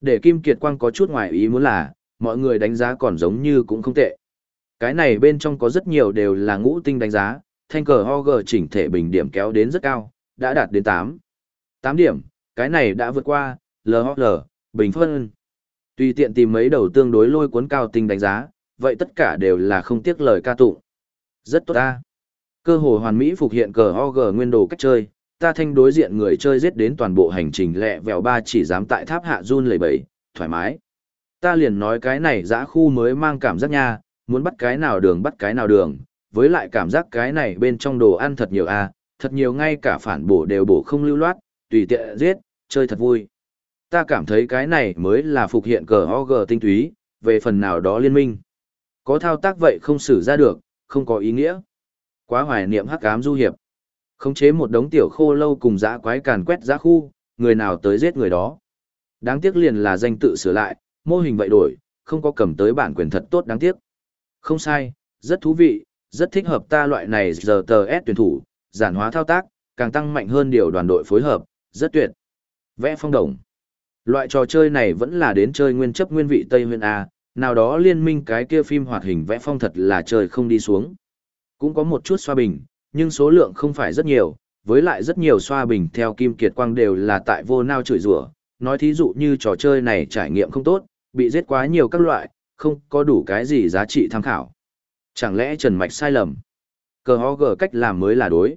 Để Kim Kiệt Quang có chút ngoài ý muốn là, mọi người đánh giá còn giống như cũng không tệ. Cái này bên trong có rất nhiều đều là ngũ tinh đánh giá, thanh cờ HOG chỉnh thể bình điểm kéo đến rất cao, đã đạt đến 8. 8 điểm, cái này đã vượt qua, LHL, bình phân. Tùy tiện tìm mấy đầu tương đối lôi cuốn cao tinh đánh giá, vậy tất cả đều là không tiếc lời ca tụng. Rất tốt ta. Cơ hội hoàn mỹ phục hiện cờ OG nguyên đồ cách chơi, ta thanh đối diện người chơi giết đến toàn bộ hành trình lẹ vèo ba chỉ dám tại tháp hạ run lẩy bẩy, thoải mái. Ta liền nói cái này dã khu mới mang cảm giác nha, muốn bắt cái nào đường bắt cái nào đường, với lại cảm giác cái này bên trong đồ ăn thật nhiều a, à, thật nhiều ngay cả phản bổ đều bổ không lưu loát, tùy tiện giết, chơi thật vui. Ta cảm thấy cái này mới là phục hiện cờ OG tinh túy, về phần nào đó liên minh. Có thao tác vậy không xử ra được, không có ý nghĩa. Quá hoài niệm hắc ám du hiệp. Khống chế một đống tiểu khô lâu cùng dã quái càn quét dã khu, người nào tới giết người đó. Đáng tiếc liền là danh tự sửa lại, mô hình vậy đổi, không có cầm tới bản quyền thật tốt đáng tiếc. Không sai, rất thú vị, rất thích hợp ta loại này giờ tờ S tuyển thủ, giản hóa thao tác, càng tăng mạnh hơn điều đoàn đội phối hợp, rất tuyệt. Vẽ phong đồng. Loại trò chơi này vẫn là đến chơi nguyên chấp nguyên vị Tây Nguyên A, nào đó liên minh cái kia phim hoạt hình vẽ phong thật là trời không đi xuống. Cũng có một chút xoa bình, nhưng số lượng không phải rất nhiều, với lại rất nhiều xoa bình theo Kim Kiệt Quang đều là tại vô nao chửi rủa. Nói thí dụ như trò chơi này trải nghiệm không tốt, bị giết quá nhiều các loại, không có đủ cái gì giá trị tham khảo. Chẳng lẽ Trần Mạch sai lầm? Cờ ho gờ cách làm mới là đối.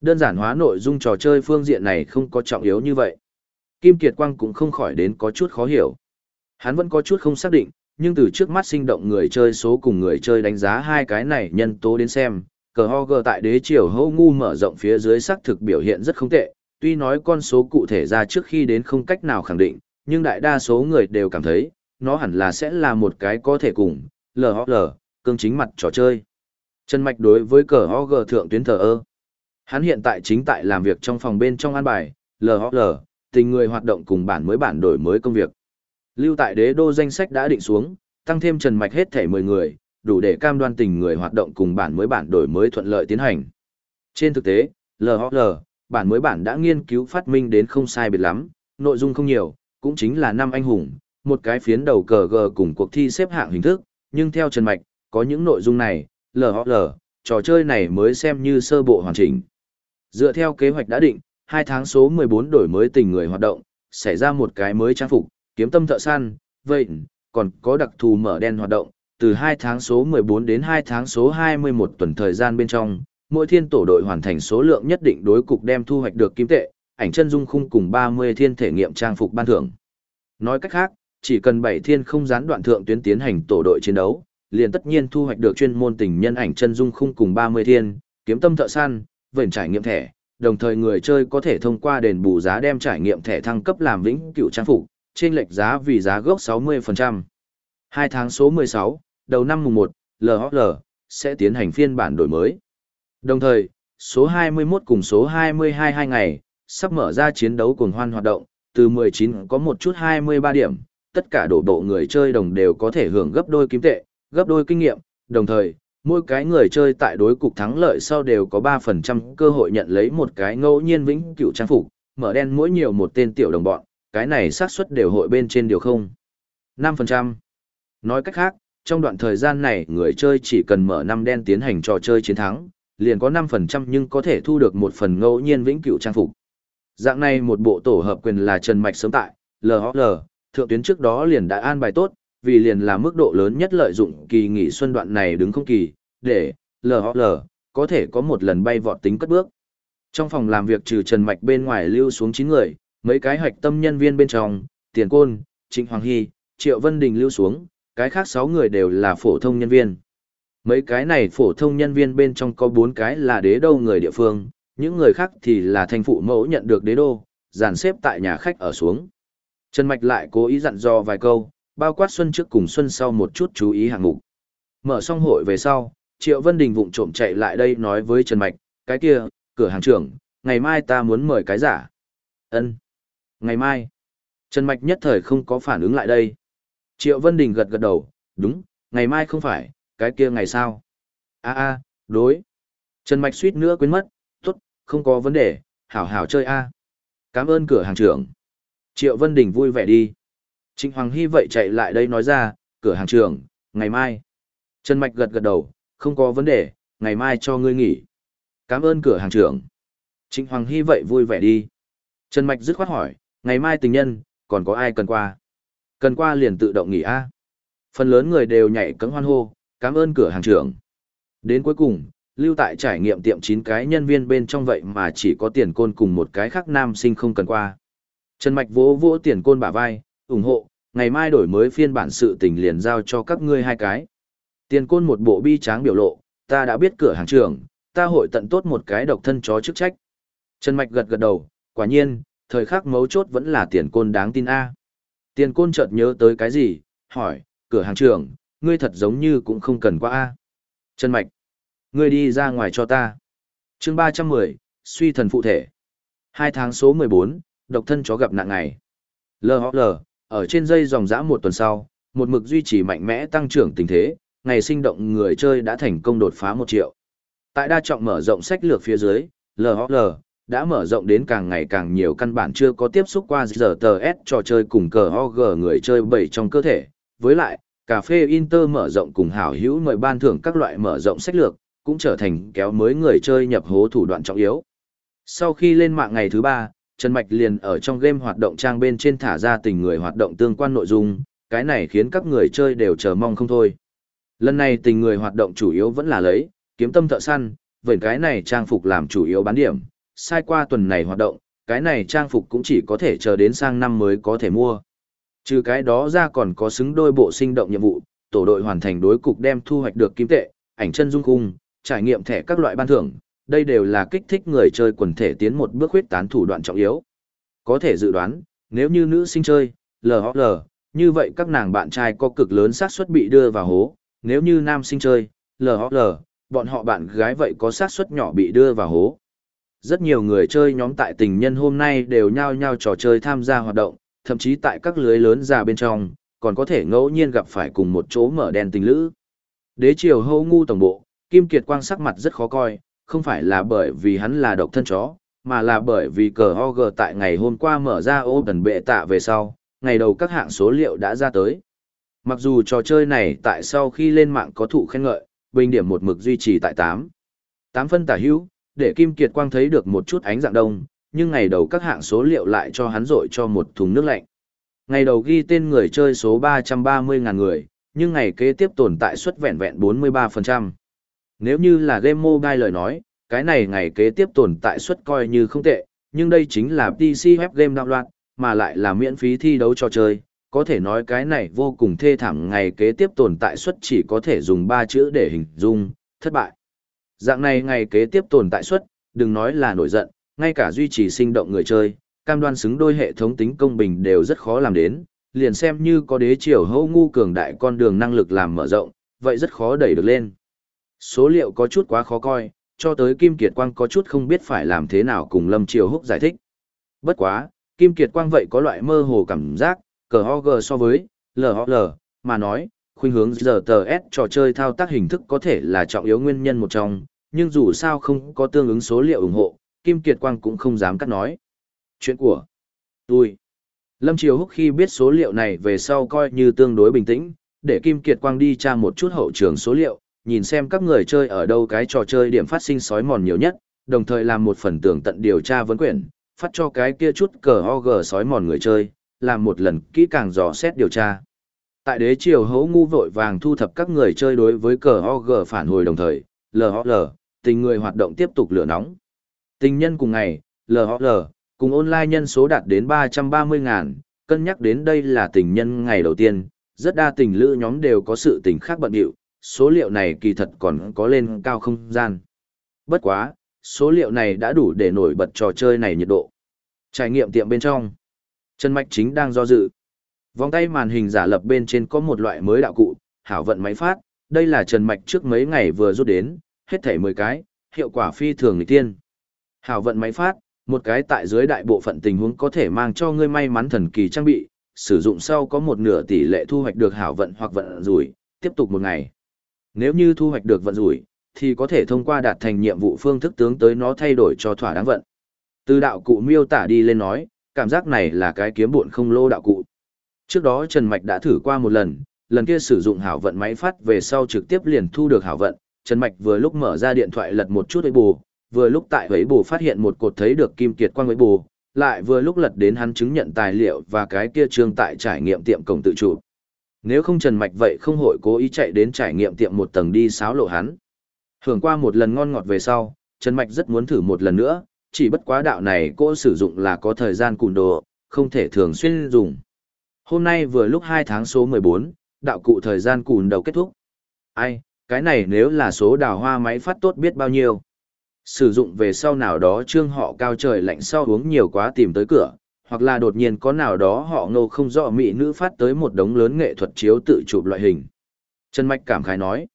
Đơn giản hóa nội dung trò chơi phương diện này không có trọng yếu như vậy. Kim Kiệt Quang cũng không khỏi đến có chút khó hiểu. Hắn vẫn có chút không xác định, nhưng từ trước mắt sinh động người chơi số cùng người chơi đánh giá hai cái này nhân tố đến xem, cờ ho gờ tại đế triều hâu ngu mở rộng phía dưới xác thực biểu hiện rất không tệ, tuy nói con số cụ thể ra trước khi đến không cách nào khẳng định, nhưng đại đa số người đều cảm thấy, nó hẳn là sẽ là một cái có thể cùng, LHL, cương chính mặt trò chơi. Trần Mạch đối với cờ ho gờ thượng tuyến thờ ơ. Hắn hiện tại chính tại làm việc trong phòng bên trong an bài, LHL, tình người hoạt động cùng bản mới bản đổi mới công việc. Lưu tại đế đô danh sách đã định xuống, tăng thêm Trần Mạch hết thể 10 người, đủ để cam đoan tình người hoạt động cùng bản mới bản đổi mới thuận lợi tiến hành. Trên thực tế, LHL, bản mới bản đã nghiên cứu phát minh đến không sai biệt lắm, nội dung không nhiều, cũng chính là năm anh hùng, một cái phiến đầu cờ gờ cùng cuộc thi xếp hạng hình thức, nhưng theo Trần Mạch, có những nội dung này, LHL, trò chơi này mới xem như sơ bộ hoàn chỉnh. Dựa theo kế hoạch đã định, 2 tháng số 14 đổi mới tình người hoạt động, xảy ra một cái mới trang phục, kiếm tâm thợ săn, vậy, còn có đặc thù mở đen hoạt động, từ 2 tháng số 14 đến 2 tháng số 21 tuần thời gian bên trong, mỗi thiên tổ đội hoàn thành số lượng nhất định đối cục đem thu hoạch được kim tệ, ảnh chân dung khung cùng 30 thiên thể nghiệm trang phục ban thưởng. Nói cách khác, chỉ cần 7 thiên không gián đoạn thượng tuyến tiến hành tổ đội chiến đấu, liền tất nhiên thu hoạch được chuyên môn tình nhân ảnh chân dung khung cùng 30 thiên, kiếm tâm thợ săn, vẩn trải nghiệm thẻ, đồng thời người chơi có thể thông qua đền bù giá đem trải nghiệm thẻ thăng cấp làm vĩnh cửu trang phục, trên lệch giá vì giá gốc 60%. Hai tháng số 16, đầu năm mùng 1, LHL, sẽ tiến hành phiên bản đổi mới. Đồng thời, số 21 cùng số 22 hai ngày, sắp mở ra chiến đấu cuồng hoan hoạt động, từ 19 có một chút 23 điểm, tất cả đổ bộ người chơi đồng đều có thể hưởng gấp đôi kiếm tệ, gấp đôi kinh nghiệm, đồng thời, mỗi cái người chơi tại đối cục thắng lợi sau đều có 3% cơ hội nhận lấy một cái ngẫu nhiên vĩnh cửu trang phục, mở đen mỗi nhiều một tên tiểu đồng bọn, cái này xác suất đều hội bên trên điều không. 5%. Nói cách khác, trong đoạn thời gian này người chơi chỉ cần mở năm đen tiến hành trò chơi chiến thắng, liền có 5% nhưng có thể thu được một phần ngẫu nhiên vĩnh cửu trang phục. Dạng này một bộ tổ hợp quyền là Trần Mạch sớm tại, LHL, thượng tuyến trước đó liền đã an bài tốt, vì liền là mức độ lớn nhất lợi dụng kỳ nghỉ xuân đoạn này đứng không kỳ, để LHL có thể có một lần bay vọt tính cất bước. Trong phòng làm việc trừ Trần Mạch bên ngoài lưu xuống 9 người, mấy cái hạch tâm nhân viên bên trong, Tiền Côn, Trịnh Hoàng Hy, Triệu Vân Đình lưu xuống, cái khác 6 người đều là phổ thông nhân viên. Mấy cái này phổ thông nhân viên bên trong có 4 cái là đế đô người địa phương, những người khác thì là thành phụ mẫu nhận được đế đô, dàn xếp tại nhà khách ở xuống. Trần Mạch lại cố ý dặn dò vài câu, bao quát xuân trước cùng xuân sau một chút chú ý hạng mục. Mở xong hội về sau, Triệu Vân Đình vụng trộm chạy lại đây nói với Trần Mạch, cái kia, cửa hàng trưởng, ngày mai ta muốn mời cái giả. ân Ngày mai. Trần Mạch nhất thời không có phản ứng lại đây. Triệu Vân Đình gật gật đầu, đúng, ngày mai không phải, cái kia ngày sao. a a đối. Trần Mạch suýt nữa quên mất, tốt, không có vấn đề, hảo hảo chơi a Cảm ơn cửa hàng trưởng. Triệu Vân Đình vui vẻ đi. Trịnh Hoàng Hy vậy chạy lại đây nói ra, cửa hàng trưởng, ngày mai. Trần Mạch gật gật đầu, không có vấn đề, ngày mai cho ngươi nghỉ. Cảm ơn cửa hàng trưởng. Trịnh Hoàng Hy vậy vui vẻ đi. Trần Mạch dứt khoát hỏi, ngày mai tình nhân, còn có ai cần qua? Cần qua liền tự động nghỉ A. Phần lớn người đều nhảy cấm hoan hô, cảm ơn cửa hàng trưởng. Đến cuối cùng, lưu tại trải nghiệm tiệm 9 cái nhân viên bên trong vậy mà chỉ có tiền côn cùng một cái khác nam sinh không cần qua. Trần Mạch vỗ vỗ tiền côn bả vai, ủng hộ, ngày mai đổi mới phiên bản sự tình liền giao cho các ngươi hai cái. Tiền côn một bộ bi tráng biểu lộ, ta đã biết cửa hàng trưởng, ta hội tận tốt một cái độc thân chó chức trách. Trần Mạch gật gật đầu, quả nhiên, thời khắc mấu chốt vẫn là tiền côn đáng tin A. Tiền côn chợt nhớ tới cái gì, hỏi, cửa hàng trưởng, ngươi thật giống như cũng không cần qua A. Trần Mạch, ngươi đi ra ngoài cho ta. chương 310, suy thần phụ thể. Hai tháng số 14, độc thân chó gặp nạn ngày. LHL, ở trên dây dòng dã một tuần sau, một mực duy trì mạnh mẽ tăng trưởng tình thế, ngày sinh động người chơi đã thành công đột phá 1 triệu. Tại đa trọng mở rộng sách lược phía dưới, LHL đã mở rộng đến càng ngày càng nhiều căn bản chưa có tiếp xúc qua giờ tờ S trò chơi cùng cờ OG người chơi bảy trong cơ thể. Với lại, cà phê Inter mở rộng cùng hảo hữu mời ban thưởng các loại mở rộng sách lược, cũng trở thành kéo mới người chơi nhập hố thủ đoạn trọng yếu. Sau khi lên mạng ngày thứ ba, Trần Mạch liền ở trong game hoạt động trang bên trên thả ra tình người hoạt động tương quan nội dung, cái này khiến các người chơi đều chờ mong không thôi. Lần này tình người hoạt động chủ yếu vẫn là lấy, kiếm tâm thợ săn, vẩn cái này trang phục làm chủ yếu bán điểm, sai qua tuần này hoạt động, cái này trang phục cũng chỉ có thể chờ đến sang năm mới có thể mua. Trừ cái đó ra còn có xứng đôi bộ sinh động nhiệm vụ, tổ đội hoàn thành đối cục đem thu hoạch được kim tệ, ảnh chân dung khung, trải nghiệm thẻ các loại ban thưởng, đây đều là kích thích người chơi quần thể tiến một bước huyết tán thủ đoạn trọng yếu. Có thể dự đoán, nếu như nữ sinh chơi, LHL, như vậy các nàng bạn trai có cực lớn xác suất bị đưa vào hố, nếu như nam sinh chơi, LHL, bọn họ bạn gái vậy có xác suất nhỏ bị đưa vào hố. Rất nhiều người chơi nhóm tại tình nhân hôm nay đều nhao nhao trò chơi tham gia hoạt động, thậm chí tại các lưới lớn ra bên trong, còn có thể ngẫu nhiên gặp phải cùng một chỗ mở đèn tình lữ. Đế triều hô ngu tổng bộ, Kim Kiệt Quang sắc mặt rất khó coi, không phải là bởi vì hắn là độc thân chó, mà là bởi vì cờ OG tại ngày hôm qua mở ra ô tần bệ tạ về sau, ngày đầu các hạng số liệu đã ra tới. Mặc dù trò chơi này tại sau khi lên mạng có thụ khen ngợi, bình điểm một mực duy trì tại 8. 8 phân tả hữu, để Kim Kiệt Quang thấy được một chút ánh dạng đông, nhưng ngày đầu các hạng số liệu lại cho hắn rội cho một thùng nước lạnh. Ngày đầu ghi tên người chơi số 330.000 người, nhưng ngày kế tiếp tồn tại suất vẹn vẹn 43%. Nếu như là game mobile lời nói, cái này ngày kế tiếp tồn tại suất coi như không tệ, nhưng đây chính là PC web game đạo loạn, mà lại là miễn phí thi đấu trò chơi, có thể nói cái này vô cùng thê thảm ngày kế tiếp tồn tại suất chỉ có thể dùng ba chữ để hình dung, thất bại. Dạng này ngày kế tiếp tồn tại suất, đừng nói là nổi giận, ngay cả duy trì sinh động người chơi, cam đoan xứng đôi hệ thống tính công bình đều rất khó làm đến, liền xem như có đế triều hâu ngu cường đại con đường năng lực làm mở rộng, vậy rất khó đẩy được lên. Số liệu có chút quá khó coi, cho tới Kim Kiệt Quang có chút không biết phải làm thế nào cùng Lâm Triều Húc giải thích. Bất quá, Kim Kiệt Quang vậy có loại mơ hồ cảm giác, cờ OG so với LHL, mà nói, khuynh hướng giờ tờ S trò chơi thao tác hình thức có thể là trọng yếu nguyên nhân một trong, nhưng dù sao không có tương ứng số liệu ủng hộ, Kim Kiệt Quang cũng không dám cắt nói. Chuyện của tôi. Lâm Triều Húc khi biết số liệu này về sau coi như tương đối bình tĩnh, để Kim Kiệt Quang đi tra một chút hậu trường số liệu, nhìn xem các người chơi ở đâu cái trò chơi điểm phát sinh sói mòn nhiều nhất, đồng thời làm một phần tường tận điều tra vấn quyển, phát cho cái kia chút cờ OG sói mòn người chơi, làm một lần kỹ càng dò xét điều tra. Tại đế triều hấu ngu vội vàng thu thập các người chơi đối với cờ OG phản hồi đồng thời, LHL, tình người hoạt động tiếp tục lửa nóng. Tình nhân cùng ngày, LHL, cùng online nhân số đạt đến 330 ngàn, cân nhắc đến đây là tình nhân ngày đầu tiên, rất đa tình lữ nhóm đều có sự tình khác bận điệu, số liệu này kỳ thật còn có lên cao không gian. Bất quá, số liệu này đã đủ để nổi bật trò chơi này nhiệt độ. Trải nghiệm tiệm bên trong. Trần Mạch chính đang do dự. Vòng tay màn hình giả lập bên trên có một loại mới đạo cụ, hảo vận máy phát, đây là Trần Mạch trước mấy ngày vừa rút đến, hết thảy 10 cái, hiệu quả phi thường người tiên. Hảo vận máy phát, một cái tại dưới đại bộ phận tình huống có thể mang cho ngươi may mắn thần kỳ trang bị, sử dụng sau có một nửa tỷ lệ thu hoạch được hảo vận hoặc vận rủi, tiếp tục một ngày. Nếu như thu hoạch được vận rủi, thì có thể thông qua đạt thành nhiệm vụ phương thức tướng tới nó thay đổi cho thỏa đáng vận. Từ đạo cụ miêu tả đi lên nói, cảm giác này là cái kiếm buồn không lô đạo cụ. Trước đó Trần Mạch đã thử qua một lần, lần kia sử dụng hảo vận máy phát về sau trực tiếp liền thu được hảo vận, Trần Mạch vừa lúc mở ra điện thoại lật một chút ấy bù, vừa lúc tại ấy bù phát hiện một cột thấy được kim kiệt quang ấy bù, lại vừa lúc lật đến hắn chứng nhận tài liệu và cái kia trương tại trải nghiệm tiệm cổng tự chủ. Nếu không Trần Mạch vậy không hội cố ý chạy đến trải nghiệm tiệm một tầng đi xáo lộ hắn. Hưởng qua một lần ngon ngọt về sau, Trần Mạch rất muốn thử một lần nữa, chỉ bất quá đạo này cô sử dụng là có thời gian cùn đồ, không thể thường xuyên dùng. Hôm nay vừa lúc 2 tháng số 14, đạo cụ thời gian cùn đầu kết thúc. Ai, cái này nếu là số đào hoa máy phát tốt biết bao nhiêu. Sử dụng về sau nào đó trương họ cao trời lạnh sau uống nhiều quá tìm tới cửa, hoặc là đột nhiên có nào đó họ ngô không rõ mỹ nữ phát tới một đống lớn nghệ thuật chiếu tự chụp loại hình. Trần Mạch cảm khái nói,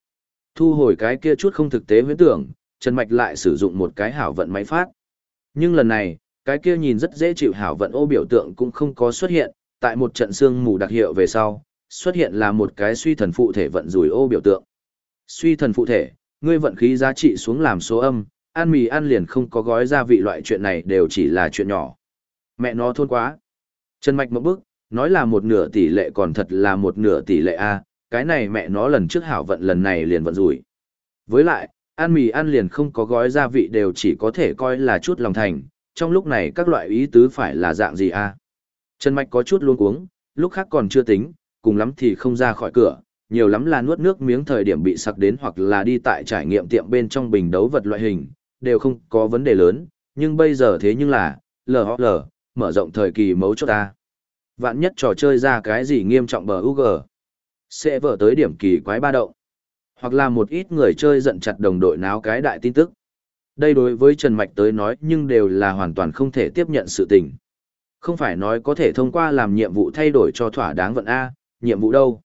thu hồi cái kia chút không thực tế huyễn tưởng, Trần Mạch lại sử dụng một cái hảo vận máy phát. Nhưng lần này, cái kia nhìn rất dễ chịu hảo vận ô biểu tượng cũng không có xuất hiện, tại một trận xương mù đặc hiệu về sau, xuất hiện là một cái suy thần phụ thể vận rủi ô biểu tượng. Suy thần phụ thể, ngươi vận khí giá trị xuống làm số âm, ăn mì ăn liền không có gói gia vị loại chuyện này đều chỉ là chuyện nhỏ. Mẹ nó thôn quá. Trần Mạch một bước nói là một nửa tỷ lệ còn thật là một nửa tỷ lệ A, cái này mẹ nó lần trước hảo vận lần này liền vận rủi. Với lại, ăn mì ăn liền không có gói gia vị đều chỉ có thể coi là chút lòng thành, trong lúc này các loại ý tứ phải là dạng gì A. Trần Mạch có chút luống cuống, lúc khác còn chưa tính, cùng lắm thì không ra khỏi cửa, nhiều lắm là nuốt nước miếng thời điểm bị sặc đến hoặc là đi tại trải nghiệm tiệm bên trong bình đấu vật loại hình, đều không có vấn đề lớn, nhưng bây giờ thế nhưng là, lờ họ lờ mở rộng thời kỳ mấu chốt ta. Vạn nhất trò chơi ra cái gì nghiêm trọng bờ UG, sẽ vỡ tới điểm kỳ quái ba động. Hoặc là một ít người chơi giận chặt đồng đội náo cái đại tin tức. Đây đối với Trần Mạch tới nói nhưng đều là hoàn toàn không thể tiếp nhận sự tình. Không phải nói có thể thông qua làm nhiệm vụ thay đổi cho thỏa đáng vận A, nhiệm vụ đâu.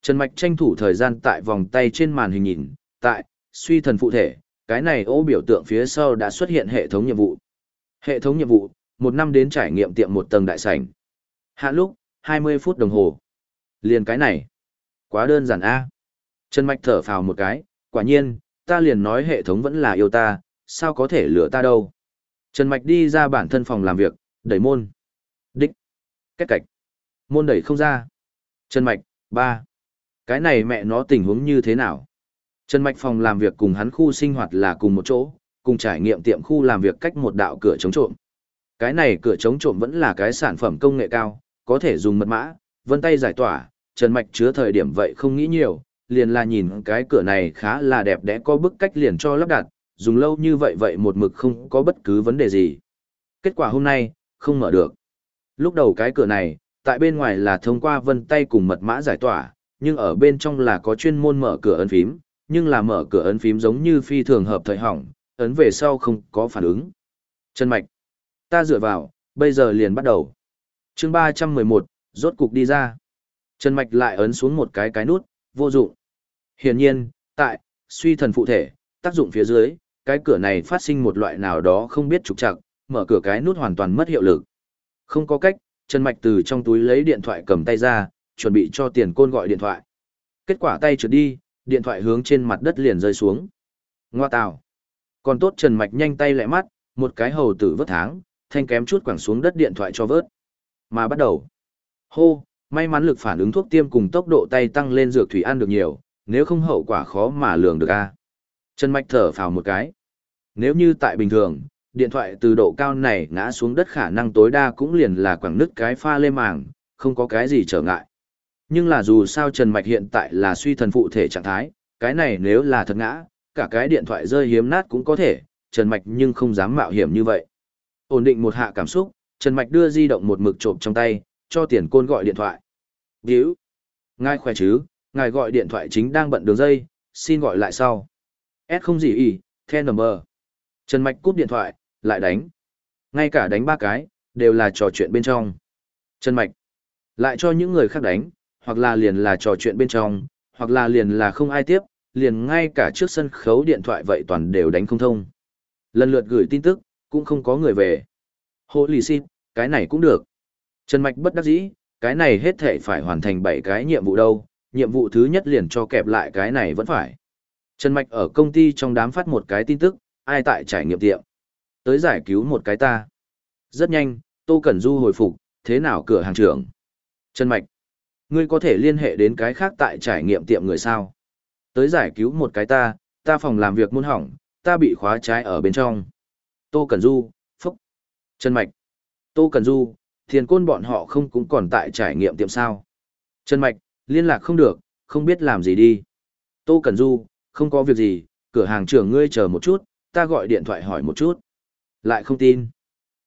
Trần Mạch tranh thủ thời gian tại vòng tay trên màn hình nhìn, tại, suy thần phụ thể, cái này ô biểu tượng phía sau đã xuất hiện hệ thống nhiệm vụ. Hệ thống nhiệm vụ, một năm đến trải nghiệm tiệm một tầng đại sảnh. Hạ lúc, 20 phút đồng hồ. Liền cái này. Quá đơn giản a. Trần Mạch thở phào một cái, quả nhiên, ta liền nói hệ thống vẫn là yêu ta, sao có thể lừa ta đâu. Trần Mạch đi ra bản thân phòng làm việc, đẩy môn. Đích. Kết cạch. Môn đẩy không ra. Trần Mạch, ba. Cái này mẹ nó tình huống như thế nào? Trần Mạch phòng làm việc cùng hắn khu sinh hoạt là cùng một chỗ, cùng trải nghiệm tiệm khu làm việc cách một đạo cửa chống trộm. Cái này cửa chống trộm vẫn là cái sản phẩm công nghệ cao, có thể dùng mật mã, vân tay giải tỏa, Trần Mạch chứa thời điểm vậy không nghĩ nhiều, liền là nhìn cái cửa này khá là đẹp đẽ có bức cách liền cho lắp đặt, dùng lâu như vậy vậy một mực không có bất cứ vấn đề gì. Kết quả hôm nay, không mở được. Lúc đầu cái cửa này, tại bên ngoài là thông qua vân tay cùng mật mã giải tỏa, nhưng ở bên trong là có chuyên môn mở cửa ấn phím, nhưng là mở cửa ấn phím giống như phi thường hợp thời hỏng, ấn về sau không có phản ứng. Trần Mạch. Ta dựa vào, bây giờ liền bắt đầu. chương 311, rốt cục đi ra. Trần Mạch lại ấn xuống một cái cái nút, vô dụng. Hiển nhiên, tại, suy thần phụ thể, tác dụng phía dưới, cái cửa này phát sinh một loại nào đó không biết trục trặc, mở cửa cái nút hoàn toàn mất hiệu lực. Không có cách, Trần Mạch từ trong túi lấy điện thoại cầm tay ra, chuẩn bị cho tiền côn gọi điện thoại. Kết quả tay trượt đi, điện thoại hướng trên mặt đất liền rơi xuống. Ngoa tào. Còn tốt Trần Mạch nhanh tay lẹ mắt, một cái hầu tử vớt tháng, thanh kém chút quẳng xuống đất điện thoại cho vớt. Mà bắt đầu. Hô, may mắn lực phản ứng thuốc tiêm cùng tốc độ tay tăng lên dược thủy ăn được nhiều, nếu không hậu quả khó mà lường được a. Trần Mạch thở phào một cái. Nếu như tại bình thường, điện thoại từ độ cao này ngã xuống đất khả năng tối đa cũng liền là quẳng nứt cái pha lê màng, không có cái gì trở ngại. Nhưng là dù sao Trần Mạch hiện tại là suy thần phụ thể trạng thái, cái này nếu là thật ngã, cả cái điện thoại rơi hiếm nát cũng có thể, Trần Mạch nhưng không dám mạo hiểm như vậy. Ổn định một hạ cảm xúc, Trần Mạch đưa di động một mực trộm trong tay, cho tiền côn gọi điện thoại. Điếu! Ngài khỏe chứ, ngài gọi điện thoại chính đang bận đường dây, xin gọi lại sau. S không gì ý, the number. Trần Mạch cúp điện thoại, lại đánh. Ngay cả đánh ba cái, đều là trò chuyện bên trong. chân Mạch, lại cho những người khác đánh, hoặc là liền là trò chuyện bên trong, hoặc là liền là không ai tiếp, liền ngay cả trước sân khấu điện thoại vậy toàn đều đánh không thông. Lần lượt gửi tin tức, cũng không có người về. Hồ lì xin, cái này cũng được. Trần Mạch bất đắc dĩ, cái này hết thể phải hoàn thành 7 cái nhiệm vụ đâu, nhiệm vụ thứ nhất liền cho kẹp lại cái này vẫn phải. Trần Mạch ở công ty trong đám phát một cái tin tức, ai tại trải nghiệm tiệm. Tới giải cứu một cái ta. Rất nhanh, Tô Cẩn Du hồi phục, thế nào cửa hàng trưởng. Trần Mạch, Ngươi có thể liên hệ đến cái khác tại trải nghiệm tiệm người sao. Tới giải cứu một cái ta, ta phòng làm việc muôn hỏng, ta bị khóa trái ở bên trong. Tô Cẩn Du, Phúc, Trần Mạch. Tô Cẩn Du, thiền côn bọn họ không cũng còn tại trải nghiệm tiệm sao. Trần Mạch, liên lạc không được, không biết làm gì đi. Tô Cẩn Du, không có việc gì, cửa hàng trưởng ngươi chờ một chút, ta gọi điện thoại hỏi một chút. Lại không tin.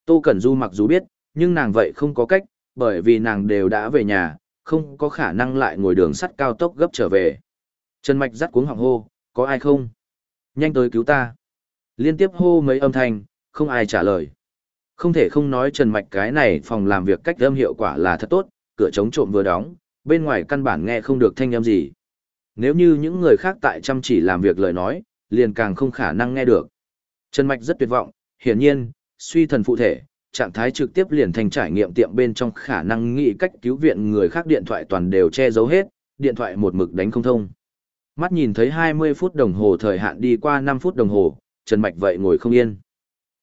Tô Cẩn Du mặc dù biết, nhưng nàng vậy không có cách, bởi vì nàng đều đã về nhà, không có khả năng lại ngồi đường sắt cao tốc gấp trở về. Trần Mạch dắt cuống họng hô, có ai không? Nhanh tới cứu ta. Liên tiếp hô mấy âm thanh, không ai trả lời. Không thể không nói Trần Mạch cái này phòng làm việc cách âm hiệu quả là thật tốt, cửa chống trộm vừa đóng, bên ngoài căn bản nghe không được thanh âm gì. Nếu như những người khác tại chăm chỉ làm việc lời nói, liền càng không khả năng nghe được. Trần Mạch rất tuyệt vọng, hiển nhiên, suy thần phụ thể, trạng thái trực tiếp liền thành trải nghiệm tiệm bên trong khả năng nghĩ cách cứu viện người khác điện thoại toàn đều che giấu hết, điện thoại một mực đánh không thông. Mắt nhìn thấy 20 phút đồng hồ thời hạn đi qua 5 phút đồng hồ, Trần Mạch vậy ngồi không yên.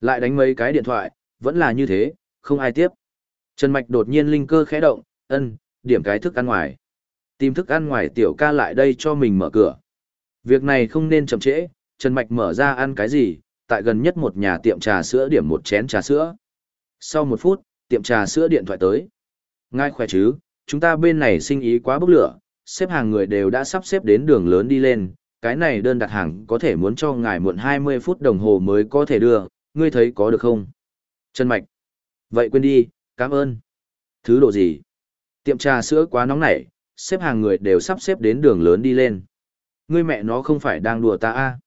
Lại đánh mấy cái điện thoại, vẫn là như thế, không ai tiếp. Trần Mạch đột nhiên linh cơ khẽ động, ân, điểm cái thức ăn ngoài. Tìm thức ăn ngoài tiểu ca lại đây cho mình mở cửa. Việc này không nên chậm trễ, Trần Mạch mở ra ăn cái gì, tại gần nhất một nhà tiệm trà sữa điểm một chén trà sữa. Sau một phút, tiệm trà sữa điện thoại tới. Ngài khỏe chứ, chúng ta bên này sinh ý quá bốc lửa, xếp hàng người đều đã sắp xếp đến đường lớn đi lên, cái này đơn đặt hàng có thể muốn cho ngài muộn 20 phút đồng hồ mới có thể đưa, ngươi thấy có được không? Trần Mạch. Vậy quên đi, cảm ơn. Thứ độ gì? Tiệm trà sữa quá nóng nảy, xếp hàng người đều sắp xếp đến đường lớn đi lên. Ngươi mẹ nó không phải đang đùa ta à?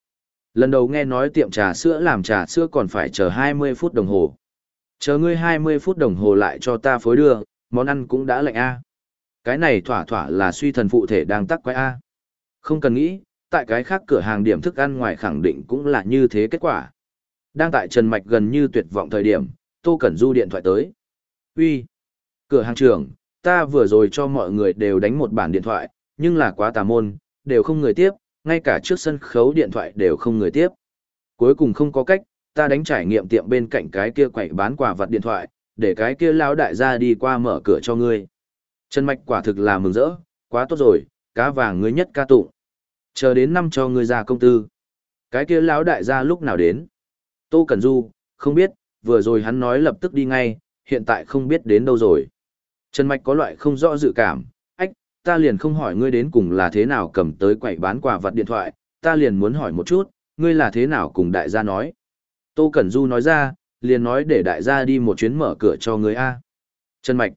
Lần đầu nghe nói tiệm trà sữa làm trà sữa còn phải chờ 20 phút đồng hồ. Chờ ngươi 20 phút đồng hồ lại cho ta phối đưa, món ăn cũng đã lạnh a. Cái này thỏa thỏa là suy thần phụ thể đang tắc quái a. Không cần nghĩ, tại cái khác cửa hàng điểm thức ăn ngoài khẳng định cũng là như thế kết quả. Đang tại Trần Mạch gần như tuyệt vọng thời điểm, Tô Cẩn Du điện thoại tới. Uy, Cửa hàng trưởng, ta vừa rồi cho mọi người đều đánh một bản điện thoại, nhưng là quá tà môn, đều không người tiếp, ngay cả trước sân khấu điện thoại đều không người tiếp. Cuối cùng không có cách, ta đánh trải nghiệm tiệm bên cạnh cái kia quậy bán quà vật điện thoại, để cái kia lão đại gia đi qua mở cửa cho ngươi. Trần Mạch quả thực là mừng rỡ, quá tốt rồi, cá vàng ngươi nhất ca tụng. Chờ đến năm cho ngươi ra công tư. Cái kia lão đại gia lúc nào đến? Tô Cẩn Du, không biết, vừa rồi hắn nói lập tức đi ngay, hiện tại không biết đến đâu rồi. Trần Mạch có loại không rõ dự cảm, ta liền không hỏi ngươi đến cùng là thế nào cầm tới quậy bán quà vật điện thoại, ta liền muốn hỏi một chút, ngươi là thế nào cùng đại gia nói. Tô Cẩn Du nói ra, liền nói để đại gia đi một chuyến mở cửa cho ngươi A. Trần Mạch,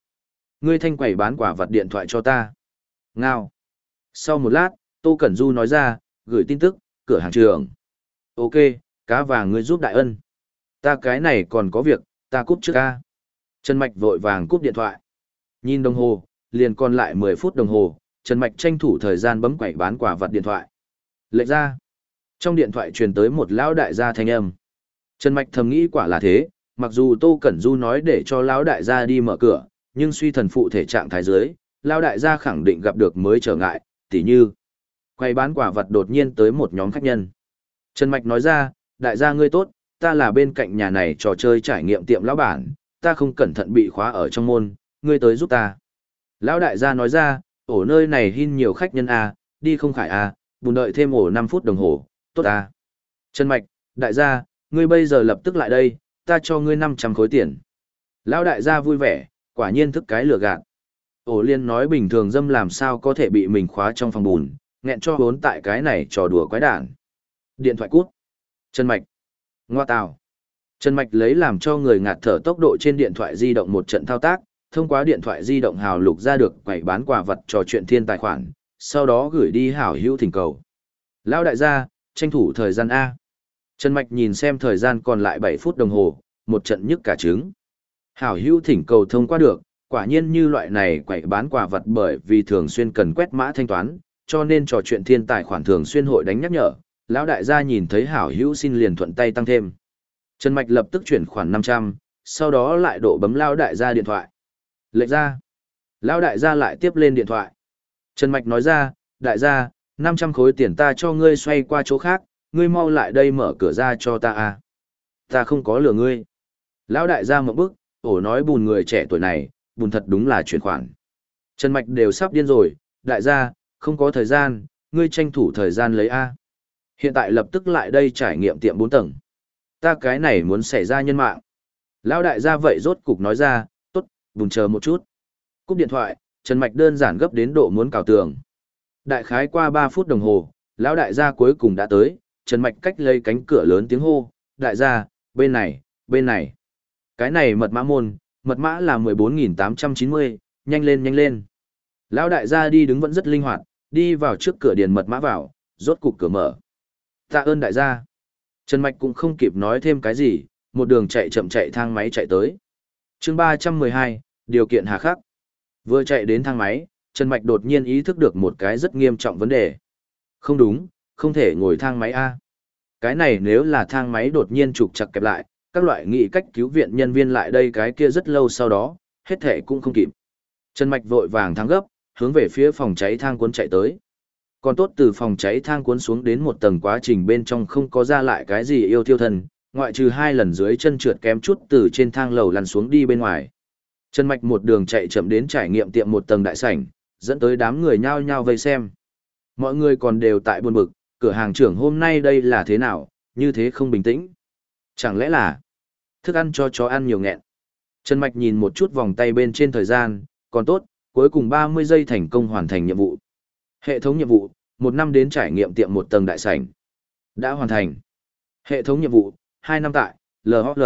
ngươi thanh quẩy bán quả vật điện thoại cho ta. Ngao. Sau một lát, Tô Cẩn Du nói ra, gửi tin tức, cửa hàng trường. Ok, cá vàng ngươi giúp đại ân. Ta cái này còn có việc, ta cúp trước a. Trần Mạch vội vàng cúp điện thoại. Nhìn đồng hồ, liền còn lại 10 phút đồng hồ, Trần Mạch tranh thủ thời gian bấm quẩy bán quả vật điện thoại. Lệ ra. Trong điện thoại truyền tới một lão đại gia thanh âm. Trần Mạch thầm nghĩ quả là thế, mặc dù Tô Cẩn Du nói để cho lão đại gia đi mở cửa, nhưng suy thần phụ thể trạng thái dưới, lão đại gia khẳng định gặp được mới trở ngại, tỉ như quay bán quả vật đột nhiên tới một nhóm khách nhân. Trần Mạch nói ra, đại gia ngươi tốt, ta là bên cạnh nhà này trò chơi trải nghiệm tiệm lão bản, ta không cẩn thận bị khóa ở trong môn, ngươi tới giúp ta. Lão đại gia nói ra, ổ nơi này hin nhiều khách nhân à, đi không khải à, bùn đợi thêm ổ 5 phút đồng hồ, tốt à. Trần Mạch, đại gia, ngươi bây giờ lập tức lại đây, ta cho ngươi 500 khối tiền. Lão đại gia vui vẻ, quả nhiên thức cái lừa gạt. Ổ liên nói bình thường dâm làm sao có thể bị mình khóa trong phòng bùn, nghẹn cho bốn tại cái này trò đùa quái đản. Điện thoại cút. Trần Mạch. Ngoa tào. Trần Mạch lấy làm cho người ngạt thở tốc độ trên điện thoại di động một trận thao tác, thông qua điện thoại di động hào lục ra được quầy bán quà vật trò chuyện thiên tài khoản, sau đó gửi đi hảo hữu thỉnh cầu. Lão đại gia, tranh thủ thời gian A. Trần Mạch nhìn xem thời gian còn lại 7 phút đồng hồ, một trận nhức cả trứng. Hảo hữu thỉnh cầu thông qua được, quả nhiên như loại này quậy bán quà vật bởi vì thường xuyên cần quét mã thanh toán, cho nên trò chuyện thiên tài khoản thường xuyên hội đánh nhắc nhở. Lão đại gia nhìn thấy hảo hữu xin liền thuận tay tăng thêm. Trần Mạch lập tức chuyển khoản 500, sau đó lại độ bấm lão đại gia điện thoại. Lệnh ra. Lão đại gia lại tiếp lên điện thoại. Trần Mạch nói ra, đại gia, 500 khối tiền ta cho ngươi xoay qua chỗ khác, ngươi mau lại đây mở cửa ra cho ta a ta không có lừa ngươi lão đại gia một bức ổ nói bùn người trẻ tuổi này bùn thật đúng là chuyển khoản Trần Mạch đều sắp điên rồi, đại gia, không có thời gian, ngươi tranh thủ thời gian lấy A. Hiện tại lập tức lại đây trải nghiệm tiệm 4 tầng. Ta cái này muốn xảy ra nhân mạng. Lão đại gia vậy rốt cục nói ra, bùn chờ một chút. Cúp điện thoại, Trần Mạch đơn giản gấp đến độ muốn cào tường. Đại khái qua 3 phút đồng hồ, lão đại gia cuối cùng đã tới, Trần Mạch cách lấy cánh cửa lớn tiếng hô, đại gia, bên này, bên này. Cái này mật mã môn, mật mã là 14.890, nhanh lên nhanh lên. Lão đại gia đi đứng vẫn rất linh hoạt, đi vào trước cửa điền mật mã vào, rốt cục cửa mở. Tạ ơn đại gia. Trần Mạch cũng không kịp nói thêm cái gì, một đường chạy chậm chạy thang máy chạy tới chương 312, điều kiện hà khắc. Vừa chạy đến thang máy, Trần Mạch đột nhiên ý thức được một cái rất nghiêm trọng vấn đề. Không đúng, không thể ngồi thang máy A. Cái này nếu là thang máy đột nhiên trục chặt kẹp lại, các loại nghị cách cứu viện nhân viên lại đây cái kia rất lâu sau đó, hết thể cũng không kịp. Trần Mạch vội vàng thang gấp, hướng về phía phòng cháy thang cuốn chạy tới. Còn tốt từ phòng cháy thang cuốn xuống đến một tầng quá trình bên trong không có ra lại cái gì yêu thiêu thần, ngoại trừ hai lần dưới chân trượt kém chút từ trên thang lầu lăn xuống đi bên ngoài. Trần Mạch một đường chạy chậm đến trải nghiệm tiệm một tầng đại sảnh, dẫn tới đám người nhao nhao vây xem. Mọi người còn đều tại buồn bực, cửa hàng trưởng hôm nay đây là thế nào, như thế không bình tĩnh. Chẳng lẽ là thức ăn cho chó ăn nhiều nghẹn. Trần Mạch nhìn một chút vòng tay bên trên thời gian, còn tốt, cuối cùng 30 giây thành công hoàn thành nhiệm vụ. Hệ thống nhiệm vụ, một năm đến trải nghiệm tiệm một tầng đại sảnh. Đã hoàn thành. Hệ thống nhiệm vụ, hai năm tại, LHL,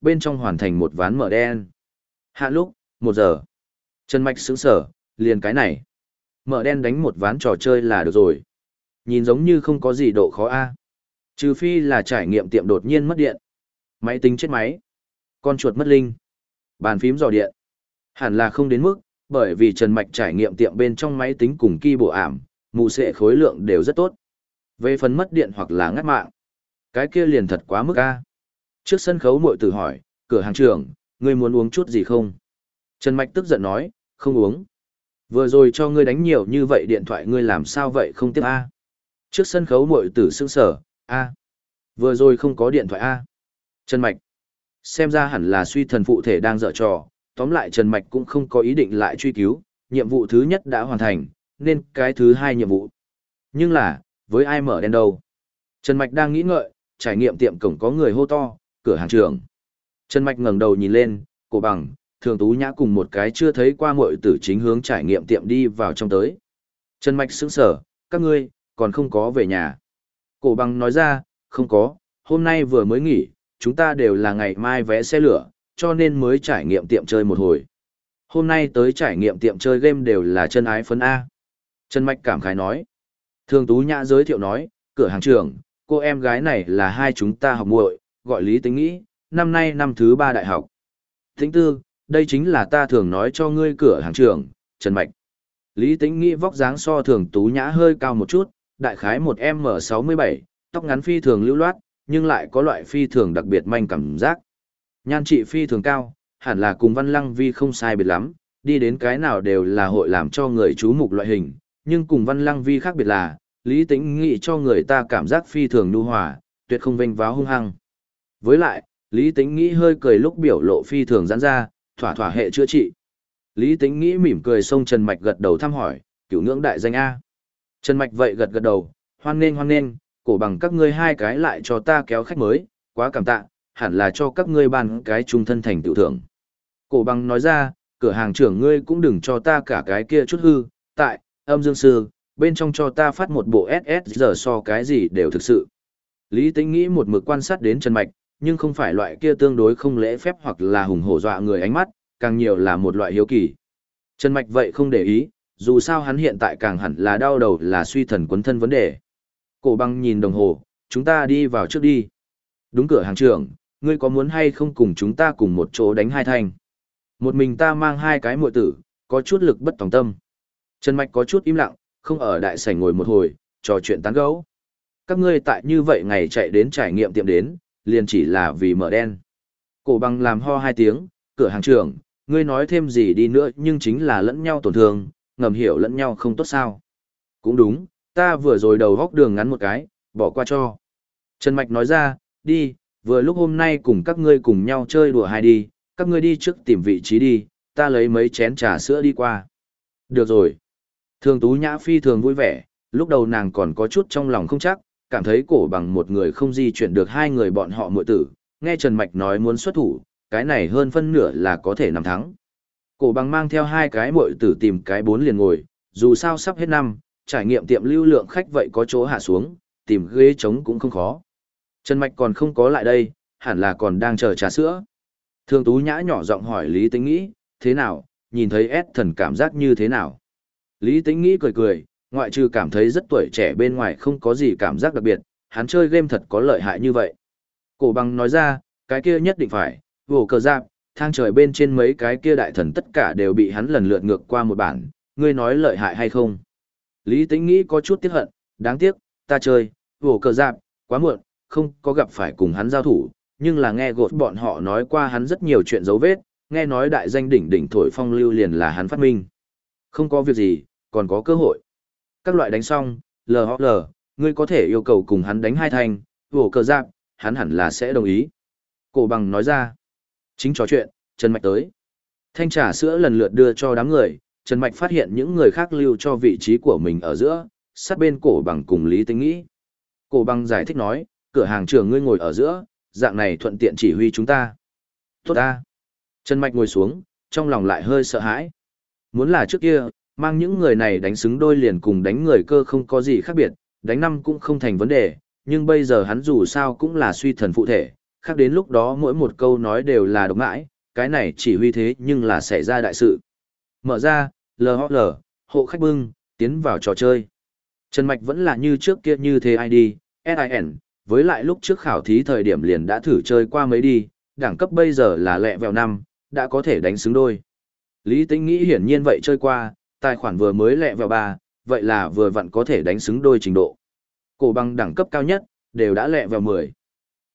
bên trong hoàn thành một ván mở đen. Hạ lúc, một giờ. Trần Mạch sững sở, liền cái này. Mở đen đánh một ván trò chơi là được rồi. Nhìn giống như không có gì độ khó a Trừ phi là trải nghiệm tiệm đột nhiên mất điện. Máy tính chết máy. Con chuột mất linh. Bàn phím dò điện. Hẳn là không đến mức, bởi vì Trần Mạch trải nghiệm tiệm bên trong máy tính cùng kỳ bộ ảm, mù sệ khối lượng đều rất tốt. Về phần mất điện hoặc là ngắt mạng, cái kia liền thật quá mức a. Trước sân khấu muội tử hỏi, cửa hàng trưởng, ngươi muốn uống chút gì không? Trần Mạch tức giận nói, không uống. Vừa rồi cho ngươi đánh nhiều như vậy điện thoại ngươi làm sao vậy không tiếp a? Trước sân khấu muội tử sững sở, a. Vừa rồi không có điện thoại a. Trần Mạch. Xem ra hẳn là suy thần phụ thể đang dở trò, tóm lại Trần Mạch cũng không có ý định lại truy cứu, nhiệm vụ thứ nhất đã hoàn thành, nên cái thứ hai nhiệm vụ. Nhưng là, với ai mở đen đâu? Trần Mạch đang nghĩ ngợi, trải nghiệm tiệm cổng có người hô to, cửa hàng trưởng. Trần Mạch ngẩng đầu nhìn lên, cổ bằng, thường tú nhã cùng một cái chưa thấy qua muội tử chính hướng trải nghiệm tiệm đi vào trong tới. Trần Mạch sững sở, các ngươi, còn không có về nhà. Cổ bằng nói ra, không có, hôm nay vừa mới nghỉ, chúng ta đều là ngày mai vé xe lửa, cho nên mới trải nghiệm tiệm chơi một hồi. Hôm nay tới trải nghiệm tiệm chơi game đều là chân ái phấn A. Trần Mạch cảm khái nói. Thường Tú Nhã giới thiệu nói, cửa hàng trưởng, cô em gái này là hai chúng ta học muội gọi Lý Tính Nghĩ, năm nay năm thứ ba đại học. Thính tư, đây chính là ta thường nói cho ngươi cửa hàng trưởng, Trần Mạch. Lý Tính Nghĩ vóc dáng so thường Tú Nhã hơi cao một chút, đại khái một M67, tóc ngắn phi thường lưu loát, nhưng lại có loại phi thường đặc biệt manh cảm giác. Nhan trị phi thường cao, hẳn là cùng Văn Lăng Vi không sai biệt lắm, đi đến cái nào đều là hội làm cho người chú mục loại hình, nhưng cùng Văn Lăng Vi khác biệt là, Lý Tĩnh nghĩ cho người ta cảm giác phi thường nhu hòa, tuyệt không vênh váo hung hăng. Với lại, Lý Tĩnh nghĩ hơi cười lúc biểu lộ phi thường giãn ra, thỏa thỏa hệ chữa trị. Lý Tĩnh nghĩ mỉm cười xông Trần Mạch gật đầu thăm hỏi, cửu ngưỡng đại danh A. Trần Mạch vậy gật gật đầu, hoan nghênh hoan nghênh, cổ bằng các ngươi hai cái lại cho ta kéo khách mới, quá cảm tạ, hẳn là cho các ngươi bàn cái trung thân thành tiểu thưởng. Cổ bằng nói ra, cửa hàng trưởng ngươi cũng đừng cho ta cả cái kia chút hư, tại, âm dương sư, bên trong cho ta phát một bộ SS giờ so cái gì đều thực sự. Lý Tĩnh nghĩ một mực quan sát đến Trần Mạch, nhưng không phải loại kia tương đối không lễ phép hoặc là hùng hổ dọa người ánh mắt, càng nhiều là một loại hiếu kỳ. Trần Mạch vậy không để ý, dù sao hắn hiện tại càng hẳn là đau đầu là suy thần quấn thân vấn đề. Cổ băng nhìn đồng hồ, chúng ta đi vào trước đi. Đúng cửa hàng trưởng, ngươi có muốn hay không cùng chúng ta cùng một chỗ đánh hai thành Một mình ta mang hai cái muội tử, có chút lực bất tòng tâm. Trần Mạch có chút im lặng, không ở đại sảnh ngồi một hồi, trò chuyện tán gẫu. Các ngươi tại như vậy ngày chạy đến trải nghiệm tiệm đến, liền chỉ là vì mở đen. Cổ bằng làm ho hai tiếng, cửa hàng trưởng, ngươi nói thêm gì đi nữa nhưng chính là lẫn nhau tổn thương, ngầm hiểu lẫn nhau không tốt sao. Cũng đúng, ta vừa rồi đầu góc đường ngắn một cái, bỏ qua cho. Trần Mạch nói ra, đi, vừa lúc hôm nay cùng các ngươi cùng nhau chơi đùa hai đi, các ngươi đi trước tìm vị trí đi, ta lấy mấy chén trà sữa đi qua. Được rồi. Thường Tú Nhã phi thường vui vẻ, lúc đầu nàng còn có chút trong lòng không chắc, cảm thấy cổ bằng một người không di chuyển được hai người bọn họ muội tử, nghe Trần Mạch nói muốn xuất thủ, cái này hơn phân nửa là có thể nằm thắng. Cổ bằng mang theo hai cái muội tử tìm cái bốn liền ngồi, dù sao sắp hết năm, trải nghiệm tiệm lưu lượng khách vậy có chỗ hạ xuống, tìm ghế trống cũng không khó. Trần Mạch còn không có lại đây, hẳn là còn đang chờ trà sữa. Thường Tú Nhã nhỏ giọng hỏi Lý Tĩnh Nghĩ, thế nào, nhìn thấy S thần cảm giác như thế nào? Lý Tĩnh Nghĩ cười cười, ngoại trừ cảm thấy rất tuổi trẻ bên ngoài không có gì cảm giác đặc biệt, hắn chơi game thật có lợi hại như vậy. Cổ bằng nói ra, cái kia nhất định phải, vổ cờ giáp, thang trời bên trên mấy cái kia đại thần tất cả đều bị hắn lần lượt ngược qua một bản, ngươi nói lợi hại hay không? Lý tính Nghĩ có chút tiếc hận, đáng tiếc, ta chơi, vổ cờ giáp, quá muộn, không có gặp phải cùng hắn giao thủ, nhưng là nghe gột bọn họ nói qua hắn rất nhiều chuyện dấu vết, nghe nói đại danh đỉnh đỉnh thổi phong lưu liền là hắn phát minh. Không có việc gì, còn có cơ hội. Các loại đánh xong, LHL, ngươi có thể yêu cầu cùng hắn đánh hai thành, vổ cờ giáp, hắn hẳn là sẽ đồng ý. Cổ bằng nói ra. Chính trò chuyện, Trần Mạch tới. Thanh trà sữa lần lượt đưa cho đám người, Trần Mạch phát hiện những người khác lưu cho vị trí của mình ở giữa, sát bên cổ bằng cùng Lý Tính Nghĩ. Cổ bằng giải thích nói, cửa hàng trưởng ngươi ngồi ở giữa, dạng này thuận tiện chỉ huy chúng ta. Tốt ta. Trần Mạch ngồi xuống, trong lòng lại hơi sợ hãi. Muốn là trước kia, mang những người này đánh xứng đôi liền cùng đánh người cơ không có gì khác biệt, đánh năm cũng không thành vấn đề, nhưng bây giờ hắn dù sao cũng là suy thần phụ thể, khác đến lúc đó mỗi một câu nói đều là độc mãi, cái này chỉ huy thế nhưng là xảy ra đại sự. Mở ra, LHL, hộ khách bưng, tiến vào trò chơi. Trần Mạch vẫn là như trước kia như thế ID, SIN, với lại lúc trước khảo thí thời điểm liền đã thử chơi qua mấy đi, đẳng cấp bây giờ là lẹ vèo năm, đã có thể đánh xứng đôi. Lý Tĩnh nghĩ hiển nhiên vậy chơi qua, tài khoản vừa mới lẹ vào ba, vậy là vừa vặn có thể đánh xứng đôi trình độ. Cổ bằng đẳng cấp cao nhất, đều đã lẹ vào 10.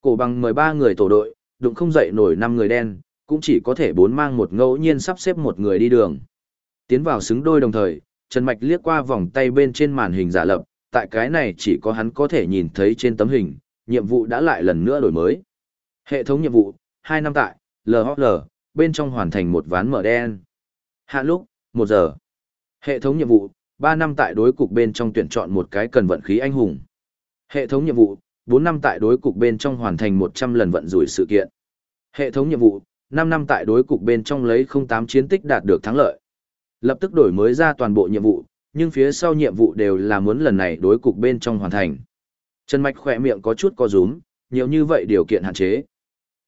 Cổ bằng 13 người tổ đội, đụng không dậy nổi 5 người đen, cũng chỉ có thể bốn mang một ngẫu nhiên sắp xếp một người đi đường. Tiến vào xứng đôi đồng thời, Trần Mạch liếc qua vòng tay bên trên màn hình giả lập, tại cái này chỉ có hắn có thể nhìn thấy trên tấm hình, nhiệm vụ đã lại lần nữa đổi mới. Hệ thống nhiệm vụ, 2 năm tại, LHL, bên trong hoàn thành một ván mở đen. Hạ lúc, 1 giờ. Hệ thống nhiệm vụ, 3 năm tại đối cục bên trong tuyển chọn một cái cần vận khí anh hùng. Hệ thống nhiệm vụ, 4 năm tại đối cục bên trong hoàn thành 100 lần vận rủi sự kiện. Hệ thống nhiệm vụ, 5 năm tại đối cục bên trong lấy 08 chiến tích đạt được thắng lợi. Lập tức đổi mới ra toàn bộ nhiệm vụ, nhưng phía sau nhiệm vụ đều là muốn lần này đối cục bên trong hoàn thành. Trần Mạch khỏe miệng có chút co rúm, nhiều như vậy điều kiện hạn chế.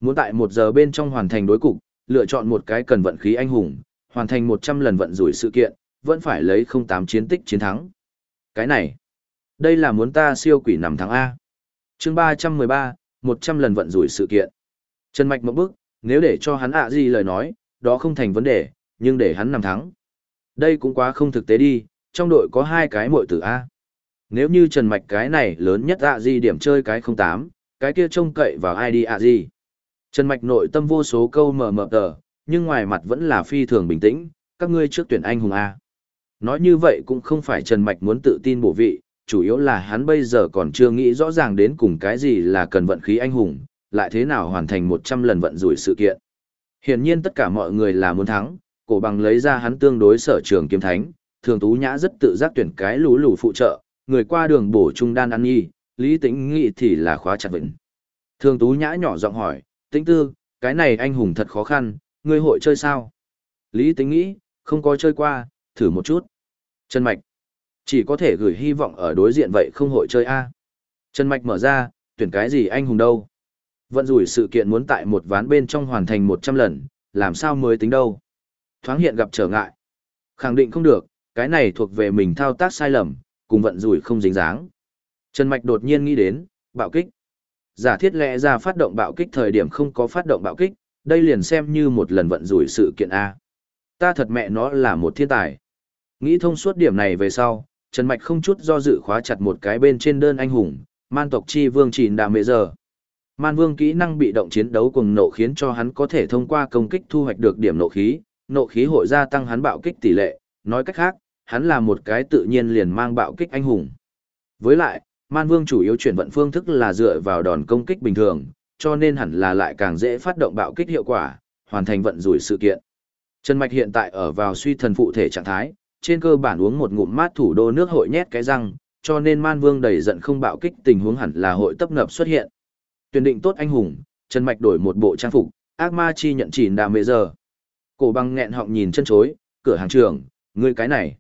Muốn tại một giờ bên trong hoàn thành đối cục, lựa chọn một cái cần vận khí anh hùng, hoàn thành 100 lần vận rủi sự kiện, vẫn phải lấy 08 chiến tích chiến thắng. Cái này, đây là muốn ta siêu quỷ nằm thắng A. chương 313, 100 lần vận rủi sự kiện. Trần Mạch một bước, nếu để cho hắn ạ gì lời nói, đó không thành vấn đề, nhưng để hắn nằm thắng. Đây cũng quá không thực tế đi, trong đội có hai cái muội tử A. Nếu như Trần Mạch cái này lớn nhất ạ gì điểm chơi cái 08, cái kia trông cậy vào ai đi ạ gì. Trần Mạch nội tâm vô số câu mờ mờ tờ, nhưng ngoài mặt vẫn là phi thường bình tĩnh, các ngươi trước tuyển anh hùng A. Nói như vậy cũng không phải Trần Mạch muốn tự tin bổ vị, chủ yếu là hắn bây giờ còn chưa nghĩ rõ ràng đến cùng cái gì là cần vận khí anh hùng, lại thế nào hoàn thành 100 lần vận rủi sự kiện. Hiển nhiên tất cả mọi người là muốn thắng, cổ bằng lấy ra hắn tương đối sở trường kiếm thánh, thường tú nhã rất tự giác tuyển cái lũ lù phụ trợ, người qua đường bổ trung đan ăn y, lý tĩnh nghị thì là khóa chặt vĩnh. Thường tú nhã nhỏ giọng hỏi, tĩnh tư, cái này anh hùng thật khó khăn, ngươi hội chơi sao? Lý tĩnh nghĩ, không có chơi qua, thử một chút. Trần Mạch, chỉ có thể gửi hy vọng ở đối diện vậy không hội chơi A. Trần Mạch mở ra, tuyển cái gì anh hùng đâu. Vận rủi sự kiện muốn tại một ván bên trong hoàn thành 100 lần, làm sao mới tính đâu. Thoáng hiện gặp trở ngại. Khẳng định không được, cái này thuộc về mình thao tác sai lầm, cùng vận rủi không dính dáng. Trần Mạch đột nhiên nghĩ đến, bạo kích. Giả thiết lẽ ra phát động bạo kích thời điểm không có phát động bạo kích, đây liền xem như một lần vận rủi sự kiện A. Ta thật mẹ nó là một thiên tài. Nghĩ thông suốt điểm này về sau, Trần Mạch không chút do dự khóa chặt một cái bên trên đơn anh hùng, man tộc chi vương chìn đạm mệ giờ. Man vương kỹ năng bị động chiến đấu cùng nộ khiến cho hắn có thể thông qua công kích thu hoạch được điểm nộ khí, nộ khí hội gia tăng hắn bạo kích tỷ lệ, nói cách khác, hắn là một cái tự nhiên liền mang bạo kích anh hùng. Với lại, man vương chủ yếu chuyển vận phương thức là dựa vào đòn công kích bình thường, cho nên hẳn là lại càng dễ phát động bạo kích hiệu quả, hoàn thành vận rủi sự kiện. Trần Mạch hiện tại ở vào suy thần phụ thể trạng thái, trên cơ bản uống một ngụm mát thủ đô nước hội nhét cái răng, cho nên man vương đầy giận không bạo kích tình huống hẳn là hội tấp nập xuất hiện. Tuyển định tốt anh hùng, Trần Mạch đổi một bộ trang phục, ác ma chi nhận chỉ đàm mê giờ. Cổ băng nghẹn họng nhìn chân chối, cửa hàng trưởng, ngươi cái này.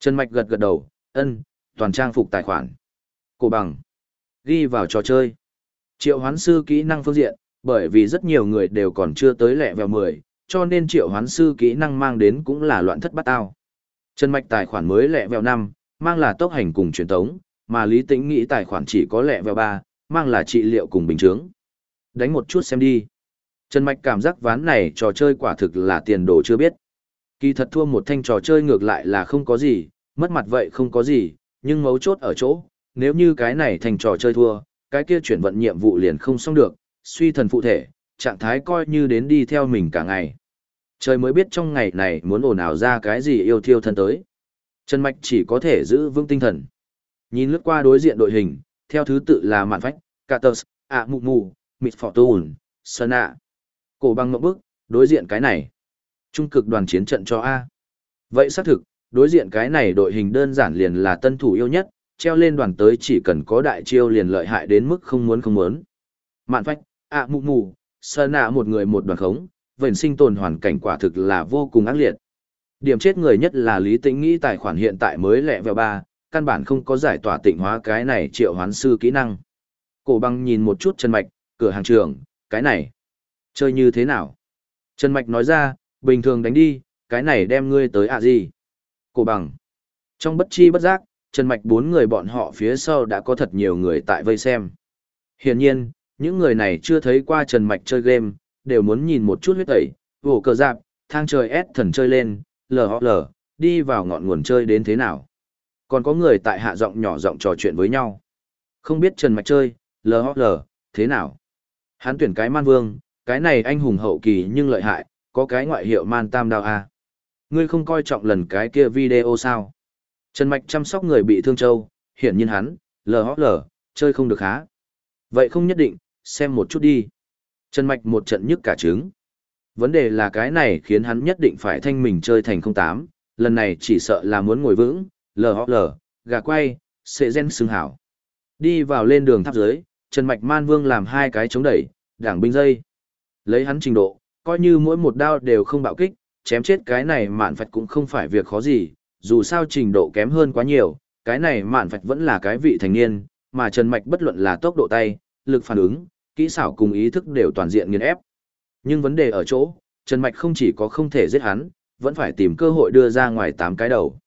Trần Mạch gật gật đầu, ân, toàn trang phục tài khoản. Cổ bằng, ghi vào trò chơi. Triệu hoán sư kỹ năng phương diện, bởi vì rất nhiều người đều còn chưa tới lẹ vèo 10, cho nên triệu hoán sư kỹ năng mang đến cũng là loạn thất bát tao. Trần Mạch tài khoản mới lẹ vèo 5, mang là tốc hành cùng truyền tống, mà Lý Tĩnh nghĩ tài khoản chỉ có lẹ vèo 3, mang là trị liệu cùng bình chứng. Đánh một chút xem đi. Trần Mạch cảm giác ván này trò chơi quả thực là tiền đồ chưa biết. Kỳ thật thua một thanh trò chơi ngược lại là không có gì, mất mặt vậy không có gì, nhưng mấu chốt ở chỗ, nếu như cái này thành trò chơi thua, cái kia chuyển vận nhiệm vụ liền không xong được, suy thần phụ thể, trạng thái coi như đến đi theo mình cả ngày. Trời mới biết trong ngày này muốn ồn ào ra cái gì yêu thiêu thân tới. Trần Mạch chỉ có thể giữ vững tinh thần. Nhìn lướt qua đối diện đội hình, theo thứ tự là Mạn Phách, Catus, ạ Mụ mụ Mịt Phỏ Tùn, Sơn ạ. Cổ băng mộng bức, đối diện cái này. Trung cực đoàn chiến trận cho A. Vậy xác thực, đối diện cái này đội hình đơn giản liền là tân thủ yêu nhất, treo lên đoàn tới chỉ cần có đại chiêu liền lợi hại đến mức không muốn không muốn. Mạn phách, ạ mụ mụ sơn nạ một người một đoàn khống, vệnh sinh tồn hoàn cảnh quả thực là vô cùng ác liệt. Điểm chết người nhất là Lý Tĩnh nghĩ tài khoản hiện tại mới lẹ vào ba, căn bản không có giải tỏa tịnh hóa cái này triệu hoán sư kỹ năng. Cổ băng nhìn một chút Trần mạch, cửa hàng trường, cái này, chơi như thế nào? Trần Mạch nói ra, bình thường đánh đi, cái này đem ngươi tới à gì? Cổ bằng. Trong bất chi bất giác, Trần Mạch bốn người bọn họ phía sau đã có thật nhiều người tại vây xem. Hiển nhiên, những người này chưa thấy qua Trần Mạch chơi game, đều muốn nhìn một chút huyết tẩy, vổ cờ dạp, thang trời S thần chơi lên, lờ lờ, đi vào ngọn nguồn chơi đến thế nào. Còn có người tại hạ giọng nhỏ giọng trò chuyện với nhau. Không biết Trần Mạch chơi, lờ lờ, thế nào. Hắn tuyển cái man vương, cái này anh hùng hậu kỳ nhưng lợi hại, có cái ngoại hiệu man tam đao a ngươi không coi trọng lần cái kia video sao trần mạch chăm sóc người bị thương châu hiển nhiên hắn lờ lờ chơi không được há vậy không nhất định xem một chút đi trần mạch một trận nhức cả trứng. Vấn đề là cái này khiến hắn nhất định phải thanh mình chơi thành không tám. Lần này chỉ sợ là muốn ngồi vững lờ lờ gà quay sệ gen xứng hảo. Đi vào lên đường tháp dưới trần mạch man vương làm hai cái chống đẩy đảng binh dây. Lấy hắn trình độ coi như mỗi một đao đều không bạo kích, chém chết cái này mạn phạch cũng không phải việc khó gì, dù sao trình độ kém hơn quá nhiều, cái này mạn phạch vẫn là cái vị thành niên, mà Trần Mạch bất luận là tốc độ tay, lực phản ứng, kỹ xảo cùng ý thức đều toàn diện nghiền ép. Nhưng vấn đề ở chỗ, Trần Mạch không chỉ có không thể giết hắn, vẫn phải tìm cơ hội đưa ra ngoài tám cái đầu.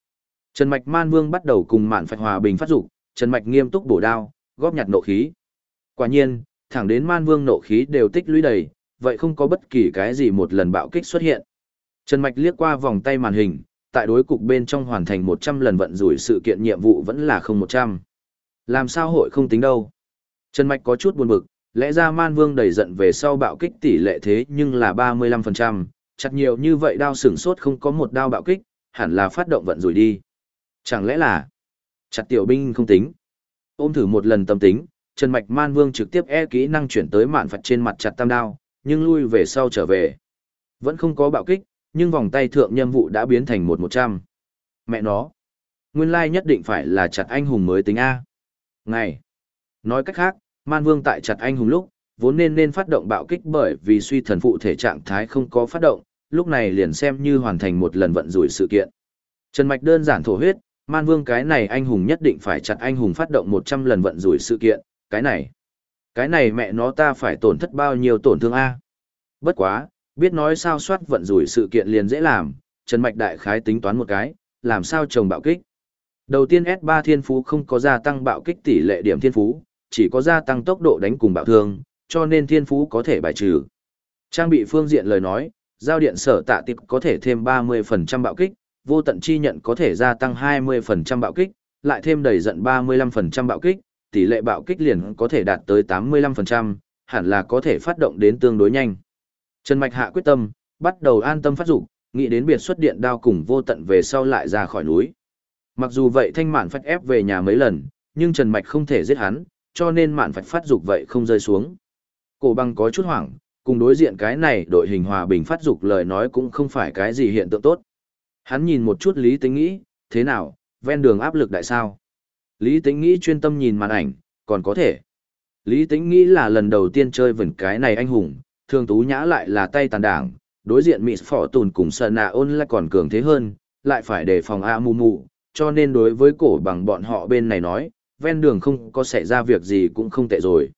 Trần Mạch Man Vương bắt đầu cùng mạn phạch hòa bình phát dục, Trần Mạch nghiêm túc bổ đao, góp nhặt nộ khí. Quả nhiên, thẳng đến Man Vương nộ khí đều tích lũy đầy, vậy không có bất kỳ cái gì một lần bạo kích xuất hiện. Trần Mạch liếc qua vòng tay màn hình, tại đối cục bên trong hoàn thành 100 lần vận rủi sự kiện nhiệm vụ vẫn là không 100. Làm sao hội không tính đâu. Trần Mạch có chút buồn bực, lẽ ra man vương đầy giận về sau bạo kích tỷ lệ thế nhưng là 35%, chặt nhiều như vậy đao sửng sốt không có một đao bạo kích, hẳn là phát động vận rủi đi. Chẳng lẽ là chặt tiểu binh không tính. Ôm thử một lần tâm tính, Trần Mạch Man Vương trực tiếp e kỹ năng chuyển tới mạn phật trên mặt chặt tam đao, nhưng lui về sau trở về. Vẫn không có bạo kích, nhưng vòng tay thượng nhiệm vụ đã biến thành một một trăm. Mẹ nó. Nguyên lai nhất định phải là chặt anh hùng mới tính A. Ngày. Nói cách khác, man vương tại chặt anh hùng lúc, vốn nên nên phát động bạo kích bởi vì suy thần phụ thể trạng thái không có phát động, lúc này liền xem như hoàn thành một lần vận rủi sự kiện. Trần Mạch đơn giản thổ huyết, man vương cái này anh hùng nhất định phải chặt anh hùng phát động 100 lần vận rủi sự kiện, cái này. Cái này mẹ nó ta phải tổn thất bao nhiêu tổn thương A. Bất quá, biết nói sao soát vận rủi sự kiện liền dễ làm, Trần Mạch Đại khái tính toán một cái, làm sao trồng bạo kích. Đầu tiên S3 thiên phú không có gia tăng bạo kích tỷ lệ điểm thiên phú, chỉ có gia tăng tốc độ đánh cùng bạo thương, cho nên thiên phú có thể bài trừ. Trang bị phương diện lời nói, giao điện sở tạ tiệp có thể thêm 30% bạo kích, vô tận chi nhận có thể gia tăng 20% bạo kích, lại thêm đầy giận 35% bạo kích, tỷ lệ bạo kích liền có thể đạt tới 85%, hẳn là có thể phát động đến tương đối nhanh. Trần Mạch hạ quyết tâm, bắt đầu an tâm phát dụng, nghĩ đến biệt xuất điện đao cùng vô tận về sau lại ra khỏi núi. Mặc dù vậy thanh mạn phách ép về nhà mấy lần, nhưng Trần Mạch không thể giết hắn, cho nên mạn phải phát dục vậy không rơi xuống. Cổ băng có chút hoảng, cùng đối diện cái này đội hình hòa bình phát dục lời nói cũng không phải cái gì hiện tượng tốt. Hắn nhìn một chút lý tính nghĩ, thế nào, ven đường áp lực đại sao? Lý Tĩnh nghĩ chuyên tâm nhìn màn ảnh, còn có thể. Lý Tĩnh nghĩ là lần đầu tiên chơi vẩn cái này anh hùng, thường tú nhã lại là tay tàn đảng, đối diện Mỹ Phỏ Tùn cùng Sơn Nạ ôn lại còn cường thế hơn, lại phải đề phòng A mù mù, cho nên đối với cổ bằng bọn họ bên này nói, ven đường không có xảy ra việc gì cũng không tệ rồi.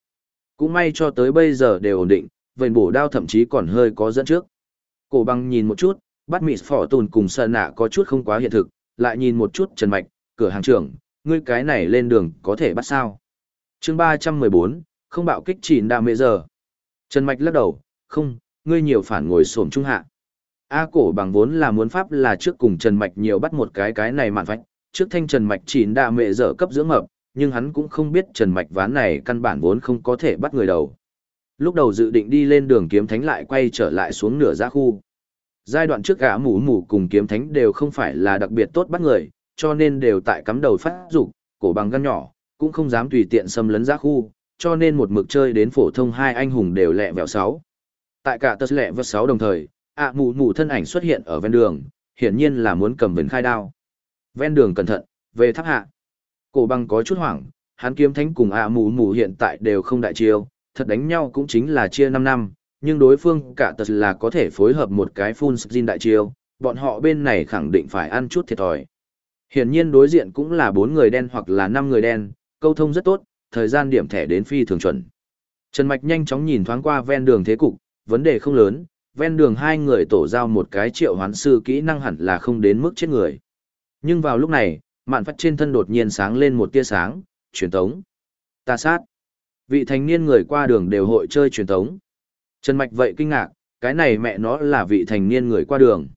Cũng may cho tới bây giờ đều ổn định, vền bổ đao thậm chí còn hơi có dẫn trước. Cổ bằng nhìn một chút, bắt Mỹ Phỏ Tùn cùng sợ Nạ có chút không quá hiện thực, lại nhìn một chút Trần Mạch, cửa hàng trưởng, ngươi cái này lên đường có thể bắt sao. chương 314, không bạo kích chỉ đà mệ giờ. Trần Mạch lắc đầu, không, ngươi nhiều phản ngồi xổm trung hạ. A cổ bằng vốn là muốn pháp là trước cùng Trần Mạch nhiều bắt một cái cái này mạn phách, trước thanh Trần Mạch chỉ đà mệ giờ cấp dưỡng mập, nhưng hắn cũng không biết Trần Mạch ván này căn bản vốn không có thể bắt người đầu. Lúc đầu dự định đi lên đường kiếm thánh lại quay trở lại xuống nửa giã khu. Giai đoạn trước gã mũ mũ cùng kiếm thánh đều không phải là đặc biệt tốt bắt người, cho nên đều tại cắm đầu phát dục cổ bằng gân nhỏ, cũng không dám tùy tiện xâm lấn giã khu, cho nên một mực chơi đến phổ thông hai anh hùng đều lẹ vẹo sáu. Tại cả tật lẹ vẹo sáu đồng thời, ạ mù mù thân ảnh xuất hiện ở ven đường, hiển nhiên là muốn cầm vấn khai đao. Ven đường cẩn thận, về tháp hạ. Cổ băng có chút hoảng, hắn kiếm thánh cùng ạ mù mù hiện tại đều không đại chiêu, thật đánh nhau cũng chính là chia 5 năm, nhưng đối phương cả tật là có thể phối hợp một cái full skin đại chiêu, bọn họ bên này khẳng định phải ăn chút thiệt thòi. Hiển nhiên đối diện cũng là bốn người đen hoặc là năm người đen, câu thông rất tốt, thời gian điểm thẻ đến phi thường chuẩn. Trần Mạch nhanh chóng nhìn thoáng qua ven đường thế cục, vấn đề không lớn, ven đường hai người tổ giao một cái triệu hoán sư kỹ năng hẳn là không đến mức chết người. Nhưng vào lúc này, mạn phát trên thân đột nhiên sáng lên một tia sáng, truyền tống. Ta sát. Vị thành niên người qua đường đều hội chơi truyền tống. Trần Mạch vậy kinh ngạc, cái này mẹ nó là vị thành niên người qua đường.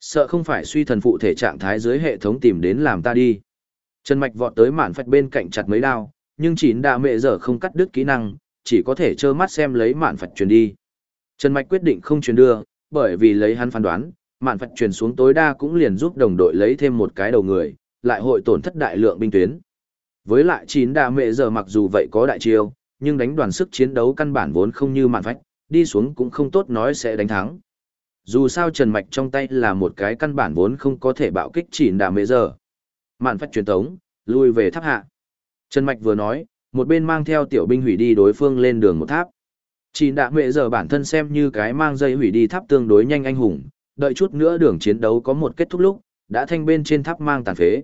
Sợ không phải suy thần phụ thể trạng thái dưới hệ thống tìm đến làm ta đi. Trần Mạch vọt tới mạn phách bên cạnh chặt mấy đao, nhưng chín đạ mẹ giờ không cắt đứt kỹ năng, chỉ có thể trơ mắt xem lấy mạn phạch truyền đi. Trần Mạch quyết định không truyền đưa, bởi vì lấy hắn phán đoán, mạn phạch truyền xuống tối đa cũng liền giúp đồng đội lấy thêm một cái đầu người, lại hội tổn thất đại lượng binh tuyến. Với lại chín đà mẹ giờ mặc dù vậy có đại chiêu, nhưng đánh đoàn sức chiến đấu căn bản vốn không như mạn phách đi xuống cũng không tốt nói sẽ đánh thắng. Dù sao Trần Mạch trong tay là một cái căn bản vốn không có thể bạo kích chỉ đà mệ giờ. Mạn phách truyền tống, lui về tháp hạ. Trần Mạch vừa nói, một bên mang theo tiểu binh hủy đi đối phương lên đường một tháp. Chỉ đạ mệ giờ bản thân xem như cái mang dây hủy đi tháp tương đối nhanh anh hùng, đợi chút nữa đường chiến đấu có một kết thúc lúc, đã thanh bên trên tháp mang tàn phế.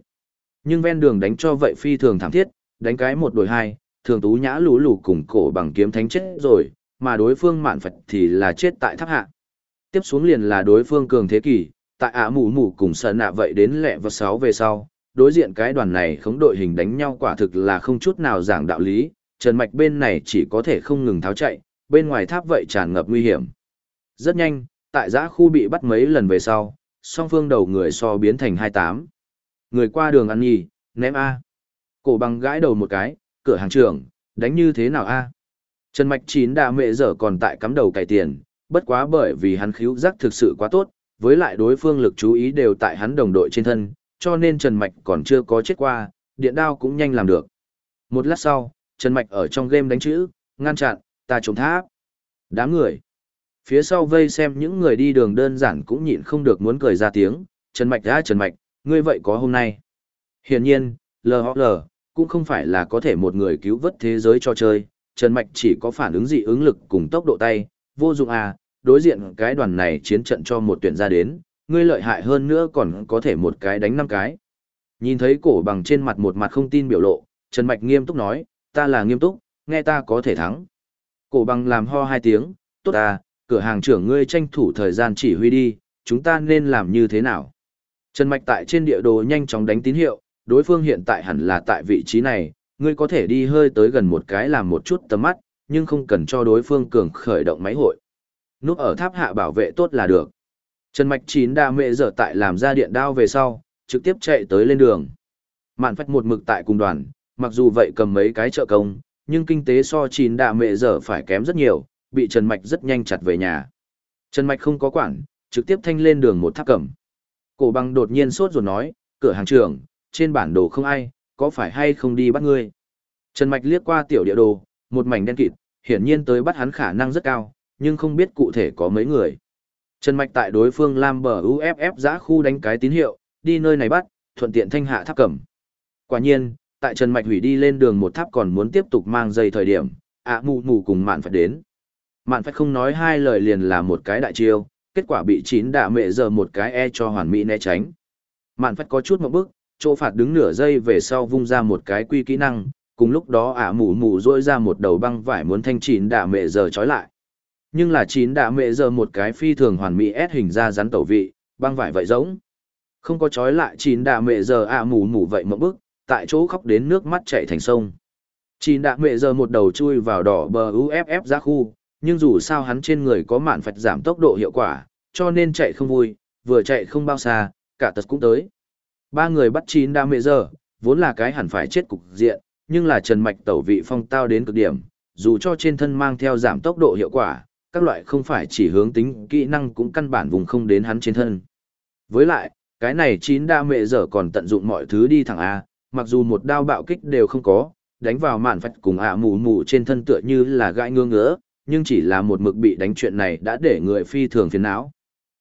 Nhưng ven đường đánh cho vậy phi thường thảm thiết, đánh cái một đổi hai, thường tú nhã lũ lù cùng cổ bằng kiếm thánh chết rồi, mà đối phương mạn phật thì là chết tại tháp hạ. Tiếp xuống liền là đối phương cường thế kỷ, tại ả mù mù cùng sợ nạ vậy đến lẹ và sáu về sau, đối diện cái đoàn này khống đội hình đánh nhau quả thực là không chút nào giảng đạo lý, Trần Mạch bên này chỉ có thể không ngừng tháo chạy, bên ngoài tháp vậy tràn ngập nguy hiểm. Rất nhanh, tại giã khu bị bắt mấy lần về sau, song phương đầu người so biến thành 28. Người qua đường ăn nhì, ném A. Cổ bằng gãi đầu một cái, cửa hàng trưởng, đánh như thế nào A. Trần Mạch chín đà mệ dở còn tại cắm đầu cải tiền, bất quá bởi vì hắn khíu giác thực sự quá tốt, với lại đối phương lực chú ý đều tại hắn đồng đội trên thân, cho nên Trần Mạch còn chưa có chết qua, điện đao cũng nhanh làm được. Một lát sau, Trần Mạch ở trong game đánh chữ, ngăn chặn, ta trống tháp. Đám người. Phía sau vây xem những người đi đường đơn giản cũng nhịn không được muốn cười ra tiếng, Trần Mạch ra Trần Mạch, ngươi vậy có hôm nay. Hiển nhiên, LHL, cũng không phải là có thể một người cứu vớt thế giới cho chơi, Trần Mạch chỉ có phản ứng dị ứng lực cùng tốc độ tay, vô dụng à, đối diện cái đoàn này chiến trận cho một tuyển ra đến, ngươi lợi hại hơn nữa còn có thể một cái đánh năm cái. Nhìn thấy cổ bằng trên mặt một mặt không tin biểu lộ, Trần Mạch nghiêm túc nói, ta là nghiêm túc, nghe ta có thể thắng. Cổ bằng làm ho hai tiếng, tốt à, cửa hàng trưởng ngươi tranh thủ thời gian chỉ huy đi, chúng ta nên làm như thế nào. Trần Mạch tại trên địa đồ nhanh chóng đánh tín hiệu, đối phương hiện tại hẳn là tại vị trí này, ngươi có thể đi hơi tới gần một cái làm một chút tầm mắt, nhưng không cần cho đối phương cường khởi động máy hội. Núp ở tháp hạ bảo vệ tốt là được. Trần Mạch chín đa mệ dở tại làm ra điện đao về sau, trực tiếp chạy tới lên đường. Mạn phách một mực tại cùng đoàn, mặc dù vậy cầm mấy cái trợ công, nhưng kinh tế so chín đa mệ dở phải kém rất nhiều, bị Trần Mạch rất nhanh chặt về nhà. Trần Mạch không có quản, trực tiếp thanh lên đường một tháp cầm. Cổ băng đột nhiên sốt ruột nói, cửa hàng trưởng, trên bản đồ không ai, có phải hay không đi bắt ngươi? Trần Mạch liếc qua tiểu địa đồ, một mảnh đen kịt, hiển nhiên tới bắt hắn khả năng rất cao, nhưng không biết cụ thể có mấy người. Trần Mạch tại đối phương Lam bờ UFF giã khu đánh cái tín hiệu, đi nơi này bắt, thuận tiện thanh hạ tháp cầm. Quả nhiên, tại Trần Mạch hủy đi lên đường một tháp còn muốn tiếp tục mang dây thời điểm, ạ mù mù cùng mạn phải đến. Mạn phải không nói hai lời liền là một cái đại chiêu, kết quả bị chín đạ mẹ giờ một cái e cho hoàn mỹ né tránh. Mạn phải có chút một bước, chỗ phạt đứng nửa giây về sau vung ra một cái quy kỹ năng, cùng lúc đó ả mù mù rỗi ra một đầu băng vải muốn thanh chín đạ mẹ giờ trói lại. Nhưng là chín đạ mẹ giờ một cái phi thường hoàn mỹ ép hình ra rắn tẩu vị, băng vải vậy giống. Không có trói lại chín đạ mẹ giờ ả mù mù vậy một bước, tại chỗ khóc đến nước mắt chảy thành sông. Chín đạ mẹ giờ một đầu chui vào đỏ bờ UFF ra khu, nhưng dù sao hắn trên người có mạn phạch giảm tốc độ hiệu quả, cho nên chạy không vui, vừa chạy không bao xa, cả tật cũng tới. Ba người bắt chín đa mệ giờ, vốn là cái hẳn phải chết cục diện, nhưng là trần mạch tẩu vị phong tao đến cực điểm, dù cho trên thân mang theo giảm tốc độ hiệu quả, các loại không phải chỉ hướng tính kỹ năng cũng căn bản vùng không đến hắn trên thân. Với lại, cái này chín đa mệ giờ còn tận dụng mọi thứ đi thẳng A, mặc dù một đao bạo kích đều không có, đánh vào mạn vạch cùng ạ mù mù trên thân tựa như là gãi ngương ngỡ, nhưng chỉ là một mực bị đánh chuyện này đã để người phi thường phiền não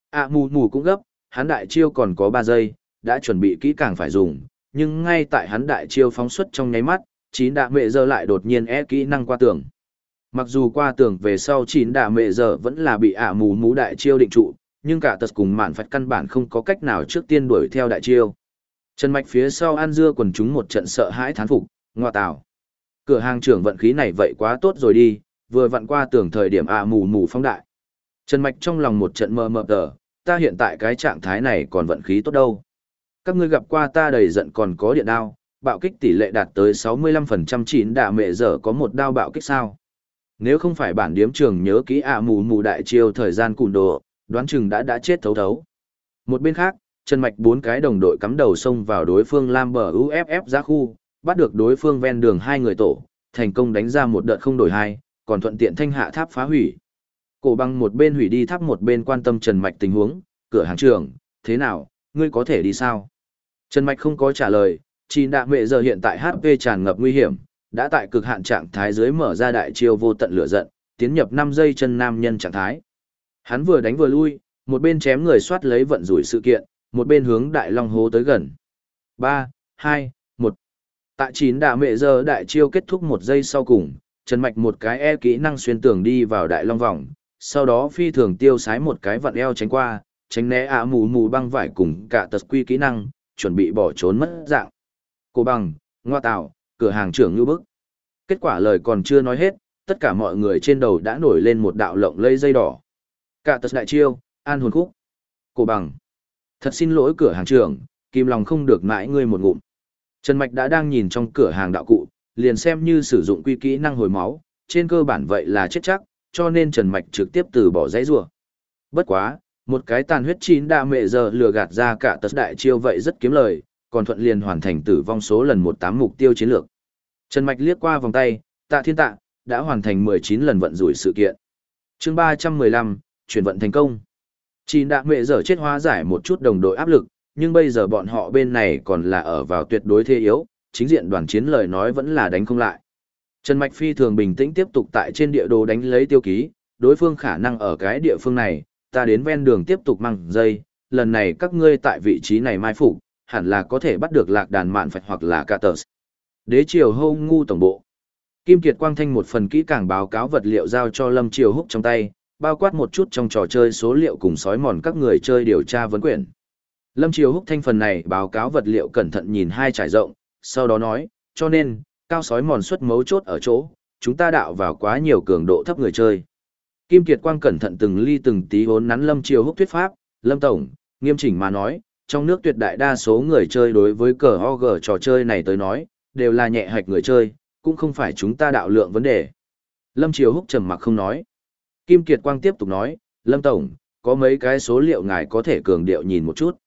ạ mù mù cũng gấp, hắn đại chiêu còn có 3 giây, đã chuẩn bị kỹ càng phải dùng, nhưng ngay tại hắn đại chiêu phóng xuất trong nháy mắt, chín đạ mẹ giờ lại đột nhiên é kỹ năng qua tường. Mặc dù qua tường về sau chín đạ mẹ giờ vẫn là bị ả mù mù đại chiêu định trụ, nhưng cả tật cùng mạn phạch căn bản không có cách nào trước tiên đuổi theo đại chiêu. Trần Mạch phía sau An Dưa quần chúng một trận sợ hãi thán phục, ngoa tào. Cửa hàng trưởng vận khí này vậy quá tốt rồi đi, vừa vặn qua tường thời điểm à mù mù phong đại. Trần Mạch trong lòng một trận mơ mơ tờ, ta hiện tại cái trạng thái này còn vận khí tốt đâu. Các ngươi gặp qua ta đầy giận còn có điện đao, bạo kích tỷ lệ đạt tới 65% chín đạ mẹ giờ có một đao bạo kích sao. Nếu không phải bản điếm trường nhớ kỹ ạ mù mù đại chiêu thời gian cùn đồ, đoán chừng đã đã chết thấu thấu. Một bên khác, Trần Mạch bốn cái đồng đội cắm đầu xông vào đối phương Lam bờ UFF ra khu, bắt được đối phương ven đường hai người tổ, thành công đánh ra một đợt không đổi hai, còn thuận tiện thanh hạ tháp phá hủy. Cổ băng một bên hủy đi tháp một bên quan tâm Trần Mạch tình huống, cửa hàng trưởng, thế nào, ngươi có thể đi sao? Trần Mạch không có trả lời, chỉ đạ mệ giờ hiện tại HP tràn ngập nguy hiểm, đã tại cực hạn trạng thái dưới mở ra đại chiêu vô tận lửa giận, tiến nhập 5 giây chân nam nhân trạng thái. Hắn vừa đánh vừa lui, một bên chém người soát lấy vận rủi sự kiện, một bên hướng đại long hố tới gần. 3, 2, 1. Tại chín đạ mệ giờ đại chiêu kết thúc một giây sau cùng, Trần Mạch một cái e kỹ năng xuyên tường đi vào đại long vòng, sau đó phi thường tiêu sái một cái vặn eo tránh qua, tránh né ạ mù mù băng vải cùng cả tật quy kỹ năng, chuẩn bị bỏ trốn mất dạng. Cô bằng, ngoa tạo, cửa hàng trưởng như bức. Kết quả lời còn chưa nói hết, tất cả mọi người trên đầu đã nổi lên một đạo lộng lây dây đỏ. Cả tật đại chiêu, an hồn khúc. Cô bằng. Thật xin lỗi cửa hàng trưởng, kim lòng không được mãi ngươi một ngụm. Trần Mạch đã đang nhìn trong cửa hàng đạo cụ, liền xem như sử dụng quy kỹ năng hồi máu, trên cơ bản vậy là chết chắc, cho nên Trần Mạch trực tiếp từ bỏ giấy rùa. Bất quá, một cái tàn huyết chín đa mệ giờ lừa gạt ra cả tật đại chiêu vậy rất kiếm lời, còn thuận liền hoàn thành tử vong số lần 18 mục tiêu chiến lược. Trần Mạch liếc qua vòng tay, tạ thiên tạ, đã hoàn thành 19 lần vận rủi sự kiện. chương 315, chuyển vận thành công. Chín đạ mệ giờ chết hóa giải một chút đồng đội áp lực, nhưng bây giờ bọn họ bên này còn là ở vào tuyệt đối thế yếu, chính diện đoàn chiến lời nói vẫn là đánh không lại. Trần Mạch Phi thường bình tĩnh tiếp tục tại trên địa đồ đánh lấy tiêu ký, đối phương khả năng ở cái địa phương này, ta đến ven đường tiếp tục mang dây, lần này các ngươi tại vị trí này mai phục, hẳn là có thể bắt được lạc đàn mạn phạch hoặc là cả tờ. Đế triều hô ngu tổng bộ. Kim Kiệt Quang Thanh một phần kỹ càng báo cáo vật liệu giao cho Lâm Triều Húc trong tay, bao quát một chút trong trò chơi số liệu cùng sói mòn các người chơi điều tra vấn quyển. Lâm Triều Húc thanh phần này báo cáo vật liệu cẩn thận nhìn hai trải rộng, sau đó nói, cho nên, cao sói mòn suất mấu chốt ở chỗ, chúng ta đạo vào quá nhiều cường độ thấp người chơi. Kim Kiệt Quang cẩn thận từng ly từng tí hốn nắn Lâm Triều Húc thuyết pháp, Lâm Tổng, nghiêm chỉnh mà nói, trong nước tuyệt đại đa số người chơi đối với cờ OG trò chơi này tới nói, đều là nhẹ hạch người chơi, cũng không phải chúng ta đạo lượng vấn đề. Lâm Triều Húc trầm mặc không nói. Kim Kiệt Quang tiếp tục nói, Lâm Tổng, có mấy cái số liệu ngài có thể cường điệu nhìn một chút.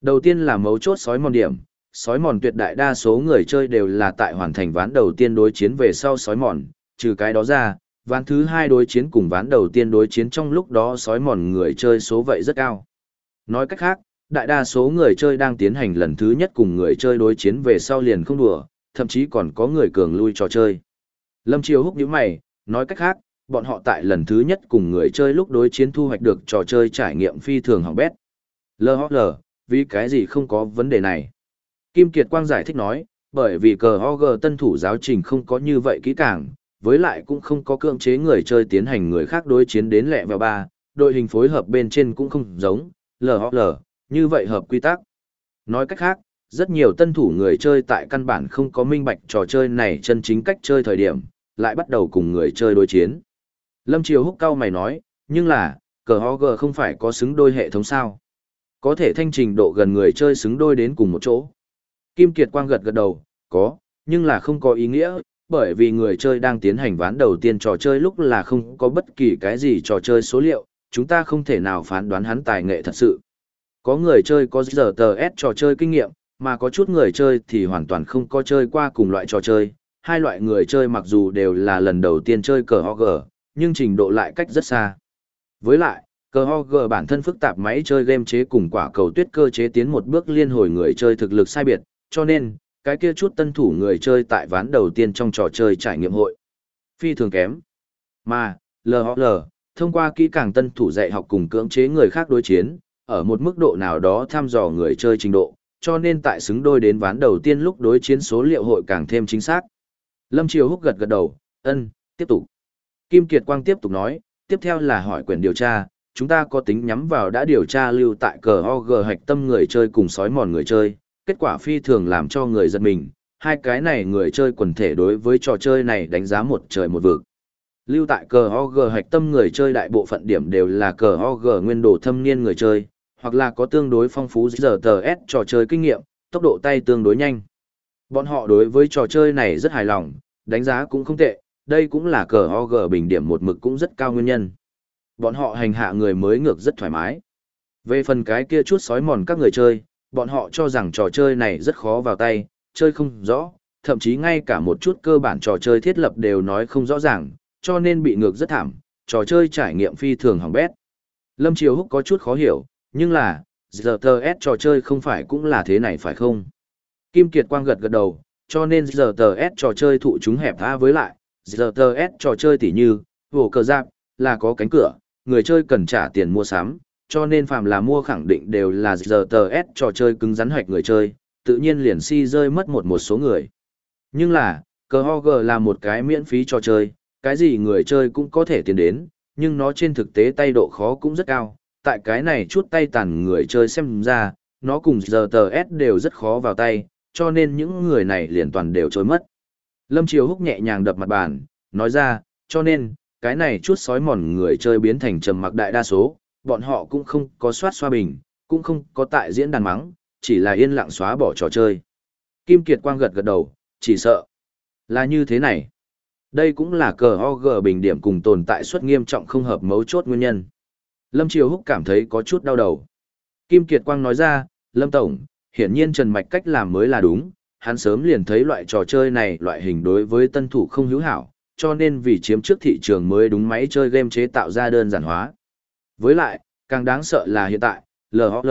Đầu tiên là mấu chốt sói mòn điểm, sói mòn tuyệt đại đa số người chơi đều là tại hoàn thành ván đầu tiên đối chiến về sau sói mòn, trừ cái đó ra, ván thứ hai đối chiến cùng ván đầu tiên đối chiến trong lúc đó sói mòn người chơi số vậy rất cao. Nói cách khác, đại đa số người chơi đang tiến hành lần thứ nhất cùng người chơi đối chiến về sau liền không đùa, thậm chí còn có người cường lui trò chơi. Lâm Triều húc nhíu mày, nói cách khác, bọn họ tại lần thứ nhất cùng người chơi lúc đối chiến thu hoạch được trò chơi trải nghiệm phi thường hỏng bét. LHL, vì cái gì không có vấn đề này? Kim Kiệt Quang giải thích nói, bởi vì cờ OG tân thủ giáo trình không có như vậy kỹ càng, với lại cũng không có cưỡng chế người chơi tiến hành người khác đối chiến đến lẹ vào ba, đội hình phối hợp bên trên cũng không giống, LOL, như vậy hợp quy tắc. Nói cách khác, rất nhiều tân thủ người chơi tại căn bản không có minh bạch trò chơi này chân chính cách chơi thời điểm, lại bắt đầu cùng người chơi đối chiến. Lâm Triều húc cao mày nói, nhưng là, cờ OG không phải có xứng đôi hệ thống sao. Có thể thanh trình độ gần người chơi xứng đôi đến cùng một chỗ. Kim Kiệt Quang gật gật đầu, có, nhưng là không có ý nghĩa, bởi vì người chơi đang tiến hành ván đầu tiên trò chơi lúc là không có bất kỳ cái gì trò chơi số liệu, chúng ta không thể nào phán đoán hắn tài nghệ thật sự. Có người chơi có giờ tờ S trò chơi kinh nghiệm, mà có chút người chơi thì hoàn toàn không có chơi qua cùng loại trò chơi. Hai loại người chơi mặc dù đều là lần đầu tiên chơi cờ HG, nhưng trình độ lại cách rất xa. Với lại, cờ HG bản thân phức tạp máy chơi game chế cùng quả cầu tuyết cơ chế tiến một bước liên hồi người chơi thực lực sai biệt, cho nên, cái kia chút tân thủ người chơi tại ván đầu tiên trong trò chơi trải nghiệm hội. Phi thường kém. Mà, LHL, thông qua kỹ càng tân thủ dạy học cùng cưỡng chế người khác đối chiến, ở một mức độ nào đó thăm dò người chơi trình độ, cho nên tại xứng đôi đến ván đầu tiên lúc đối chiến số liệu hội càng thêm chính xác. Lâm Triều Húc gật gật đầu, ân, tiếp tục. Kim Kiệt Quang tiếp tục nói, tiếp theo là hỏi quyền điều tra, chúng ta có tính nhắm vào đã điều tra lưu tại cờ OG hạch tâm người chơi cùng sói mòn người chơi, kết quả phi thường làm cho người giật mình, hai cái này người chơi quần thể đối với trò chơi này đánh giá một trời một vực. Lưu tại cờ OG hạch tâm người chơi đại bộ phận điểm đều là cờ OG nguyên đồ thâm niên người chơi, hoặc là có tương đối phong phú giờ tờ S trò chơi kinh nghiệm, tốc độ tay tương đối nhanh. Bọn họ đối với trò chơi này rất hài lòng, đánh giá cũng không tệ, đây cũng là cờ OG bình điểm một mực cũng rất cao nguyên nhân. Bọn họ hành hạ người mới ngược rất thoải mái. Về phần cái kia chút sói mòn các người chơi, bọn họ cho rằng trò chơi này rất khó vào tay, chơi không rõ, thậm chí ngay cả một chút cơ bản trò chơi thiết lập đều nói không rõ ràng, cho nên bị ngược rất thảm, trò chơi trải nghiệm phi thường hỏng bét. Lâm Triều Húc có chút khó hiểu, nhưng là, giờ tờ S trò chơi không phải cũng là thế này phải không? Kim Kiệt Quang gật gật đầu, cho nên giờ tờ S trò chơi thụ chúng hẹp tha với lại, giờ tờ S trò chơi tỉ như, vổ cờ giáp, là có cánh cửa, người chơi cần trả tiền mua sắm, cho nên phàm là mua khẳng định đều là giờ tờ S trò chơi cứng rắn hoạch người chơi, tự nhiên liền si rơi mất một một số người. Nhưng là, cờ HOG là một cái miễn phí trò chơi, cái gì người chơi cũng có thể tiến đến, nhưng nó trên thực tế tay độ khó cũng rất cao, tại cái này chút tay tàn người chơi xem ra, nó cùng giờ tờ S đều rất khó vào tay, cho nên những người này liền toàn đều trôi mất. Lâm Triều Húc nhẹ nhàng đập mặt bàn, nói ra, cho nên, cái này chút sói mòn người chơi biến thành trầm mặc đại đa số, bọn họ cũng không có soát xoa bình, cũng không có tại diễn đàn mắng, chỉ là yên lặng xóa bỏ trò chơi. Kim Kiệt Quang gật gật đầu, chỉ sợ là như thế này. Đây cũng là cờ OG bình điểm cùng tồn tại suất nghiêm trọng không hợp mấu chốt nguyên nhân. Lâm Triều Húc cảm thấy có chút đau đầu. Kim Kiệt Quang nói ra, Lâm Tổng, hiển nhiên Trần Mạch cách làm mới là đúng, hắn sớm liền thấy loại trò chơi này loại hình đối với tân thủ không hữu hảo, cho nên vì chiếm trước thị trường mới đúng máy chơi game chế tạo ra đơn giản hóa. Với lại, càng đáng sợ là hiện tại, LHL,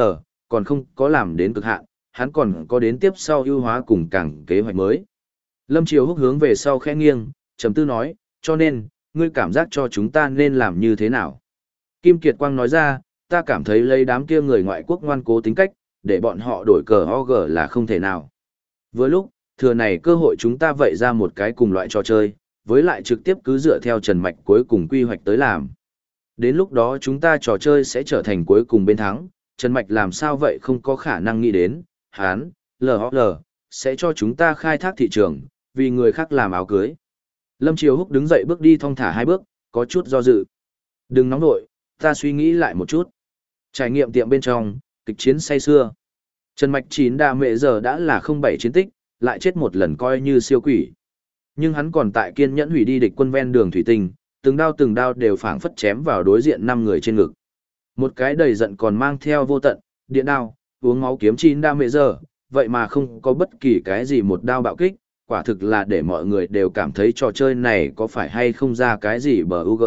còn không có làm đến cực hạn, hắn còn có đến tiếp sau ưu hóa cùng càng kế hoạch mới. Lâm Triều Húc hướng về sau khẽ nghiêng, trầm tư nói, cho nên, ngươi cảm giác cho chúng ta nên làm như thế nào? Kim Kiệt Quang nói ra, ta cảm thấy lấy đám kia người ngoại quốc ngoan cố tính cách, để bọn họ đổi cờ OG là không thể nào. Vừa lúc, thừa này cơ hội chúng ta vậy ra một cái cùng loại trò chơi, với lại trực tiếp cứ dựa theo trần mạch cuối cùng quy hoạch tới làm. Đến lúc đó chúng ta trò chơi sẽ trở thành cuối cùng bên thắng, Trần Mạch làm sao vậy không có khả năng nghĩ đến, hán, LHL, sẽ cho chúng ta khai thác thị trường, vì người khác làm áo cưới. Lâm Triều Húc đứng dậy bước đi thong thả hai bước, có chút do dự. Đừng nóng nội, ta suy nghĩ lại một chút. Trải nghiệm tiệm bên trong, kịch chiến say xưa. Trần Mạch chín đa mệ giờ đã là không bảy chiến tích, lại chết một lần coi như siêu quỷ. Nhưng hắn còn tại kiên nhẫn hủy đi địch quân ven đường thủy tinh, từng đao từng đao đều phảng phất chém vào đối diện năm người trên ngực. Một cái đầy giận còn mang theo vô tận, điện đao, uống máu kiếm chín đa mệ giờ, vậy mà không có bất kỳ cái gì một đao bạo kích, quả thực là để mọi người đều cảm thấy trò chơi này có phải hay không ra cái gì bờ UG.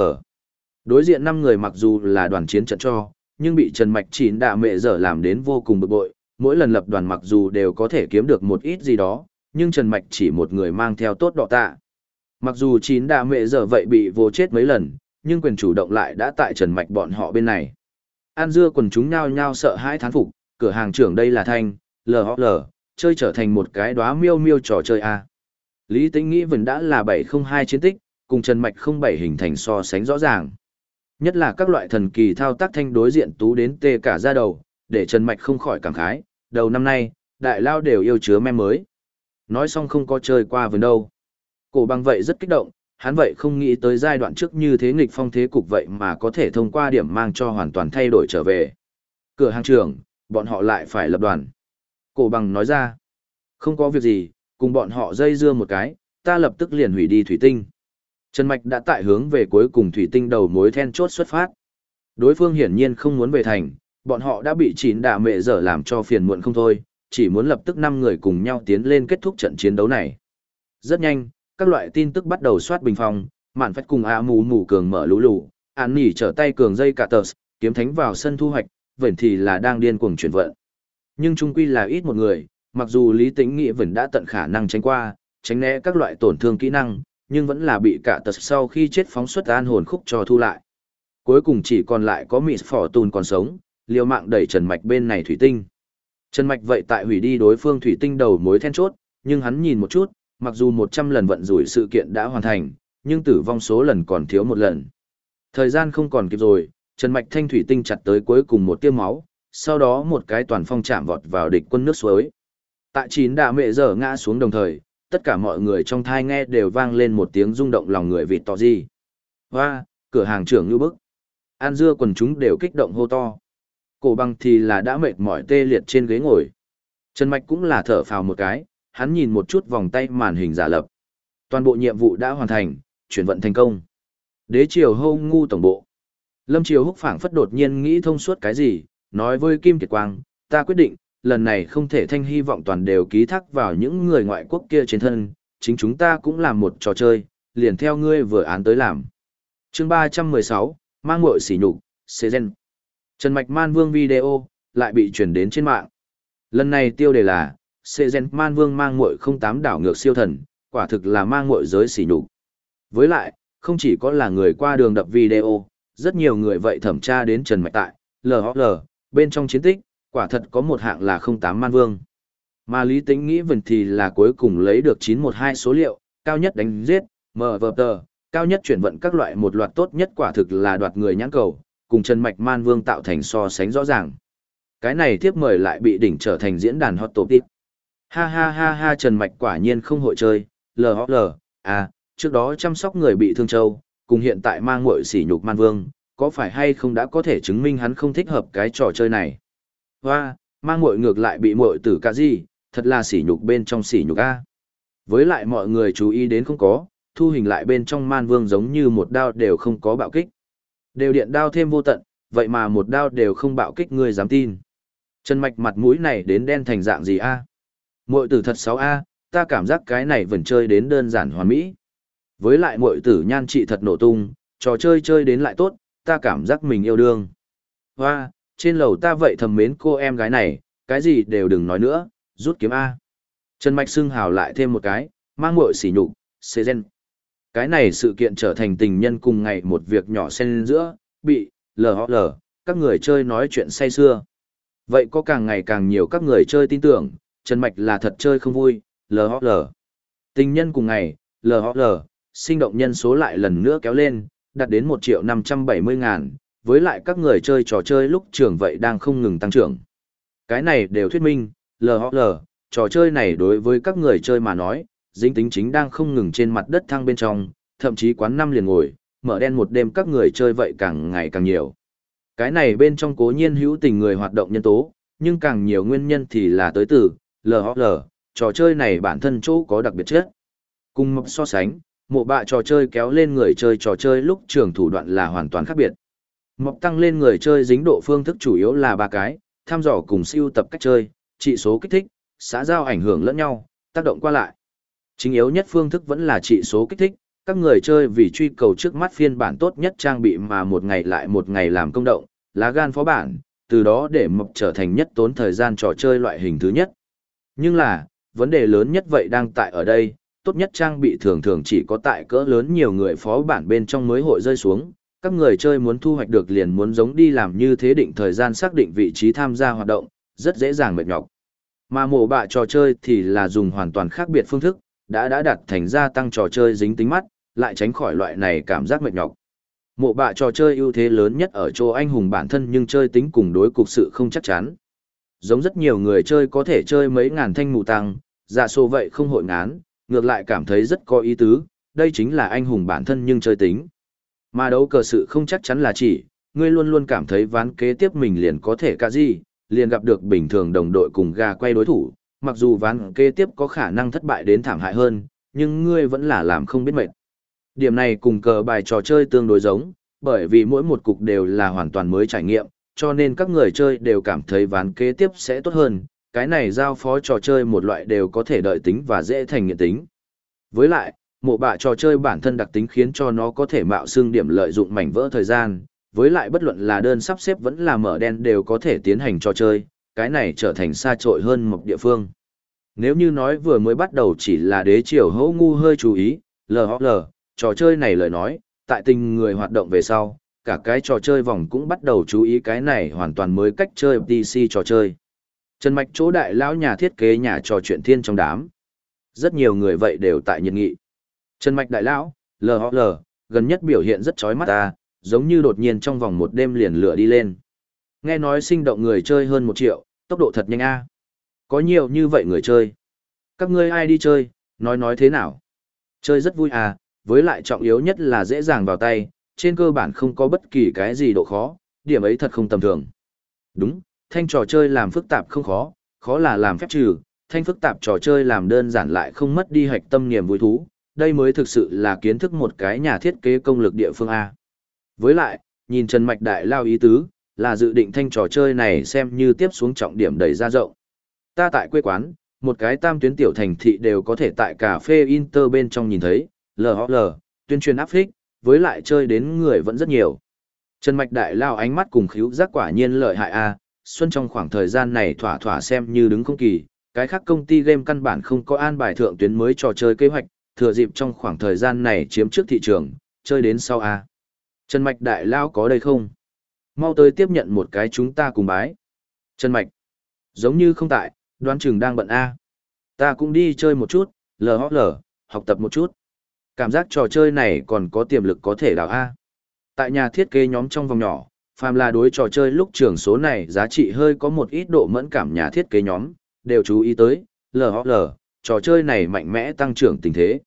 Đối diện năm người mặc dù là đoàn chiến trận cho, nhưng bị Trần Mạch chín đa mệ dở làm đến vô cùng bực bội, mỗi lần lập đoàn mặc dù đều có thể kiếm được một ít gì đó, nhưng Trần Mạch chỉ một người mang theo tốt đỏ tạ. Mặc dù chín đà mệ giờ vậy bị vô chết mấy lần, nhưng quyền chủ động lại đã tại Trần Mạch bọn họ bên này. An dưa quần chúng nhao nhao sợ hãi thán phục, cửa hàng trưởng đây là thanh, lờ lờ, chơi trở thành một cái đóa miêu miêu trò chơi a. Lý Tĩnh nghĩ vẫn đã là 702 chiến tích, cùng Trần Mạch 07 hình thành so sánh rõ ràng. Nhất là các loại thần kỳ thao tác thanh đối diện tú đến tê cả ra đầu, để Trần Mạch không khỏi cảm khái, đầu năm nay, đại lao đều yêu chứa mem mới. Nói xong không có chơi qua vườn đâu. Cổ bằng vậy rất kích động, hắn vậy không nghĩ tới giai đoạn trước như thế nghịch phong thế cục vậy mà có thể thông qua điểm mang cho hoàn toàn thay đổi trở về. Cửa hàng trưởng, bọn họ lại phải lập đoàn. Cổ bằng nói ra, không có việc gì, cùng bọn họ dây dưa một cái, ta lập tức liền hủy đi thủy tinh. Trần Mạch đã tại hướng về cuối cùng thủy tinh đầu mối then chốt xuất phát. Đối phương hiển nhiên không muốn về thành, bọn họ đã bị chín đạ mệ dở làm cho phiền muộn không thôi, chỉ muốn lập tức 5 người cùng nhau tiến lên kết thúc trận chiến đấu này. Rất nhanh, các loại tin tức bắt đầu soát bình phong, mạn phách cùng A mù mù cường mở lũ lũ, án nỉ trở tay cường dây cả tờ, kiếm thánh vào sân thu hoạch, vẫn thì là đang điên cuồng chuyển vận. Nhưng trung quy là ít một người, mặc dù Lý tính nghĩ vẫn đã tận khả năng tránh qua, tránh né các loại tổn thương kỹ năng, nhưng vẫn là bị cả tật sau khi chết phóng xuất an hồn khúc cho thu lại. Cuối cùng chỉ còn lại có Mị Phỏ Tùn còn sống, liều mạng đẩy Trần Mạch bên này thủy tinh. Trần Mạch vậy tại hủy đi đối phương thủy tinh đầu mối then chốt, nhưng hắn nhìn một chút, mặc dù 100 lần vận rủi sự kiện đã hoàn thành, nhưng tử vong số lần còn thiếu một lần. Thời gian không còn kịp rồi, Trần Mạch thanh thủy tinh chặt tới cuối cùng một tiêm máu, sau đó một cái toàn phong chạm vọt vào địch quân nước suối. Tại chín đà mẹ giờ ngã xuống đồng thời, tất cả mọi người trong thai nghe đều vang lên một tiếng rung động lòng người vịt to gì. Hoa, cửa hàng trưởng như bức. An dưa quần chúng đều kích động hô to. Cổ băng thì là đã mệt mỏi tê liệt trên ghế ngồi. Trần Mạch cũng là thở phào một cái, hắn nhìn một chút vòng tay màn hình giả lập. Toàn bộ nhiệm vụ đã hoàn thành, chuyển vận thành công. Đế triều hô ngu tổng bộ. Lâm Triều Húc phảng phất đột nhiên nghĩ thông suốt cái gì, nói với Kim Kiệt Quang, ta quyết định, lần này không thể thanh hy vọng toàn đều ký thác vào những người ngoại quốc kia trên thân, chính chúng ta cũng làm một trò chơi, liền theo ngươi vừa án tới làm. chương 316, mang ngội sỉ nhục, xê gen. Trần Mạch Man Vương video, lại bị chuyển đến trên mạng. Lần này tiêu đề là, Sê gen Man Vương mang mội không tám đảo ngược siêu thần, quả thực là mang mội giới xỉ nhục. Với lại, không chỉ có là người qua đường đập video, rất nhiều người vậy thẩm tra đến Trần Mạch tại, LHL, bên trong chiến tích, quả thật có một hạng là 08 man vương. Mà Lý Tĩnh nghĩ vần thì là cuối cùng lấy được 912 số liệu, cao nhất đánh giết, mở vợp tờ, cao nhất chuyển vận các loại một loạt tốt nhất quả thực là đoạt người nhãn cầu, cùng Trần Mạch Man Vương tạo thành so sánh rõ ràng. Cái này tiếp mời lại bị đỉnh trở thành diễn đàn hot topic. Ha ha ha ha Trần Mạch quả nhiên không hội chơi, LHL, à, trước đó chăm sóc người bị thương châu, cùng hiện tại mang muội sỉ nhục Man Vương, có phải hay không đã có thể chứng minh hắn không thích hợp cái trò chơi này hoa, mang muội ngược lại bị muội tử cả gì, thật là sỉ nhục bên trong sỉ nhục a. Với lại mọi người chú ý đến không có, thu hình lại bên trong man vương giống như một đao đều không có bạo kích. Đều điện đao thêm vô tận, vậy mà một đao đều không bạo kích người dám tin. Chân mạch mặt mũi này đến đen thành dạng gì a? Mội tử thật 6A, ta cảm giác cái này vẫn chơi đến đơn giản hoàn mỹ. Với lại mội tử nhan trị thật nổ tung, trò chơi chơi đến lại tốt, ta cảm giác mình yêu đương. Hoa, trên lầu ta vậy thầm mến cô em gái này, cái gì đều đừng nói nữa, rút kiếm A. Trần Mạch xưng hào lại thêm một cái, mang mội xỉ nhục, xê gen. Cái này sự kiện trở thành tình nhân cùng ngày một việc nhỏ xen giữa, bị, lờ lờ, các người chơi nói chuyện say xưa. Vậy có càng ngày càng nhiều các người chơi tin tưởng, Trần Mạch là thật chơi không vui, lhl. Tình nhân cùng ngày, lhl, sinh động nhân số lại lần nữa kéo lên, đạt đến 1 triệu 570 ngàn, với lại các người chơi trò chơi lúc trường vậy đang không ngừng tăng trưởng. Cái này đều thuyết minh, lhl, trò chơi này đối với các người chơi mà nói, dính tính chính đang không ngừng trên mặt đất thăng bên trong, thậm chí quán năm liền ngồi, mở đen một đêm các người chơi vậy càng ngày càng nhiều. Cái này bên trong cố nhiên hữu tình người hoạt động nhân tố, nhưng càng nhiều nguyên nhân thì là tới từ lhl trò chơi này bản thân chỗ có đặc biệt chất. Cùng mập so sánh, mộ bạ trò chơi kéo lên người chơi trò chơi lúc trường thủ đoạn là hoàn toàn khác biệt. Mọc tăng lên người chơi dính độ phương thức chủ yếu là ba cái, tham dò cùng siêu tập cách chơi, trị số kích thích, xã giao ảnh hưởng lẫn nhau, tác động qua lại. Chính yếu nhất phương thức vẫn là trị số kích thích, các người chơi vì truy cầu trước mắt phiên bản tốt nhất trang bị mà một ngày lại một ngày làm công động, lá gan phó bản, từ đó để mập trở thành nhất tốn thời gian trò chơi loại hình thứ nhất. Nhưng là, vấn đề lớn nhất vậy đang tại ở đây, tốt nhất trang bị thường thường chỉ có tại cỡ lớn nhiều người phó bản bên trong mới hội rơi xuống, các người chơi muốn thu hoạch được liền muốn giống đi làm như thế định thời gian xác định vị trí tham gia hoạt động, rất dễ dàng mệt nhọc. Mà mổ bạ trò chơi thì là dùng hoàn toàn khác biệt phương thức, đã đã đặt thành ra tăng trò chơi dính tính mắt, lại tránh khỏi loại này cảm giác mệt nhọc. Mộ bạ trò chơi ưu thế lớn nhất ở chỗ anh hùng bản thân nhưng chơi tính cùng đối cục sự không chắc chắn. Giống rất nhiều người chơi có thể chơi mấy ngàn thanh mù tăng, dạ giả số vậy không hội ngán, ngược lại cảm thấy rất có ý tứ, đây chính là anh hùng bản thân nhưng chơi tính. Mà đấu cờ sự không chắc chắn là chỉ, ngươi luôn luôn cảm thấy ván kế tiếp mình liền có thể cả gì, liền gặp được bình thường đồng đội cùng gà quay đối thủ, mặc dù ván kế tiếp có khả năng thất bại đến thảm hại hơn, nhưng ngươi vẫn là làm không biết mệt. Điểm này cùng cờ bài trò chơi tương đối giống, bởi vì mỗi một cục đều là hoàn toàn mới trải nghiệm, cho nên các người chơi đều cảm thấy ván kế tiếp sẽ tốt hơn, cái này giao phó trò chơi một loại đều có thể đợi tính và dễ thành nghiện tính. Với lại, mộ bạ trò chơi bản thân đặc tính khiến cho nó có thể mạo xương điểm lợi dụng mảnh vỡ thời gian, với lại bất luận là đơn sắp xếp vẫn là mở đen đều có thể tiến hành trò chơi, cái này trở thành xa trội hơn một địa phương. Nếu như nói vừa mới bắt đầu chỉ là đế triều hỗ ngu hơi chú ý, lờ lờ, trò chơi này lời nói, tại tình người hoạt động về sau, cả cái trò chơi vòng cũng bắt đầu chú ý cái này hoàn toàn mới cách chơi pc trò chơi. Trần Mạch chỗ đại lão nhà thiết kế nhà trò chuyện thiên trong đám. Rất nhiều người vậy đều tại nhiệt nghị. Trần Mạch đại lão, LHL, gần nhất biểu hiện rất chói mắt ta, giống như đột nhiên trong vòng một đêm liền lửa đi lên. Nghe nói sinh động người chơi hơn một triệu, tốc độ thật nhanh a. Có nhiều như vậy người chơi. Các ngươi ai đi chơi, nói nói thế nào? Chơi rất vui à, với lại trọng yếu nhất là dễ dàng vào tay, trên cơ bản không có bất kỳ cái gì độ khó, điểm ấy thật không tầm thường. Đúng, thanh trò chơi làm phức tạp không khó, khó là làm phép trừ, thanh phức tạp trò chơi làm đơn giản lại không mất đi hạch tâm niềm vui thú, đây mới thực sự là kiến thức một cái nhà thiết kế công lực địa phương A. Với lại, nhìn Trần Mạch Đại lao ý tứ, là dự định thanh trò chơi này xem như tiếp xuống trọng điểm đầy ra rộng. Ta tại quê quán, một cái tam tuyến tiểu thành thị đều có thể tại cà phê Inter bên trong nhìn thấy, LHL, tuyên truyền áp phích, với lại chơi đến người vẫn rất nhiều. Trần Mạch Đại lao ánh mắt cùng khíu giác quả nhiên lợi hại a Xuân trong khoảng thời gian này thỏa thỏa xem như đứng không kỳ, cái khác công ty game căn bản không có an bài thượng tuyến mới trò chơi kế hoạch, thừa dịp trong khoảng thời gian này chiếm trước thị trường, chơi đến sau a Trần Mạch Đại lao có đây không? Mau tới tiếp nhận một cái chúng ta cùng bái. Trần Mạch, giống như không tại, đoán chừng đang bận a Ta cũng đi chơi một chút, lờ lờ, học tập một chút. Cảm giác trò chơi này còn có tiềm lực có thể đào A. Tại nhà thiết kế nhóm trong vòng nhỏ, phàm là đối trò chơi lúc trường số này giá trị hơi có một ít độ mẫn cảm nhà thiết kế nhóm, đều chú ý tới, LHL, trò chơi này mạnh mẽ tăng trưởng tình thế.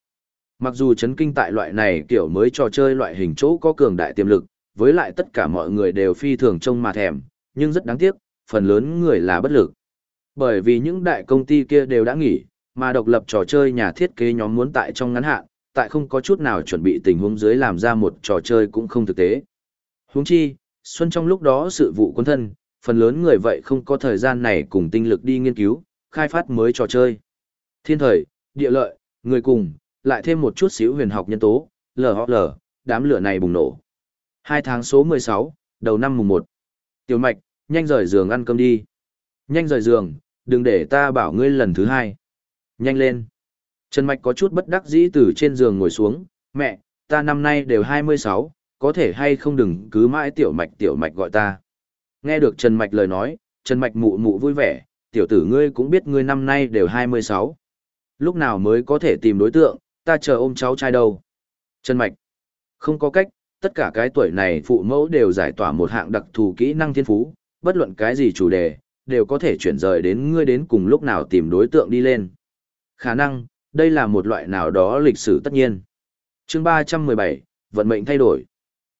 Mặc dù chấn kinh tại loại này kiểu mới trò chơi loại hình chỗ có cường đại tiềm lực, với lại tất cả mọi người đều phi thường trông mà thèm, nhưng rất đáng tiếc, phần lớn người là bất lực. Bởi vì những đại công ty kia đều đã nghỉ, mà độc lập trò chơi nhà thiết kế nhóm muốn tại trong ngắn hạn, tại không có chút nào chuẩn bị tình huống dưới làm ra một trò chơi cũng không thực tế. Huống chi, Xuân trong lúc đó sự vụ quân thân, phần lớn người vậy không có thời gian này cùng tinh lực đi nghiên cứu, khai phát mới trò chơi. Thiên thời, địa lợi, người cùng, lại thêm một chút xíu huyền học nhân tố, lờ lờ, đám lửa này bùng nổ. Hai tháng số 16, đầu năm mùng 1. Tiểu mạch, nhanh rời giường ăn cơm đi. Nhanh rời giường, đừng để ta bảo ngươi lần thứ hai. Nhanh lên. Trần Mạch có chút bất đắc dĩ từ trên giường ngồi xuống, mẹ, ta năm nay đều 26, có thể hay không đừng cứ mãi tiểu mạch tiểu mạch gọi ta. Nghe được Trần Mạch lời nói, Trần Mạch mụ mụ vui vẻ, tiểu tử ngươi cũng biết ngươi năm nay đều 26. Lúc nào mới có thể tìm đối tượng, ta chờ ôm cháu trai đâu. Trần Mạch, không có cách, tất cả cái tuổi này phụ mẫu đều giải tỏa một hạng đặc thù kỹ năng thiên phú, bất luận cái gì chủ đề, đều có thể chuyển rời đến ngươi đến cùng lúc nào tìm đối tượng đi lên. Khả năng, đây là một loại nào đó lịch sử tất nhiên. chương 317, vận mệnh thay đổi.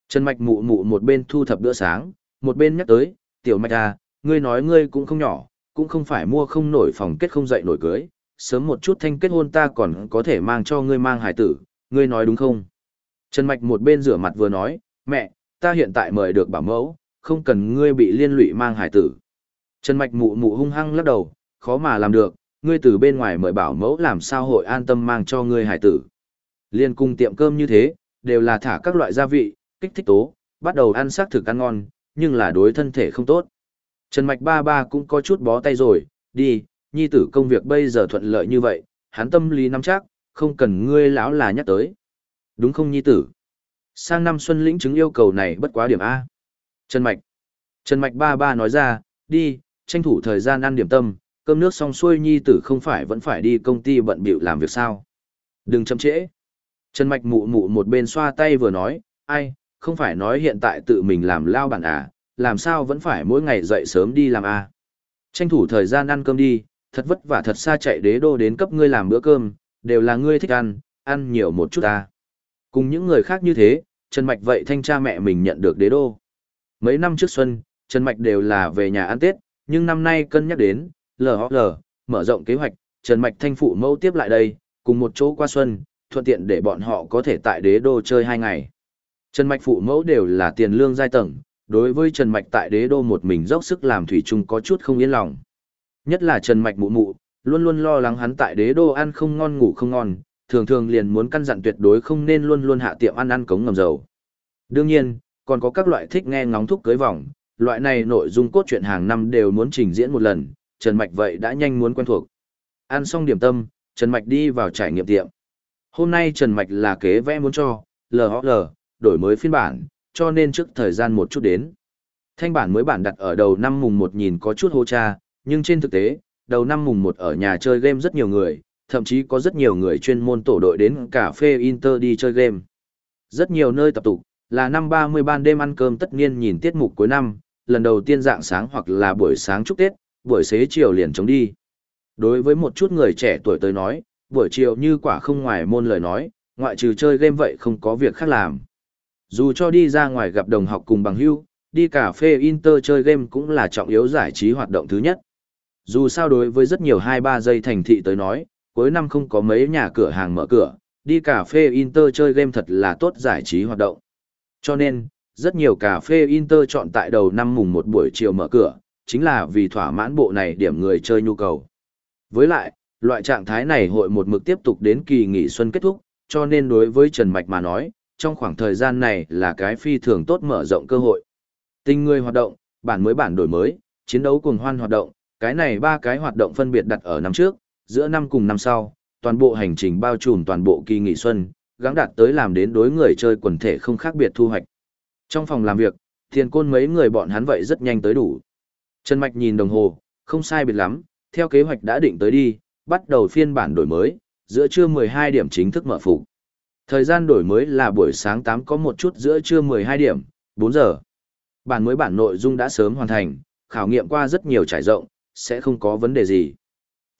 Trần Mạch mụ mụ một bên thu thập bữa sáng, một bên nhắc tới, tiểu mạch à, ngươi nói ngươi cũng không nhỏ, cũng không phải mua không nổi phòng kết không dậy nổi cưới, sớm một chút thanh kết hôn ta còn có thể mang cho ngươi mang hài tử, ngươi nói đúng không? Trần Mạch một bên rửa mặt vừa nói, mẹ, ta hiện tại mời được bảo mẫu, không cần ngươi bị liên lụy mang hài tử. Trần Mạch mụ mụ hung hăng lắc đầu, khó mà làm được, ngươi từ bên ngoài mời bảo mẫu làm sao hội an tâm mang cho ngươi hải tử. Liên cung tiệm cơm như thế, đều là thả các loại gia vị, kích thích tố, bắt đầu ăn xác thực ăn ngon, nhưng là đối thân thể không tốt. Trần Mạch ba ba cũng có chút bó tay rồi, đi, nhi tử công việc bây giờ thuận lợi như vậy, hắn tâm lý nắm chắc, không cần ngươi lão là nhắc tới. Đúng không nhi tử? Sang năm xuân lĩnh chứng yêu cầu này bất quá điểm A. Trần Mạch. Trần Mạch ba ba nói ra, đi, tranh thủ thời gian ăn điểm tâm, cơm nước xong xuôi nhi tử không phải vẫn phải đi công ty bận bịu làm việc sao. Đừng chậm trễ. Trần Mạch mụ mụ một bên xoa tay vừa nói, ai, không phải nói hiện tại tự mình làm lao bản à, làm sao vẫn phải mỗi ngày dậy sớm đi làm à. Tranh thủ thời gian ăn cơm đi, thật vất vả thật xa chạy đế đô đến cấp ngươi làm bữa cơm, đều là ngươi thích ăn, ăn nhiều một chút à. Cùng những người khác như thế, Trần Mạch vậy thanh cha mẹ mình nhận được đế đô. Mấy năm trước xuân, Trần Mạch đều là về nhà ăn Tết, nhưng năm nay cân nhắc đến, LHL, mở rộng kế hoạch, Trần Mạch thanh phụ mẫu tiếp lại đây, cùng một chỗ qua xuân, thuận tiện để bọn họ có thể tại đế đô chơi hai ngày. Trần Mạch phụ mẫu đều là tiền lương giai tầng, đối với Trần Mạch tại đế đô một mình dốc sức làm thủy chung có chút không yên lòng. Nhất là Trần Mạch mụ mụ, luôn luôn lo lắng hắn tại đế đô ăn không ngon ngủ không ngon, thường thường liền muốn căn dặn tuyệt đối không nên luôn luôn hạ tiệm ăn ăn cống ngầm dầu. Đương nhiên, còn có các loại thích nghe ngóng thúc cưới vòng, loại này nội dung cốt truyện hàng năm đều muốn trình diễn một lần, Trần Mạch vậy đã nhanh muốn quen thuộc. Ăn xong điểm tâm, Trần Mạch đi vào trải nghiệm tiệm. Hôm nay Trần Mạch là kế vẽ muốn cho, LHL, đổi mới phiên bản, cho nên trước thời gian một chút đến. Thanh bản mới bản đặt ở đầu năm mùng 1 nhìn có chút hô cha, nhưng trên thực tế, đầu năm mùng 1 ở nhà chơi game rất nhiều người, thậm chí có rất nhiều người chuyên môn tổ đội đến cà phê Inter đi chơi game. Rất nhiều nơi tập tụ, là năm 30 ban đêm ăn cơm tất nhiên nhìn tiết mục cuối năm, lần đầu tiên dạng sáng hoặc là buổi sáng chúc Tết, buổi xế chiều liền chống đi. Đối với một chút người trẻ tuổi tới nói, buổi chiều như quả không ngoài môn lời nói, ngoại trừ chơi game vậy không có việc khác làm. Dù cho đi ra ngoài gặp đồng học cùng bằng hữu, đi cà phê Inter chơi game cũng là trọng yếu giải trí hoạt động thứ nhất. Dù sao đối với rất nhiều 2-3 giây thành thị tới nói, cuối năm không có mấy nhà cửa hàng mở cửa, đi cà phê Inter chơi game thật là tốt giải trí hoạt động. Cho nên, rất nhiều cà phê Inter chọn tại đầu năm mùng một buổi chiều mở cửa, chính là vì thỏa mãn bộ này điểm người chơi nhu cầu. Với lại, loại trạng thái này hội một mực tiếp tục đến kỳ nghỉ xuân kết thúc, cho nên đối với Trần Mạch mà nói, trong khoảng thời gian này là cái phi thường tốt mở rộng cơ hội. Tình người hoạt động, bản mới bản đổi mới, chiến đấu cùng hoan hoạt động, cái này ba cái hoạt động phân biệt đặt ở năm trước, giữa năm cùng năm sau, toàn bộ hành trình bao trùm toàn bộ kỳ nghỉ xuân, gắng đạt tới làm đến đối người chơi quần thể không khác biệt thu hoạch. Trong phòng làm việc, thiền côn mấy người bọn hắn vậy rất nhanh tới đủ. Trần Mạch nhìn đồng hồ, không sai biệt lắm, theo kế hoạch đã định tới đi, bắt đầu phiên bản đổi mới, giữa trưa 12 điểm chính thức mở phục. Thời gian đổi mới là buổi sáng 8 có một chút giữa trưa 12 điểm, 4 giờ. Bản mới bản nội dung đã sớm hoàn thành, khảo nghiệm qua rất nhiều trải rộng, sẽ không có vấn đề gì.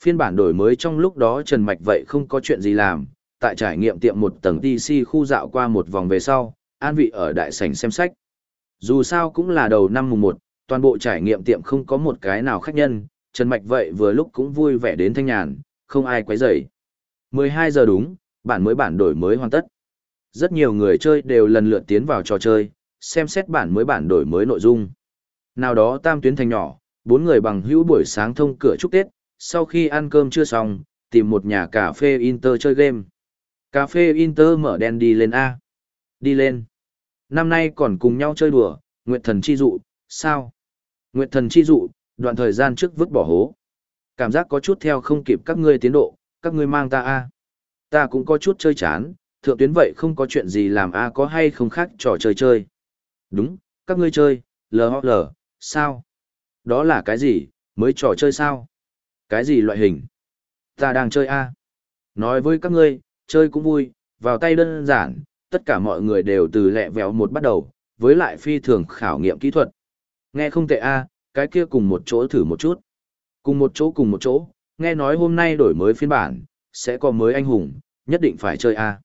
Phiên bản đổi mới trong lúc đó Trần Mạch vậy không có chuyện gì làm, tại trải nghiệm tiệm một tầng TC khu dạo qua một vòng về sau, an vị ở đại sảnh xem sách. Dù sao cũng là đầu năm mùng 1, toàn bộ trải nghiệm tiệm không có một cái nào khách nhân, Trần Mạch vậy vừa lúc cũng vui vẻ đến thanh nhàn, không ai quấy rầy. 12 giờ đúng, bản mới bản đổi mới hoàn tất. Rất nhiều người chơi đều lần lượt tiến vào trò chơi, xem xét bản mới bản đổi mới nội dung. Nào đó tam tuyến thành nhỏ, bốn người bằng hữu buổi sáng thông cửa chúc Tết, sau khi ăn cơm chưa xong, tìm một nhà cà phê Inter chơi game. Cà phê Inter mở đèn đi lên A. Đi lên. Năm nay còn cùng nhau chơi đùa, Nguyệt Thần Chi Dụ, sao? Nguyệt Thần Chi Dụ, đoạn thời gian trước vứt bỏ hố. Cảm giác có chút theo không kịp các ngươi tiến độ, các ngươi mang ta A. Ta cũng có chút chơi chán, thượng tuyến vậy không có chuyện gì làm A có hay không khác trò chơi chơi. Đúng, các ngươi chơi, LOL, sao? Đó là cái gì, mới trò chơi sao? Cái gì loại hình? Ta đang chơi A. Nói với các ngươi, chơi cũng vui, vào tay đơn giản, tất cả mọi người đều từ lẹ vẹo một bắt đầu, với lại phi thường khảo nghiệm kỹ thuật. Nghe không tệ A, cái kia cùng một chỗ thử một chút. Cùng một chỗ cùng một chỗ, nghe nói hôm nay đổi mới phiên bản, sẽ có mới anh hùng, nhất định phải chơi A.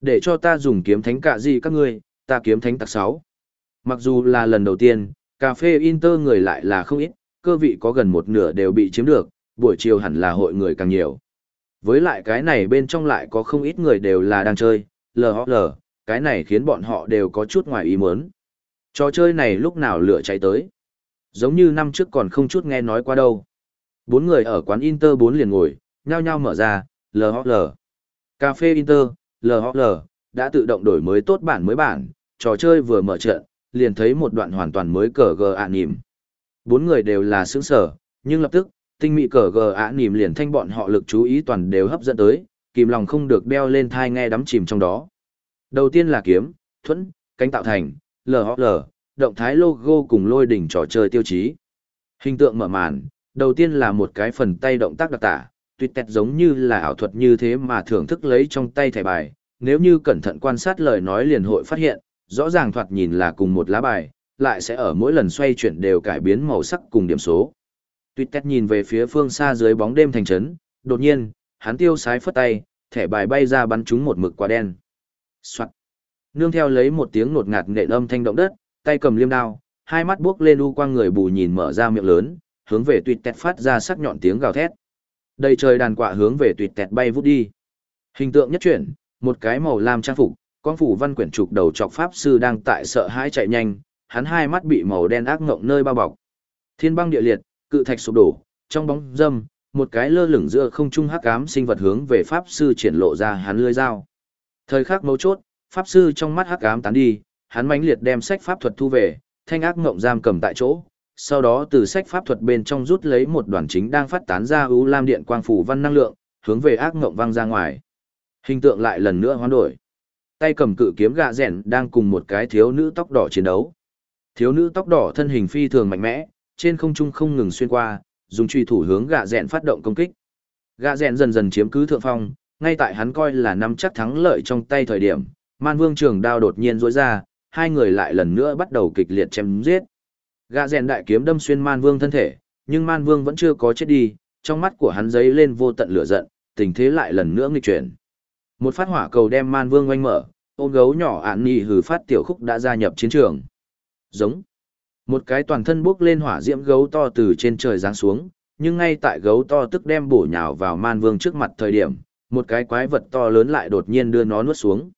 Để cho ta dùng kiếm thánh cả gì các ngươi, ta kiếm thánh tạc 6. Mặc dù là lần đầu tiên, cà phê Inter người lại là không ít, cơ vị có gần một nửa đều bị chiếm được, buổi chiều hẳn là hội người càng nhiều. Với lại cái này bên trong lại có không ít người đều là đang chơi, LHL, cái này khiến bọn họ đều có chút ngoài ý muốn. Trò chơi này lúc nào lửa cháy tới. Giống như năm trước còn không chút nghe nói qua đâu. Bốn người ở quán Inter bốn liền ngồi, nhao nhao mở ra, LHL. Cà phê Inter, LHL, đã tự động đổi mới tốt bản mới bản, trò chơi vừa mở trận, liền thấy một đoạn hoàn toàn mới cờ gờ ạ nìm. Bốn người đều là sướng sở, nhưng lập tức, tinh mị cờ gờ ạ nìm liền thanh bọn họ lực chú ý toàn đều hấp dẫn tới, kìm lòng không được đeo lên thai nghe đắm chìm trong đó. Đầu tiên là kiếm, thuẫn, cánh tạo thành, LHL, động thái logo cùng lôi đỉnh trò chơi tiêu chí. Hình tượng mở màn, đầu tiên là một cái phần tay động tác đặc tả, tuyệt tẹt giống như là ảo thuật như thế mà thưởng thức lấy trong tay thẻ bài, nếu như cẩn thận quan sát lời nói liền hội phát hiện, rõ ràng thoạt nhìn là cùng một lá bài, lại sẽ ở mỗi lần xoay chuyển đều cải biến màu sắc cùng điểm số. Tuyệt tẹt nhìn về phía phương xa dưới bóng đêm thành trấn, đột nhiên, hắn tiêu sái phất tay, thẻ bài bay ra bắn trúng một mực quả đen. Soạn. Nương theo lấy một tiếng nột ngạt nện âm thanh động đất, tay cầm liêm đao, hai mắt buốc lên u quang người bù nhìn mở ra miệng lớn, hướng về tuyệt tẹt phát ra sắc nhọn tiếng gào thét. Đầy trời đàn quạ hướng về tuyệt tẹt bay vút đi. Hình tượng nhất chuyển, một cái màu lam trang phục, con phủ văn quyển trục đầu trọc pháp sư đang tại sợ hãi chạy nhanh, hắn hai mắt bị màu đen ác ngộng nơi bao bọc. Thiên băng địa liệt, cự thạch sụp đổ, trong bóng dâm, một cái lơ lửng giữa không trung hắc ám sinh vật hướng về pháp sư triển lộ ra hắn lưỡi dao. Thời khắc mấu chốt, pháp sư trong mắt hắc ám tán đi, hắn mãnh liệt đem sách pháp thuật thu về, thanh ác ngộng giam cầm tại chỗ, sau đó từ sách pháp thuật bên trong rút lấy một đoàn chính đang phát tán ra ưu lam điện quang phủ văn năng lượng, hướng về ác ngộng văng ra ngoài. Hình tượng lại lần nữa hoán đổi. Tay cầm cự kiếm gạ rèn đang cùng một cái thiếu nữ tóc đỏ chiến đấu. Thiếu nữ tóc đỏ thân hình phi thường mạnh mẽ, trên không trung không ngừng xuyên qua, dùng truy thủ hướng gạ rèn phát động công kích. Gạ rèn dần dần chiếm cứ thượng phong, ngay tại hắn coi là nắm chắc thắng lợi trong tay thời điểm, Man Vương trường đao đột nhiên rối ra, hai người lại lần nữa bắt đầu kịch liệt chém giết. Gã rèn đại kiếm đâm xuyên Man Vương thân thể, nhưng Man Vương vẫn chưa có chết đi, trong mắt của hắn giấy lên vô tận lửa giận, tình thế lại lần nữa nghịch chuyển. Một phát hỏa cầu đem Man Vương oanh mở, ôm gấu nhỏ ạn nhị hừ phát tiểu khúc đã gia nhập chiến trường. Giống. Một cái toàn thân bốc lên hỏa diễm gấu to từ trên trời giáng xuống, nhưng ngay tại gấu to tức đem bổ nhào vào Man Vương trước mặt thời điểm, một cái quái vật to lớn lại đột nhiên đưa nó nuốt xuống.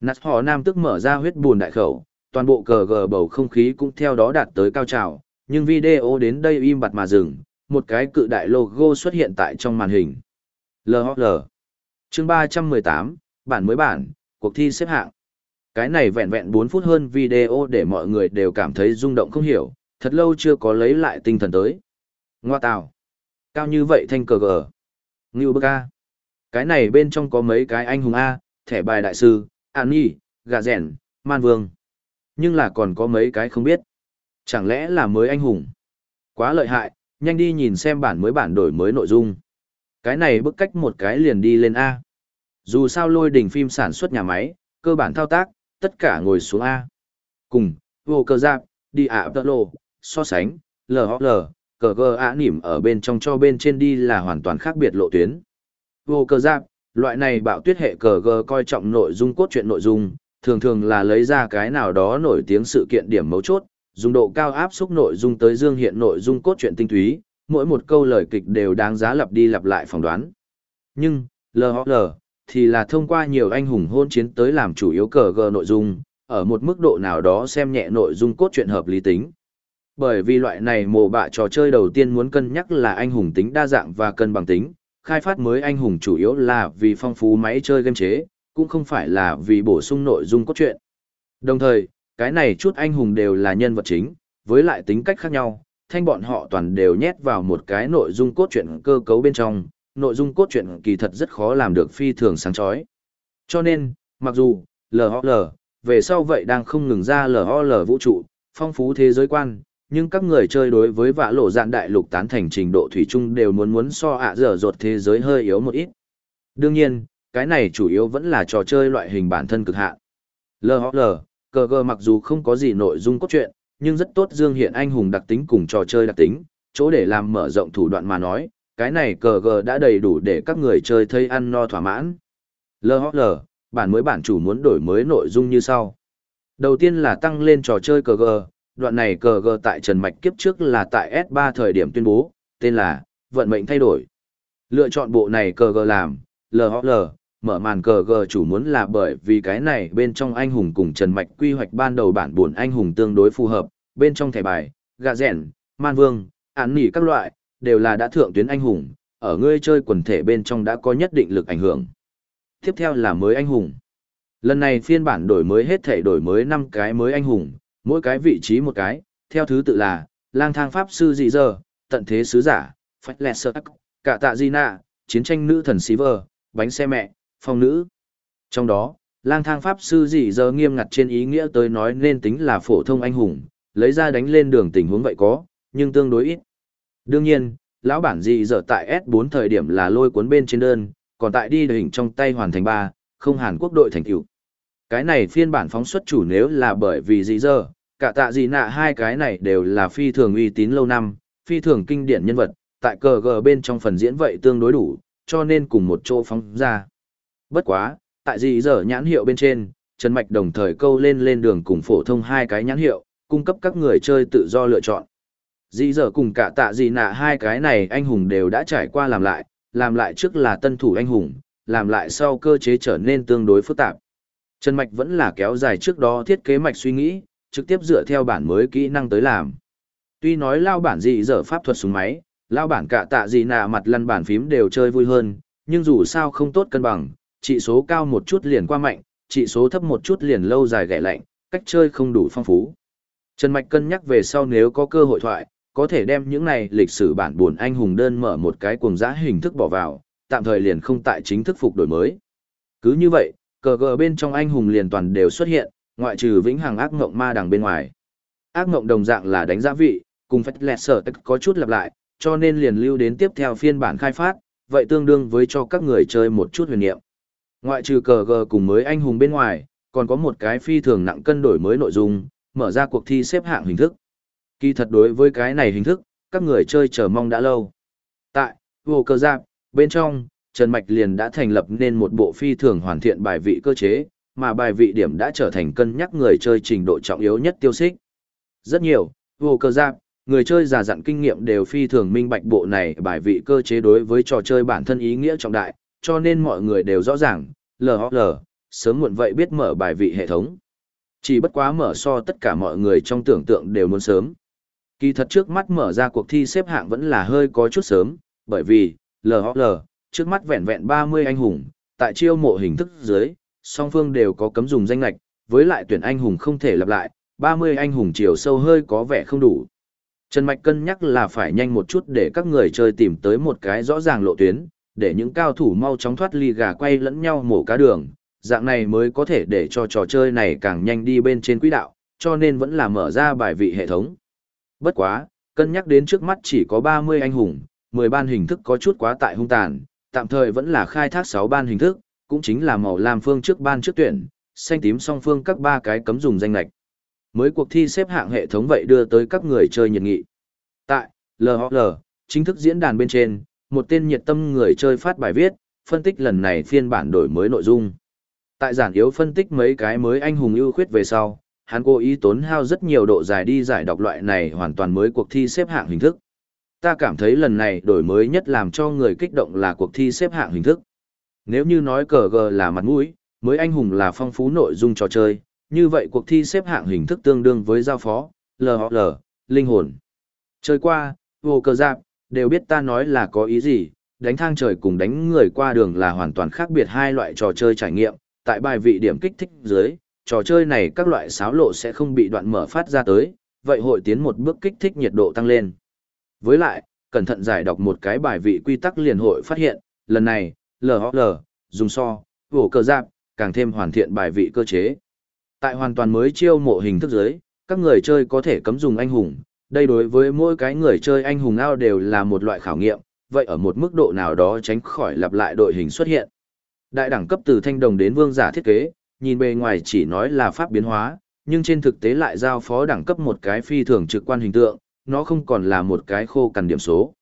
Nạt họ nam tức mở ra huyết buồn đại khẩu, toàn bộ cờ gờ bầu không khí cũng theo đó đạt tới cao trào, nhưng video đến đây im bặt mà dừng, một cái cự đại logo xuất hiện tại trong màn hình. LHL chương 318, bản mới bản, cuộc thi xếp hạng. Cái này vẹn vẹn 4 phút hơn video để mọi người đều cảm thấy rung động không hiểu, thật lâu chưa có lấy lại tinh thần tới. Ngoa tào. Cao như vậy thanh cờ gờ. Ngưu bức A. Cái này bên trong có mấy cái anh hùng A, thẻ bài đại sư, An Nhi, Gà Rèn, Man Vương. Nhưng là còn có mấy cái không biết. Chẳng lẽ là mới anh hùng? Quá lợi hại, nhanh đi nhìn xem bản mới bản đổi mới nội dung. Cái này bức cách một cái liền đi lên A. Dù sao lôi đỉnh phim sản xuất nhà máy, cơ bản thao tác, tất cả ngồi xuống A. Cùng, vô cơ giáp, đi ạ tơ lô, so sánh, LHL, cờ gờ ạ nỉm ở bên trong cho bên trên đi là hoàn toàn khác biệt lộ tuyến. Vô cơ giáp, loại này bạo tuyết hệ cờ gờ coi trọng nội dung cốt truyện nội dung, thường thường là lấy ra cái nào đó nổi tiếng sự kiện điểm mấu chốt, dùng độ cao áp xúc nội dung tới dương hiện nội dung cốt truyện tinh túy, mỗi một câu lời kịch đều đáng giá lặp đi lặp lại phỏng đoán. Nhưng, LHL, thì là thông qua nhiều anh hùng hôn chiến tới làm chủ yếu cờ gờ nội dung, ở một mức độ nào đó xem nhẹ nội dung cốt truyện hợp lý tính. Bởi vì loại này mồ bạ trò chơi đầu tiên muốn cân nhắc là anh hùng tính đa dạng và cân bằng tính, khai phát mới anh hùng chủ yếu là vì phong phú máy chơi game chế, cũng không phải là vì bổ sung nội dung cốt truyện. Đồng thời, cái này chút anh hùng đều là nhân vật chính, với lại tính cách khác nhau, thanh bọn họ toàn đều nhét vào một cái nội dung cốt truyện cơ cấu bên trong, nội dung cốt truyện kỳ thật rất khó làm được phi thường sáng chói. Cho nên, mặc dù, LOL, về sau vậy đang không ngừng ra LOL vũ trụ, phong phú thế giới quan, nhưng các người chơi đối với vạ lộ dạn đại lục tán thành trình độ thủy chung đều muốn muốn so ạ dở dột thế giới hơi yếu một ít. Đương nhiên, cái này chủ yếu vẫn là trò chơi loại hình bản thân cực hạn. LHL, cờ gờ mặc dù không có gì nội dung cốt truyện, nhưng rất tốt dương hiện anh hùng đặc tính cùng trò chơi đặc tính, chỗ để làm mở rộng thủ đoạn mà nói, cái này cờ gờ đã đầy đủ để các người chơi thấy ăn no thỏa mãn. LHL, bản mới bản chủ muốn đổi mới nội dung như sau. Đầu tiên là tăng lên trò chơi cờ gờ, đoạn này cờ gờ tại Trần Mạch kiếp trước là tại S3 thời điểm tuyên bố, tên là Vận mệnh thay đổi. Lựa chọn bộ này cờ gờ làm, LHL, mở màn cờ gờ chủ muốn là bởi vì cái này bên trong anh hùng cùng Trần Mạch quy hoạch ban đầu bản buồn anh hùng tương đối phù hợp, bên trong thẻ bài, gà rèn, man vương, án nỉ các loại, đều là đã thượng tuyến anh hùng, ở ngươi chơi quần thể bên trong đã có nhất định lực ảnh hưởng. Tiếp theo là mới anh hùng. Lần này phiên bản đổi mới hết thể đổi mới 5 cái mới anh hùng, mỗi cái vị trí một cái, theo thứ tự là, lang thang pháp sư dị giờ, tận thế sứ giả, phách lẹ sơ cả tạ di nạ, chiến tranh nữ thần xí vờ, bánh xe mẹ, phong nữ. Trong đó, lang thang pháp sư dị giờ nghiêm ngặt trên ý nghĩa tới nói nên tính là phổ thông anh hùng, lấy ra đánh lên đường tình huống vậy có, nhưng tương đối ít. Đương nhiên, lão bản gì giờ tại S4 thời điểm là lôi cuốn bên trên đơn, còn tại đi hình trong tay hoàn thành ba, không Hàn Quốc đội thành tựu. Cái này phiên bản phóng xuất chủ nếu là bởi vì gì giờ, cả tạ gì nạ hai cái này đều là phi thường uy tín lâu năm, phi thường kinh điển nhân vật, tại cờ gờ bên trong phần diễn vậy tương đối đủ, cho nên cùng một chỗ phóng ra. Bất quá, tại gì giờ nhãn hiệu bên trên, Trần Mạch đồng thời câu lên lên đường cùng phổ thông hai cái nhãn hiệu, cung cấp các người chơi tự do lựa chọn. Dĩ giờ cùng cả tạ gì nạ hai cái này anh hùng đều đã trải qua làm lại, làm lại trước là tân thủ anh hùng, làm lại sau cơ chế trở nên tương đối phức tạp. Trần Mạch vẫn là kéo dài trước đó thiết kế mạch suy nghĩ, trực tiếp dựa theo bản mới kỹ năng tới làm. Tuy nói lao bản gì giờ pháp thuật súng máy, lao bản cả tạ gì nạ mặt lăn bản phím đều chơi vui hơn, nhưng dù sao không tốt cân bằng, chỉ số cao một chút liền qua mạnh, chỉ số thấp một chút liền lâu dài gãy lạnh, cách chơi không đủ phong phú. Trần Mạch cân nhắc về sau nếu có cơ hội thoại, có thể đem những này lịch sử bản buồn anh hùng đơn mở một cái cuồng giã hình thức bỏ vào, tạm thời liền không tại chính thức phục đổi mới. Cứ như vậy, cờ gờ bên trong anh hùng liền toàn đều xuất hiện, ngoại trừ vĩnh hằng ác ngộng ma đằng bên ngoài. Ác ngộng đồng dạng là đánh giá vị, cùng phách lẹt sở tất có chút lặp lại, cho nên liền lưu đến tiếp theo phiên bản khai phát, vậy tương đương với cho các người chơi một chút huyền niệm. Ngoại trừ cờ gờ cùng mới anh hùng bên ngoài, còn có một cái phi thường nặng cân đổi mới nội dung, mở ra cuộc thi xếp hạng hình thức. Kỳ thật đối với cái này hình thức, các người chơi chờ mong đã lâu. Tại, vô cơ giáp, bên trong, Trần Mạch liền đã thành lập nên một bộ phi thường hoàn thiện bài vị cơ chế, mà bài vị điểm đã trở thành cân nhắc người chơi trình độ trọng yếu nhất tiêu xích. Rất nhiều, vô cơ giáp, người chơi già dặn kinh nghiệm đều phi thường minh bạch bộ này bài vị cơ chế đối với trò chơi bản thân ý nghĩa trọng đại, cho nên mọi người đều rõ ràng, LOL, sớm muộn vậy biết mở bài vị hệ thống. Chỉ bất quá mở so tất cả mọi người trong tưởng tượng đều muốn sớm. Kỳ thật trước mắt mở ra cuộc thi xếp hạng vẫn là hơi có chút sớm, bởi vì, LOL, trước mắt vẹn vẹn 30 anh hùng, tại chiêu mộ hình thức dưới, song phương đều có cấm dùng danh lệch, với lại tuyển anh hùng không thể lặp lại, 30 anh hùng chiều sâu hơi có vẻ không đủ. Trần Mạch cân nhắc là phải nhanh một chút để các người chơi tìm tới một cái rõ ràng lộ tuyến, để những cao thủ mau chóng thoát ly gà quay lẫn nhau mổ cá đường, dạng này mới có thể để cho trò chơi này càng nhanh đi bên trên quỹ đạo, cho nên vẫn là mở ra bài vị hệ thống. Bất quá, cân nhắc đến trước mắt chỉ có 30 anh hùng, 10 ban hình thức có chút quá tại hung tàn, tạm thời vẫn là khai thác 6 ban hình thức, cũng chính là màu lam phương trước ban trước tuyển, xanh tím song phương các ba cái cấm dùng danh lạch. Mới cuộc thi xếp hạng hệ thống vậy đưa tới các người chơi nhiệt nghị. Tại LOL, chính thức diễn đàn bên trên, một tên nhiệt tâm người chơi phát bài viết, phân tích lần này phiên bản đổi mới nội dung. Tại giản yếu phân tích mấy cái mới anh hùng ưu khuyết về sau, hắn cố ý tốn hao rất nhiều độ dài đi giải đọc loại này hoàn toàn mới cuộc thi xếp hạng hình thức. Ta cảm thấy lần này đổi mới nhất làm cho người kích động là cuộc thi xếp hạng hình thức. Nếu như nói cờ gờ là mặt mũi, mới anh hùng là phong phú nội dung trò chơi, như vậy cuộc thi xếp hạng hình thức tương đương với giao phó, LHL, linh hồn. Chơi qua, vô cờ giáp, đều biết ta nói là có ý gì, đánh thang trời cùng đánh người qua đường là hoàn toàn khác biệt hai loại trò chơi trải nghiệm, tại bài vị điểm kích thích dưới, trò chơi này các loại xáo lộ sẽ không bị đoạn mở phát ra tới, vậy hội tiến một bước kích thích nhiệt độ tăng lên. Với lại, cẩn thận giải đọc một cái bài vị quy tắc liền hội phát hiện, lần này, LHL, dùng so, vổ cơ giáp, càng thêm hoàn thiện bài vị cơ chế. Tại hoàn toàn mới chiêu mộ hình thức giới, các người chơi có thể cấm dùng anh hùng, đây đối với mỗi cái người chơi anh hùng ao đều là một loại khảo nghiệm, vậy ở một mức độ nào đó tránh khỏi lặp lại đội hình xuất hiện. Đại đẳng cấp từ thanh đồng đến vương giả thiết kế, nhìn bề ngoài chỉ nói là pháp biến hóa, nhưng trên thực tế lại giao phó đẳng cấp một cái phi thường trực quan hình tượng, nó không còn là một cái khô cằn điểm số.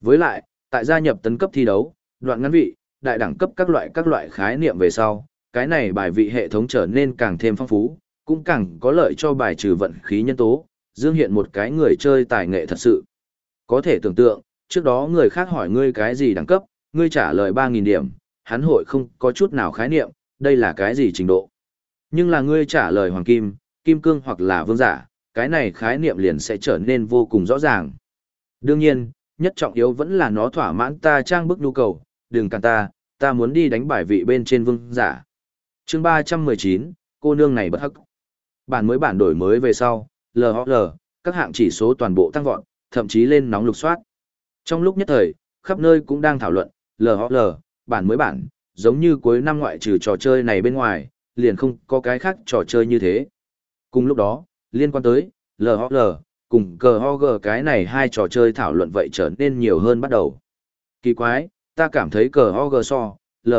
Với lại, tại gia nhập tấn cấp thi đấu, đoạn ngắn vị, đại đẳng cấp các loại các loại khái niệm về sau, cái này bài vị hệ thống trở nên càng thêm phong phú, cũng càng có lợi cho bài trừ vận khí nhân tố, dương hiện một cái người chơi tài nghệ thật sự. Có thể tưởng tượng, trước đó người khác hỏi ngươi cái gì đẳng cấp, ngươi trả lời 3.000 điểm, hắn hội không có chút nào khái niệm, đây là cái gì trình độ. Nhưng là ngươi trả lời hoàng kim, kim cương hoặc là vương giả, cái này khái niệm liền sẽ trở nên vô cùng rõ ràng. Đương nhiên, nhất trọng yếu vẫn là nó thỏa mãn ta trang bức nhu cầu, đừng cản ta, ta muốn đi đánh bài vị bên trên vương giả. chương 319, cô nương này bất hắc. Bản mới bản đổi mới về sau, LHL, các hạng chỉ số toàn bộ tăng vọt, thậm chí lên nóng lục soát. Trong lúc nhất thời, khắp nơi cũng đang thảo luận, LHL, bản mới bản, giống như cuối năm ngoại trừ trò chơi này bên ngoài, liền không có cái khác trò chơi như thế. Cùng lúc đó, liên quan tới LHL, cùng cờ ho cái này hai trò chơi thảo luận vậy trở nên nhiều hơn bắt đầu. Kỳ quái, ta cảm thấy cờ ho gờ so, l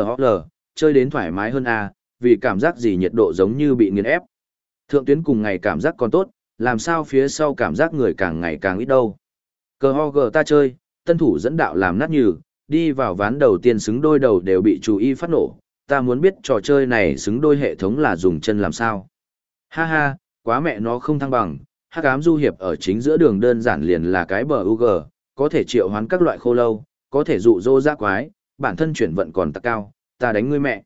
chơi đến thoải mái hơn a vì cảm giác gì nhiệt độ giống như bị nghiền ép. Thượng tuyến cùng ngày cảm giác còn tốt, làm sao phía sau cảm giác người càng ngày càng ít đâu. Cờ ho gờ ta chơi, tân thủ dẫn đạo làm nát nhừ, đi vào ván đầu tiên xứng đôi đầu đều bị chú ý phát nổ, ta muốn biết trò chơi này xứng đôi hệ thống là dùng chân làm sao. Ha ha, quá mẹ nó không thăng bằng, hắc ám du hiệp ở chính giữa đường đơn giản liền là cái bờ UG, có thể triệu hoán các loại khô lâu, có thể dụ dỗ giác quái, bản thân chuyển vận còn tắc cao, ta đánh ngươi mẹ.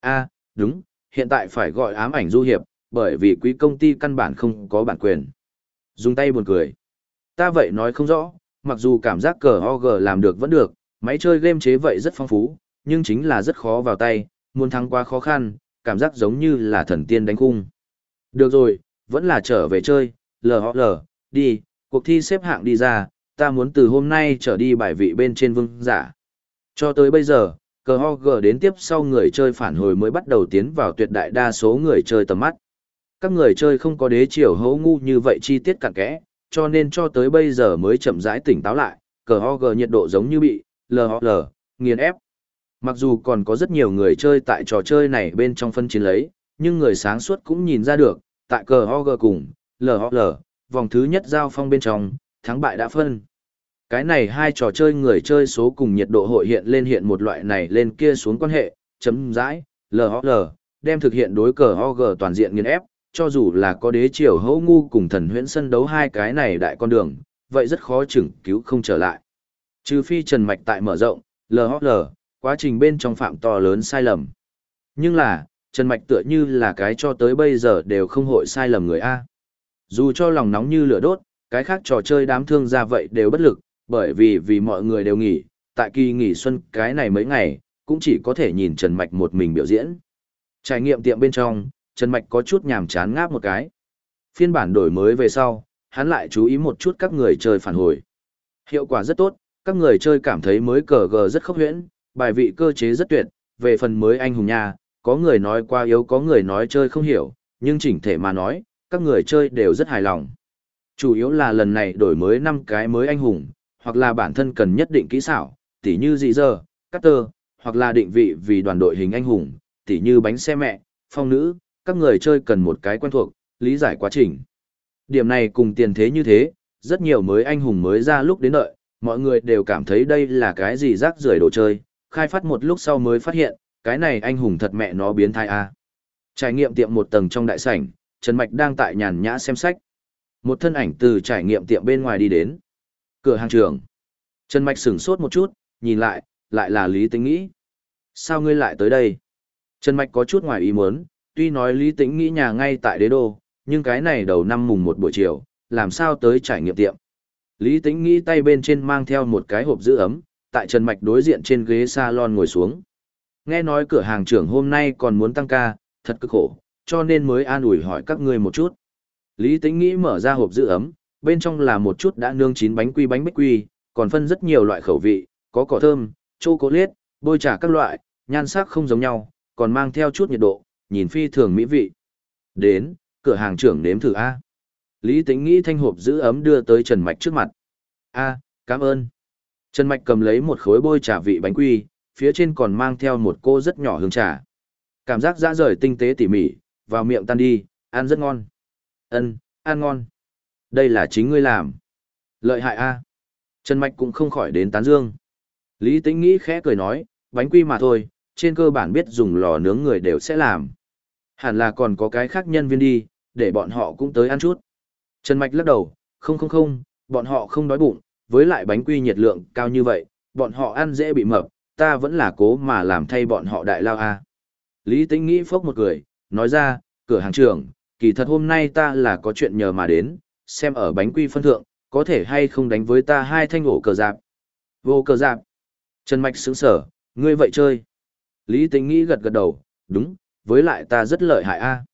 a đúng, hiện tại phải gọi ám ảnh du hiệp, bởi vì quý công ty căn bản không có bản quyền. Dùng tay buồn cười. Ta vậy nói không rõ, mặc dù cảm giác cờ OG làm được vẫn được, máy chơi game chế vậy rất phong phú, nhưng chính là rất khó vào tay, muốn thắng quá khó khăn, cảm giác giống như là thần tiên đánh cung. Được rồi, vẫn là trở về chơi, lờ đi, cuộc thi xếp hạng đi ra, ta muốn từ hôm nay trở đi bài vị bên trên vương giả. Cho tới bây giờ, cờ ho gờ đến tiếp sau người chơi phản hồi mới bắt đầu tiến vào tuyệt đại đa số người chơi tầm mắt. Các người chơi không có đế chiều hấu ngu như vậy chi tiết cặn kẽ, cho nên cho tới bây giờ mới chậm rãi tỉnh táo lại, cờ ho gờ nhiệt độ giống như bị, LHL, nghiền ép. Mặc dù còn có rất nhiều người chơi tại trò chơi này bên trong phân chiến lấy, nhưng người sáng suốt cũng nhìn ra được, tại cờ ho gờ cùng, LHL, vòng thứ nhất giao phong bên trong, thắng bại đã phân. Cái này hai trò chơi người chơi số cùng nhiệt độ hội hiện lên hiện một loại này lên kia xuống quan hệ, chấm dãi, LHL, đem thực hiện đối cờ OG toàn diện nghiên ép, cho dù là có đế triều hấu ngu cùng thần huyễn sân đấu hai cái này đại con đường, vậy rất khó chừng cứu không trở lại. Trừ phi Trần Mạch tại mở rộng, LHL, quá trình bên trong phạm to lớn sai lầm. Nhưng là, Trần Mạch tựa như là cái cho tới bây giờ đều không hội sai lầm người A. Dù cho lòng nóng như lửa đốt, cái khác trò chơi đám thương ra vậy đều bất lực, bởi vì vì mọi người đều nghỉ, tại kỳ nghỉ xuân cái này mấy ngày, cũng chỉ có thể nhìn Trần Mạch một mình biểu diễn. Trải nghiệm tiệm bên trong, Trần Mạch có chút nhàm chán ngáp một cái. Phiên bản đổi mới về sau, hắn lại chú ý một chút các người chơi phản hồi. Hiệu quả rất tốt, các người chơi cảm thấy mới cờ gờ rất khốc huyễn, bài vị cơ chế rất tuyệt, về phần mới anh hùng nha, có người nói qua yếu có người nói chơi không hiểu, nhưng chỉnh thể mà nói, các người chơi đều rất hài lòng. Chủ yếu là lần này đổi mới 5 cái mới anh hùng, hoặc là bản thân cần nhất định kỹ xảo, tỉ như dị dơ, cắt tơ, hoặc là định vị vì đoàn đội hình anh hùng, tỉ như bánh xe mẹ, phong nữ, các người chơi cần một cái quen thuộc, lý giải quá trình. Điểm này cùng tiền thế như thế, rất nhiều mới anh hùng mới ra lúc đến đợi, mọi người đều cảm thấy đây là cái gì rác rưởi đồ chơi, khai phát một lúc sau mới phát hiện, cái này anh hùng thật mẹ nó biến thai a. Trải nghiệm tiệm một tầng trong đại sảnh, Trần Mạch đang tại nhàn nhã xem sách. Một thân ảnh từ trải nghiệm tiệm bên ngoài đi đến. Cửa hàng trưởng. Trần Mạch sửng sốt một chút, nhìn lại, lại là Lý Tĩnh Nghĩ. Sao ngươi lại tới đây? Trần Mạch có chút ngoài ý muốn, tuy nói Lý Tĩnh Nghĩ nhà ngay tại đế đô, nhưng cái này đầu năm mùng một buổi chiều, làm sao tới trải nghiệm tiệm. Lý Tĩnh Nghĩ tay bên trên mang theo một cái hộp giữ ấm, tại Trần Mạch đối diện trên ghế salon ngồi xuống. Nghe nói cửa hàng trưởng hôm nay còn muốn tăng ca, thật cực khổ, cho nên mới an ủi hỏi các ngươi một chút. Lý Tĩnh Nghĩ mở ra hộp giữ ấm, bên trong là một chút đã nương chín bánh quy bánh bích quy, còn phân rất nhiều loại khẩu vị, có cỏ thơm, chocolate, bôi trà các loại, nhan sắc không giống nhau, còn mang theo chút nhiệt độ, nhìn phi thường mỹ vị. Đến, cửa hàng trưởng nếm thử A. Lý Tĩnh nghĩ thanh hộp giữ ấm đưa tới Trần Mạch trước mặt. A, cảm ơn. Trần Mạch cầm lấy một khối bôi trà vị bánh quy, phía trên còn mang theo một cô rất nhỏ hương trà. Cảm giác dã rời tinh tế tỉ mỉ, vào miệng tan đi, ăn rất ngon. Ân, ăn ngon. Đây là chính ngươi làm. Lợi hại a. Trần Mạch cũng không khỏi đến tán dương. Lý Tĩnh nghĩ khẽ cười nói, bánh quy mà thôi, trên cơ bản biết dùng lò nướng người đều sẽ làm. Hẳn là còn có cái khác nhân viên đi, để bọn họ cũng tới ăn chút. Trần Mạch lắc đầu, không không không, bọn họ không đói bụng, với lại bánh quy nhiệt lượng cao như vậy, bọn họ ăn dễ bị mập, ta vẫn là cố mà làm thay bọn họ đại lao a. Lý Tĩnh nghĩ phốc một cười, nói ra, cửa hàng trưởng, kỳ thật hôm nay ta là có chuyện nhờ mà đến, xem ở bánh quy phân thượng, có thể hay không đánh với ta hai thanh ổ cờ giáp. Vô cờ giáp. Trần Mạch sững sở, ngươi vậy chơi. Lý Tĩnh nghĩ gật gật đầu, đúng, với lại ta rất lợi hại a. À.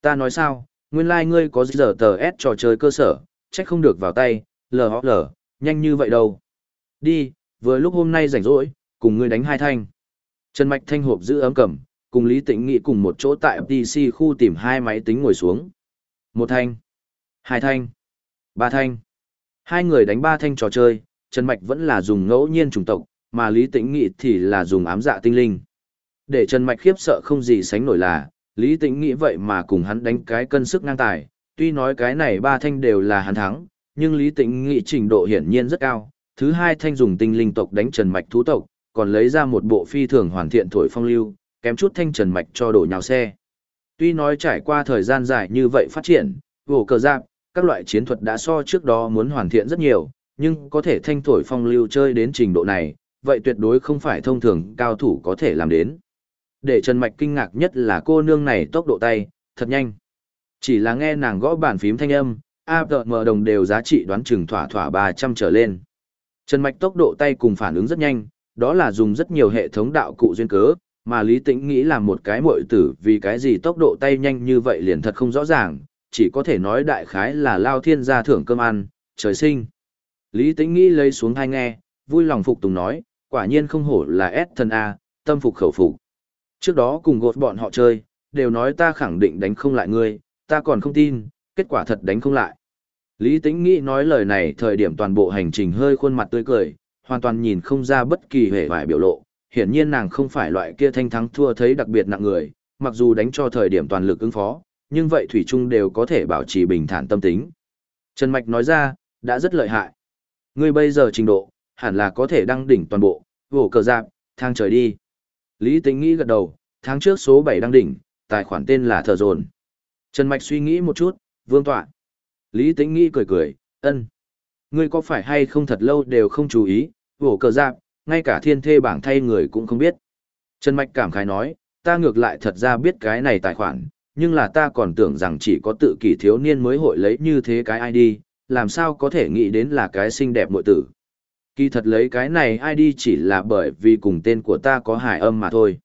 Ta nói sao, nguyên lai like ngươi có giờ tờ S trò chơi cơ sở, chắc không được vào tay, lờ lờ, nhanh như vậy đâu. Đi, vừa lúc hôm nay rảnh rỗi, cùng ngươi đánh hai thanh. Trần Mạch thanh hộp giữ ấm cầm, cùng Lý Tĩnh Nghị cùng một chỗ tại pc khu tìm hai máy tính ngồi xuống. Một thanh, hai thanh, Ba thanh. Hai người đánh ba thanh trò chơi, Trần Mạch vẫn là dùng ngẫu nhiên chủng tộc, mà Lý Tĩnh Nghị thì là dùng ám dạ tinh linh. Để Trần Mạch khiếp sợ không gì sánh nổi là, Lý Tĩnh Nghị vậy mà cùng hắn đánh cái cân sức ngang tài, tuy nói cái này ba thanh đều là hắn thắng, nhưng Lý Tĩnh Nghị trình độ hiển nhiên rất cao. Thứ hai thanh dùng tinh linh tộc đánh Trần Mạch thú tộc, còn lấy ra một bộ phi thường hoàn thiện thổi phong lưu, kém chút thanh Trần Mạch cho đổ nhào xe. Tuy nói trải qua thời gian dài như vậy phát triển, vổ cờ giáp, các loại chiến thuật đã so trước đó muốn hoàn thiện rất nhiều, nhưng có thể thanh thổi phong lưu chơi đến trình độ này, vậy tuyệt đối không phải thông thường cao thủ có thể làm đến. Để Trần Mạch kinh ngạc nhất là cô nương này tốc độ tay, thật nhanh. Chỉ là nghe nàng gõ bàn phím thanh âm, APM đồng đều giá trị đoán chừng thỏa thỏa 300 trở lên. Trần Mạch tốc độ tay cùng phản ứng rất nhanh, đó là dùng rất nhiều hệ thống đạo cụ duyên cớ, mà Lý Tĩnh nghĩ là một cái muội tử vì cái gì tốc độ tay nhanh như vậy liền thật không rõ ràng, chỉ có thể nói đại khái là lao thiên gia thưởng cơm ăn, trời sinh. Lý Tĩnh nghĩ lấy xuống hai nghe, vui lòng phục tùng nói, quả nhiên không hổ là S thần A, tâm phục khẩu phục. Trước đó cùng gột bọn họ chơi, đều nói ta khẳng định đánh không lại ngươi, ta còn không tin, kết quả thật đánh không lại. Lý Tĩnh nghĩ nói lời này thời điểm toàn bộ hành trình hơi khuôn mặt tươi cười, hoàn toàn nhìn không ra bất kỳ hề vải biểu lộ, hiển nhiên nàng không phải loại kia thanh thắng thua thấy đặc biệt nặng người, mặc dù đánh cho thời điểm toàn lực ứng phó, nhưng vậy Thủy Trung đều có thể bảo trì bình thản tâm tính. Trần Mạch nói ra, đã rất lợi hại. Ngươi bây giờ trình độ, hẳn là có thể đăng đỉnh toàn bộ, vổ cờ giạc, thang trời đi. Lý Tính nghĩ gật đầu, tháng trước số 7 đăng đỉnh, tài khoản tên là Thờ Dồn. Trần Mạch suy nghĩ một chút, vương tọa. Lý Tính nghĩ cười cười, ân. Ngươi có phải hay không thật lâu đều không chú ý, vổ cờ giạc, ngay cả thiên thê bảng thay người cũng không biết. Trần Mạch cảm khái nói, ta ngược lại thật ra biết cái này tài khoản, nhưng là ta còn tưởng rằng chỉ có tự kỷ thiếu niên mới hội lấy như thế cái ID, làm sao có thể nghĩ đến là cái xinh đẹp mội tử. Kỳ thật lấy cái này ID chỉ là bởi vì cùng tên của ta có hải âm mà thôi.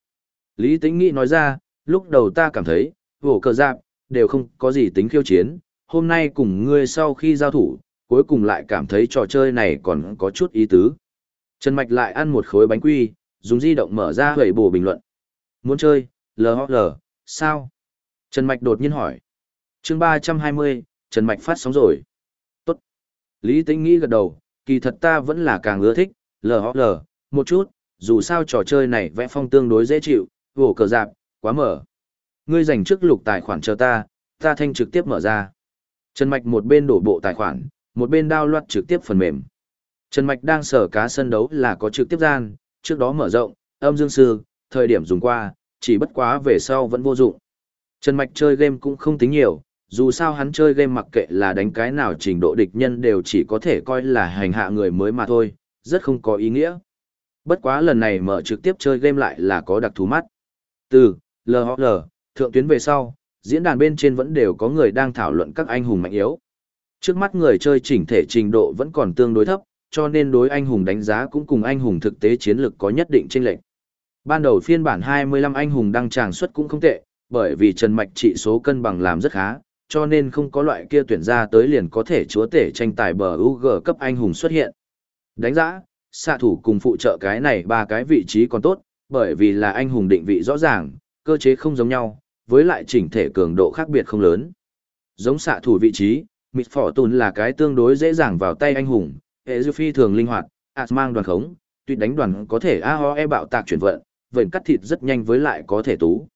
Lý tính Nghĩ nói ra, lúc đầu ta cảm thấy, vổ cờ giáp, đều không có gì tính khiêu chiến, hôm nay cùng ngươi sau khi giao thủ, cuối cùng lại cảm thấy trò chơi này còn có chút ý tứ. Trần Mạch lại ăn một khối bánh quy, dùng di động mở ra hầy bổ bình luận. Muốn chơi, LHL, sao? Trần Mạch đột nhiên hỏi. chương 320, Trần Mạch phát sóng rồi. Tốt. Lý Tĩnh nghĩ gật đầu, kỳ thật ta vẫn là càng ưa thích, lờ, một chút, dù sao trò chơi này vẽ phong tương đối dễ chịu, vổ cờ dạp, quá mở. Ngươi dành trước lục tài khoản cho ta, ta thanh trực tiếp mở ra. Trần Mạch một bên đổ bộ tài khoản, một bên đao loạt trực tiếp phần mềm. Trần Mạch đang sở cá sân đấu là có trực tiếp gian, trước đó mở rộng, âm dương sư, thời điểm dùng qua, chỉ bất quá về sau vẫn vô dụng. Trần Mạch chơi game cũng không tính nhiều, dù sao hắn chơi game mặc kệ là đánh cái nào trình độ địch nhân đều chỉ có thể coi là hành hạ người mới mà thôi, rất không có ý nghĩa. Bất quá lần này mở trực tiếp chơi game lại là có đặc thú mắt. Từ LHL, thượng tuyến về sau, diễn đàn bên trên vẫn đều có người đang thảo luận các anh hùng mạnh yếu. Trước mắt người chơi chỉnh thể trình độ vẫn còn tương đối thấp, cho nên đối anh hùng đánh giá cũng cùng anh hùng thực tế chiến lược có nhất định chênh lệch. Ban đầu phiên bản 25 anh hùng đăng tràng suất cũng không tệ, bởi vì Trần Mạch trị số cân bằng làm rất khá, cho nên không có loại kia tuyển ra tới liền có thể chúa tể tranh tài bờ UG cấp anh hùng xuất hiện. Đánh giá, xạ thủ cùng phụ trợ cái này ba cái vị trí còn tốt, bởi vì là anh hùng định vị rõ ràng, cơ chế không giống nhau, với lại chỉnh thể cường độ khác biệt không lớn. Giống xạ thủ vị trí, Mịt Phỏ Tùn là cái tương đối dễ dàng vào tay anh hùng, hệ dư phi thường linh hoạt, ạt mang đoàn khống, tuy đánh đoàn có thể AOE bạo tạc chuyển vận, vận cắt thịt rất nhanh với lại có thể tú.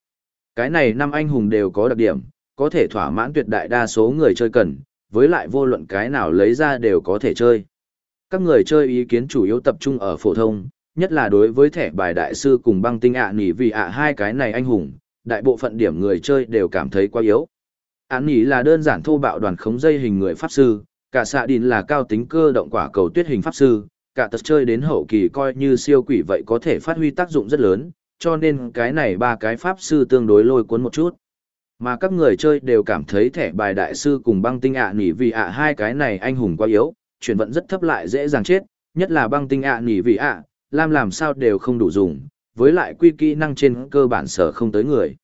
Cái này năm anh hùng đều có đặc điểm, có thể thỏa mãn tuyệt đại đa số người chơi cần, với lại vô luận cái nào lấy ra đều có thể chơi. Các người chơi ý kiến chủ yếu tập trung ở phổ thông, nhất là đối với thẻ bài đại sư cùng băng tinh ạ nỉ vì ạ hai cái này anh hùng, đại bộ phận điểm người chơi đều cảm thấy quá yếu. Án nỉ là đơn giản thô bạo đoàn khống dây hình người pháp sư, cả xạ đìn là cao tính cơ động quả cầu tuyết hình pháp sư, cả tật chơi đến hậu kỳ coi như siêu quỷ vậy có thể phát huy tác dụng rất lớn, cho nên cái này ba cái pháp sư tương đối lôi cuốn một chút. Mà các người chơi đều cảm thấy thẻ bài đại sư cùng băng tinh ạ nỉ vì ạ hai cái này anh hùng quá yếu, chuyển vận rất thấp lại dễ dàng chết, nhất là băng tinh ạ nỉ vì ạ, làm làm sao đều không đủ dùng, với lại quy kỹ năng trên cơ bản sở không tới người.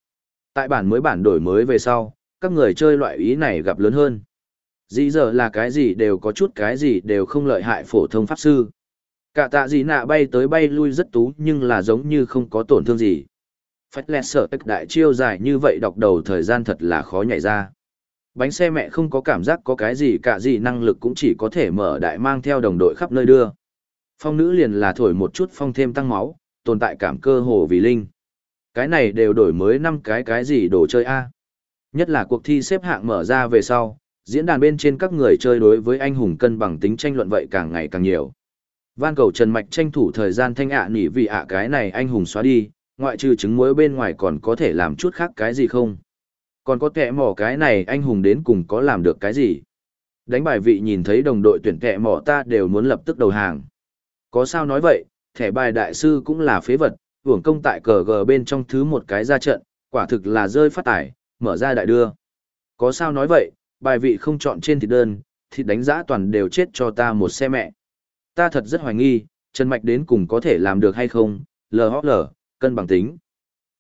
Tại bản mới bản đổi mới về sau, các người chơi loại ý này gặp lớn hơn. Dĩ giờ là cái gì đều có chút cái gì đều không lợi hại phổ thông pháp sư. Cả tạ gì nạ bay tới bay lui rất tú nhưng là giống như không có tổn thương gì. Phách lẹt sở cách đại chiêu dài như vậy đọc đầu thời gian thật là khó nhảy ra. Bánh xe mẹ không có cảm giác có cái gì cả gì năng lực cũng chỉ có thể mở đại mang theo đồng đội khắp nơi đưa. Phong nữ liền là thổi một chút phong thêm tăng máu, tồn tại cảm cơ hồ vì linh. Cái này đều đổi mới năm cái cái gì đồ chơi a. Nhất là cuộc thi xếp hạng mở ra về sau, diễn đàn bên trên các người chơi đối với anh hùng cân bằng tính tranh luận vậy càng ngày càng nhiều. Van cầu Trần Mạch tranh thủ thời gian thanh ạ à nỉ vì ạ cái này anh hùng xóa đi, ngoại trừ trứng muối bên ngoài còn có thể làm chút khác cái gì không? Còn có kẻ mỏ cái này anh hùng đến cùng có làm được cái gì? Đánh bài vị nhìn thấy đồng đội tuyển kẻ mỏ ta đều muốn lập tức đầu hàng. Có sao nói vậy, thẻ bài đại sư cũng là phế vật, hưởng công tại cờ gờ bên trong thứ một cái ra trận, quả thực là rơi phát tải, mở ra đại đưa. Có sao nói vậy, bài vị không chọn trên thịt đơn, thịt đánh giá toàn đều chết cho ta một xe mẹ. Ta thật rất hoài nghi, Trần Mạch đến cùng có thể làm được hay không, lờ lờ, cân bằng tính.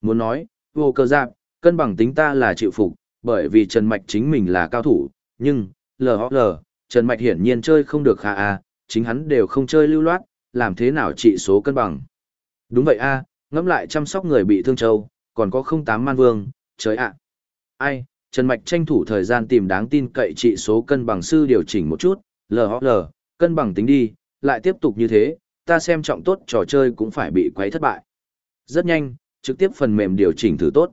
Muốn nói, vô cơ giáp, cân bằng tính ta là chịu phục, bởi vì Trần Mạch chính mình là cao thủ, nhưng, lờ lờ, Trần Mạch hiển nhiên chơi không được khá a chính hắn đều không chơi lưu loát, làm thế nào trị số cân bằng. Đúng vậy a ngẫm lại chăm sóc người bị thương châu, còn có không tám man vương, trời ạ. Ai, Trần Mạch tranh thủ thời gian tìm đáng tin cậy trị số cân bằng sư điều chỉnh một chút, LHL, cân bằng tính đi, lại tiếp tục như thế, ta xem trọng tốt trò chơi cũng phải bị quấy thất bại. Rất nhanh, trực tiếp phần mềm điều chỉnh thử tốt.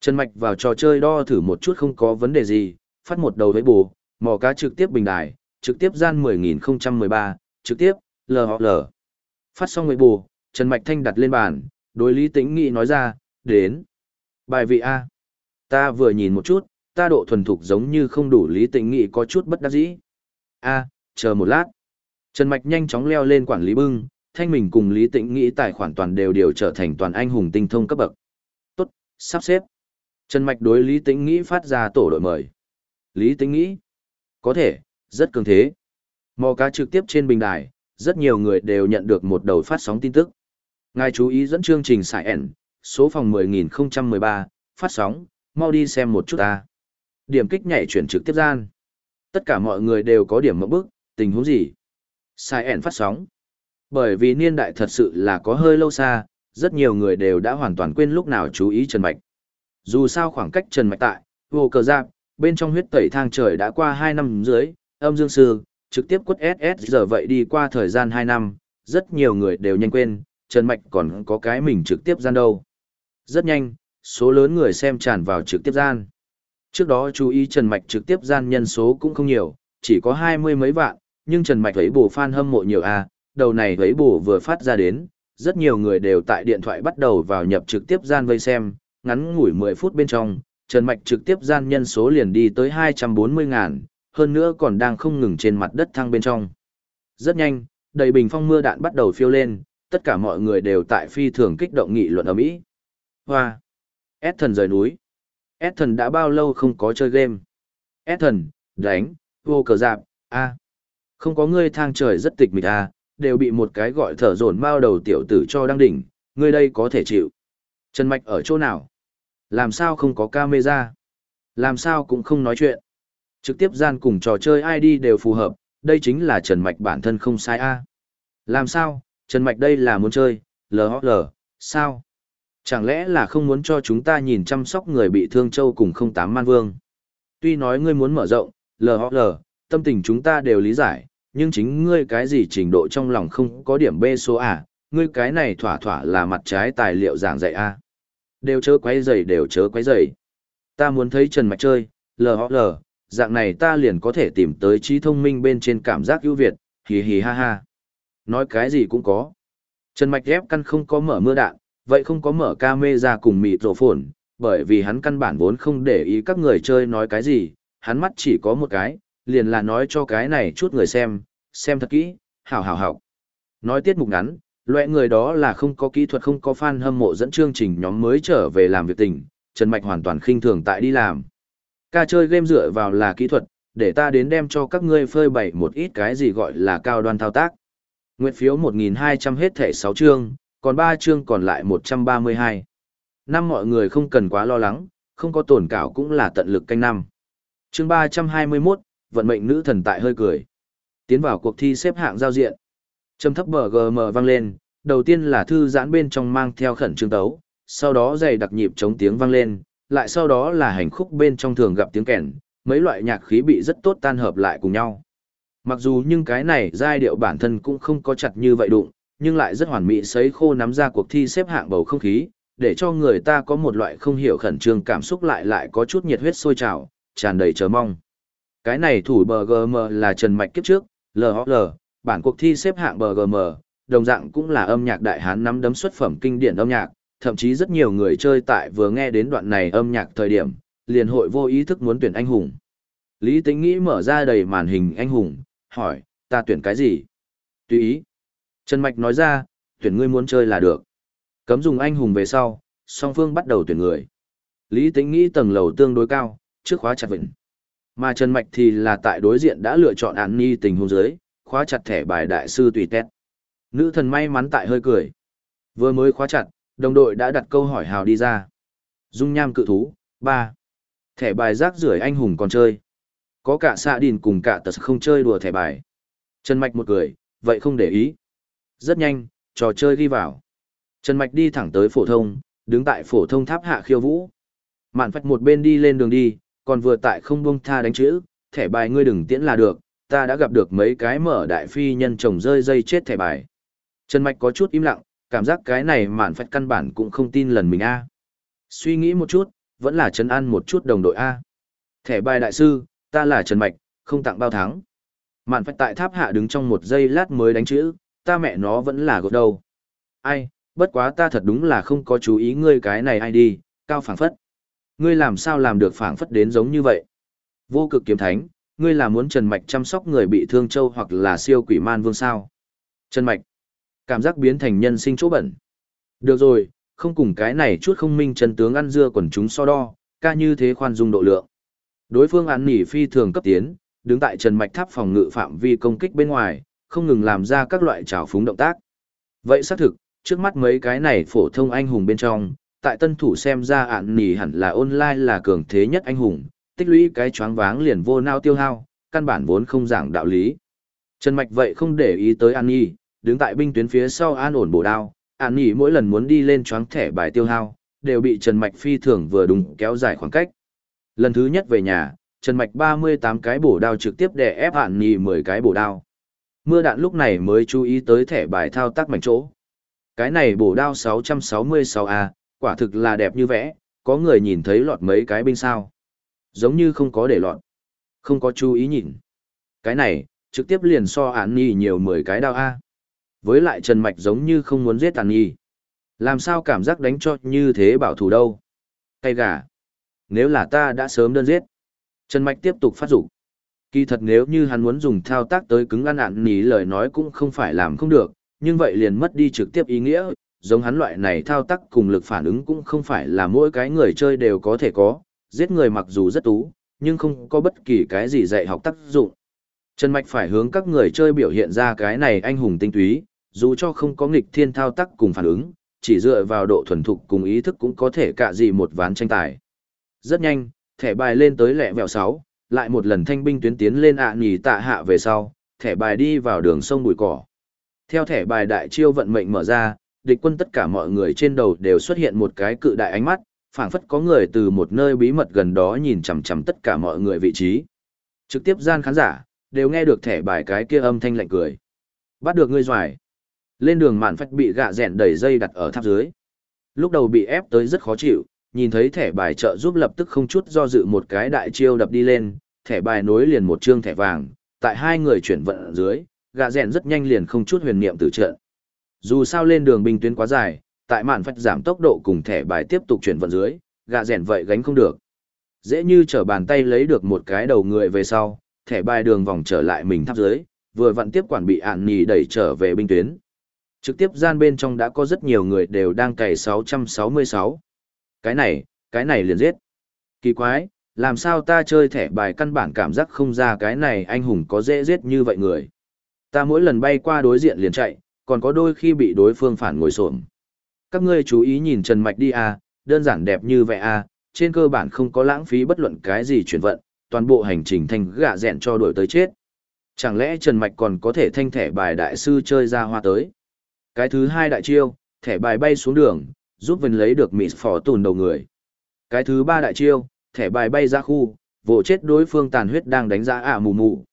Trần Mạch vào trò chơi đo thử một chút không có vấn đề gì, phát một đầu với bù, mò cá trực tiếp bình đài, trực tiếp gian 10013, trực tiếp, LHL. Phát xong với bù, Trần Mạch Thanh đặt lên bàn, đối Lý Tĩnh Nghị nói ra, đến. Bài vị A. Ta vừa nhìn một chút, ta độ thuần thục giống như không đủ Lý Tĩnh Nghị có chút bất đắc dĩ. A, chờ một lát. Trần Mạch nhanh chóng leo lên quản lý bưng, thanh mình cùng Lý Tĩnh Nghĩ tài khoản toàn đều điều trở thành toàn anh hùng tinh thông cấp bậc. Tốt, sắp xếp. Trần Mạch đối Lý Tĩnh Nghĩ phát ra tổ đội mời. Lý Tĩnh Nghĩ, Có thể, rất cường thế. Mò cá trực tiếp trên bình đài, rất nhiều người đều nhận được một đầu phát sóng tin tức. Ngài chú ý dẫn chương trình xài ẻn, số phòng 10013, phát sóng, mau đi xem một chút ta. Điểm kích nhảy chuyển trực tiếp gian. Tất cả mọi người đều có điểm mẫu bức, tình huống gì? Sai ẻn phát sóng. Bởi vì niên đại thật sự là có hơi lâu xa, rất nhiều người đều đã hoàn toàn quên lúc nào chú ý Trần Mạch. Dù sao khoảng cách Trần Mạch tại, vô cờ giáp, bên trong huyết tẩy thang trời đã qua hai năm dưới, âm dương sư, trực tiếp quất SS giờ vậy đi qua thời gian hai năm, rất nhiều người đều nhanh quên, Trần Mạch còn có cái mình trực tiếp gian đâu. Rất nhanh, số lớn người xem tràn vào trực tiếp gian. Trước đó chú ý Trần Mạch trực tiếp gian nhân số cũng không nhiều, chỉ có hai mươi mấy vạn, nhưng Trần Mạch thấy bù fan hâm mộ nhiều a à, đầu này thấy bù vừa phát ra đến, rất nhiều người đều tại điện thoại bắt đầu vào nhập trực tiếp gian vây xem, ngắn ngủi 10 phút bên trong, Trần Mạch trực tiếp gian nhân số liền đi tới 240 ngàn, hơn nữa còn đang không ngừng trên mặt đất thăng bên trong. Rất nhanh, đầy bình phong mưa đạn bắt đầu phiêu lên, tất cả mọi người đều tại phi thường kích động nghị luận ở Mỹ. Hoa! Ad thần rời núi. Ad thần đã bao lâu không có chơi game? Ad thần, đánh, vô cờ dạp, a không có ngươi thang trời rất tịch mịch a đều bị một cái gọi thở dồn bao đầu tiểu tử cho đăng đỉnh, ngươi đây có thể chịu. Trần Mạch ở chỗ nào? Làm sao không có camera? Làm sao cũng không nói chuyện? Trực tiếp gian cùng trò chơi ID đều phù hợp, đây chính là Trần Mạch bản thân không sai a Làm sao? Trần Mạch đây là muốn chơi, LHL, sao? Chẳng lẽ là không muốn cho chúng ta nhìn chăm sóc người bị thương châu cùng không tám man vương? Tuy nói ngươi muốn mở rộng, LHL, tâm tình chúng ta đều lý giải, nhưng chính ngươi cái gì trình độ trong lòng không có điểm B số à? ngươi cái này thỏa thỏa là mặt trái tài liệu giảng dạy A. Đều chớ quấy rầy đều chớ quấy rầy. Ta muốn thấy Trần Mạch chơi, lờ họa lờ. dạng này ta liền có thể tìm tới trí thông minh bên trên cảm giác ưu việt, hì hì ha ha. Nói cái gì cũng có. Trần Mạch ghép căn không có mở mưa đạn, vậy không có mở camera cùng mịt rổ phồn, bởi vì hắn căn bản vốn không để ý các người chơi nói cái gì, hắn mắt chỉ có một cái, liền là nói cho cái này chút người xem, xem thật kỹ, hảo hảo hảo. Nói tiết mục ngắn, loại người đó là không có kỹ thuật không có fan hâm mộ dẫn chương trình nhóm mới trở về làm việc tình, Trần Mạch hoàn toàn khinh thường tại đi làm. Ca chơi game dựa vào là kỹ thuật, để ta đến đem cho các ngươi phơi bày một ít cái gì gọi là cao đoan thao tác. Nguyện phiếu 1.200 hết thẻ 6 chương, còn 3 chương còn lại 132. Năm mọi người không cần quá lo lắng, không có tổn cảo cũng là tận lực canh năm. Chương 321, vận mệnh nữ thần tại hơi cười. Tiến vào cuộc thi xếp hạng giao diện. Trầm thấp bờ GM vang lên, đầu tiên là thư giãn bên trong mang theo khẩn trương tấu, sau đó dày đặc nhịp chống tiếng vang lên, lại sau đó là hành khúc bên trong thường gặp tiếng kèn, mấy loại nhạc khí bị rất tốt tan hợp lại cùng nhau. Mặc dù nhưng cái này giai điệu bản thân cũng không có chặt như vậy đụng, nhưng lại rất hoàn mỹ sấy khô nắm ra cuộc thi xếp hạng bầu không khí, để cho người ta có một loại không hiểu khẩn trương cảm xúc lại lại có chút nhiệt huyết sôi trào, tràn đầy chờ mong. Cái này thủ BGM là Trần Mạch kiếp trước, LHL, bản cuộc thi xếp hạng BGM, đồng dạng cũng là âm nhạc đại hán nắm đấm xuất phẩm kinh điển âm nhạc, thậm chí rất nhiều người chơi tại vừa nghe đến đoạn này âm nhạc thời điểm, liền hội vô ý thức muốn tuyển anh hùng. Lý Tính nghĩ mở ra đầy màn hình anh hùng, hỏi, ta tuyển cái gì? Tùy ý. Trần Mạch nói ra, tuyển ngươi muốn chơi là được. Cấm dùng anh hùng về sau, song phương bắt đầu tuyển người. Lý Tính nghĩ tầng lầu tương đối cao, trước khóa chặt vịnh. Mà Trần Mạch thì là tại đối diện đã lựa chọn án ni tình huống giới khóa chặt thẻ bài đại sư tùy tét. Nữ thần may mắn tại hơi cười. Vừa mới khóa chặt, đồng đội đã đặt câu hỏi hào đi ra. Dung nham cự thú, ba Thẻ bài rác rưởi anh hùng còn chơi. Có cả xạ đình cùng cả tật không chơi đùa thẻ bài. Trần Mạch một cười, vậy không để ý. Rất nhanh, trò chơi ghi vào. Trần Mạch đi thẳng tới phổ thông, đứng tại phổ thông tháp hạ khiêu vũ. Mạn phách một bên đi lên đường đi, còn vừa tại không buông tha đánh chữ, thẻ bài ngươi đừng tiễn là được, ta đã gặp được mấy cái mở đại phi nhân chồng rơi dây chết thẻ bài. Trần Mạch có chút im lặng, cảm giác cái này mạn phách căn bản cũng không tin lần mình a Suy nghĩ một chút, vẫn là trấn an một chút đồng đội A. Thẻ bài đại sư, ta là Trần Mạch, không tặng bao thắng. Mạn phách tại tháp hạ đứng trong một giây lát mới đánh chữ, ta mẹ nó vẫn là gột đầu. Ai, bất quá ta thật đúng là không có chú ý ngươi cái này ai đi, cao phảng phất. Ngươi làm sao làm được phảng phất đến giống như vậy? Vô cực kiếm thánh, ngươi là muốn Trần Mạch chăm sóc người bị thương châu hoặc là siêu quỷ man vương sao? Trần Mạch, cảm giác biến thành nhân sinh chỗ bẩn. Được rồi, không cùng cái này chút không minh chân tướng ăn dưa quần chúng so đo, ca như thế khoan dung độ lượng. Đối phương án nỉ phi thường cấp tiến, đứng tại Trần Mạch tháp phòng ngự phạm vi công kích bên ngoài, không ngừng làm ra các loại trào phúng động tác. Vậy xác thực, trước mắt mấy cái này phổ thông anh hùng bên trong, tại tân thủ xem ra ạn nỉ hẳn là online là cường thế nhất anh hùng, tích lũy cái choáng váng liền vô nao tiêu hao, căn bản vốn không giảng đạo lý. Trần Mạch vậy không để ý tới An Nhi, đứng tại binh tuyến phía sau an ổn bổ đao, An Nhi mỗi lần muốn đi lên choáng thẻ bài tiêu hao, đều bị Trần Mạch phi thường vừa đúng kéo dài khoảng cách. Lần thứ nhất về nhà, Trần Mạch 38 cái bổ đao trực tiếp đè ép An Nhi 10 cái bổ đao. Mưa đạn lúc này mới chú ý tới thẻ bài thao tác mảnh chỗ. Cái này bổ đao 666A, quả thực là đẹp như vẽ, có người nhìn thấy lọt mấy cái binh sao. Giống như không có để lọt. Không có chú ý nhìn. Cái này, trực tiếp liền so án nhi nhiều 10 cái đao A. Với lại Trần Mạch giống như không muốn giết tàn nhi. Làm sao cảm giác đánh cho như thế bảo thủ đâu. Cây gà. Nếu là ta đã sớm đơn giết. Trần Mạch tiếp tục phát dục Kỳ thật nếu như hắn muốn dùng thao tác tới cứng ăn ạn nỉ lời nói cũng không phải làm không được, nhưng vậy liền mất đi trực tiếp ý nghĩa, giống hắn loại này thao tác cùng lực phản ứng cũng không phải là mỗi cái người chơi đều có thể có, giết người mặc dù rất tú, nhưng không có bất kỳ cái gì dạy học tác dụng. Trần Mạch phải hướng các người chơi biểu hiện ra cái này anh hùng tinh túy, dù cho không có nghịch thiên thao tác cùng phản ứng, chỉ dựa vào độ thuần thục cùng ý thức cũng có thể cạ gì một ván tranh tài. Rất nhanh, thẻ bài lên tới lẹ vẹo 6, lại một lần thanh binh tuyến tiến lên ạ à nhì tạ hạ về sau, thẻ bài đi vào đường sông bụi cỏ. Theo thẻ bài đại chiêu vận mệnh mở ra, địch quân tất cả mọi người trên đầu đều xuất hiện một cái cự đại ánh mắt, phảng phất có người từ một nơi bí mật gần đó nhìn chằm chằm tất cả mọi người vị trí. Trực tiếp gian khán giả, đều nghe được thẻ bài cái kia âm thanh lạnh cười. Bắt được ngươi doài. Lên đường mạn phách bị gạ rèn đẩy dây đặt ở tháp dưới. Lúc đầu bị ép tới rất khó chịu, nhìn thấy thẻ bài trợ giúp lập tức không chút do dự một cái đại chiêu đập đi lên, thẻ bài nối liền một chương thẻ vàng, tại hai người chuyển vận dưới, gạ rèn rất nhanh liền không chút huyền niệm từ trận. Dù sao lên đường binh tuyến quá dài, tại mạn phách giảm tốc độ cùng thẻ bài tiếp tục chuyển vận dưới, gạ rèn vậy gánh không được. Dễ như trở bàn tay lấy được một cái đầu người về sau, thẻ bài đường vòng trở lại mình tháp dưới, vừa vặn tiếp quản bị ạn nhì đẩy trở về binh tuyến. Trực tiếp gian bên trong đã có rất nhiều người đều đang cày 666. Cái này, cái này liền giết. Kỳ quái, làm sao ta chơi thẻ bài căn bản cảm giác không ra cái này anh hùng có dễ giết như vậy người. Ta mỗi lần bay qua đối diện liền chạy, còn có đôi khi bị đối phương phản ngồi xổm. Các ngươi chú ý nhìn Trần Mạch đi à, đơn giản đẹp như vậy à, trên cơ bản không có lãng phí bất luận cái gì chuyển vận, toàn bộ hành trình thành gạ dẹn cho đổi tới chết. Chẳng lẽ Trần Mạch còn có thể thanh thẻ bài đại sư chơi ra hoa tới? Cái thứ hai đại chiêu, thẻ bài bay xuống đường, giúp Vân lấy được mịt phỏ tùn đầu người. Cái thứ ba đại chiêu, thẻ bài bay ra khu, vỗ chết đối phương tàn huyết đang đánh giá ạ mù mù.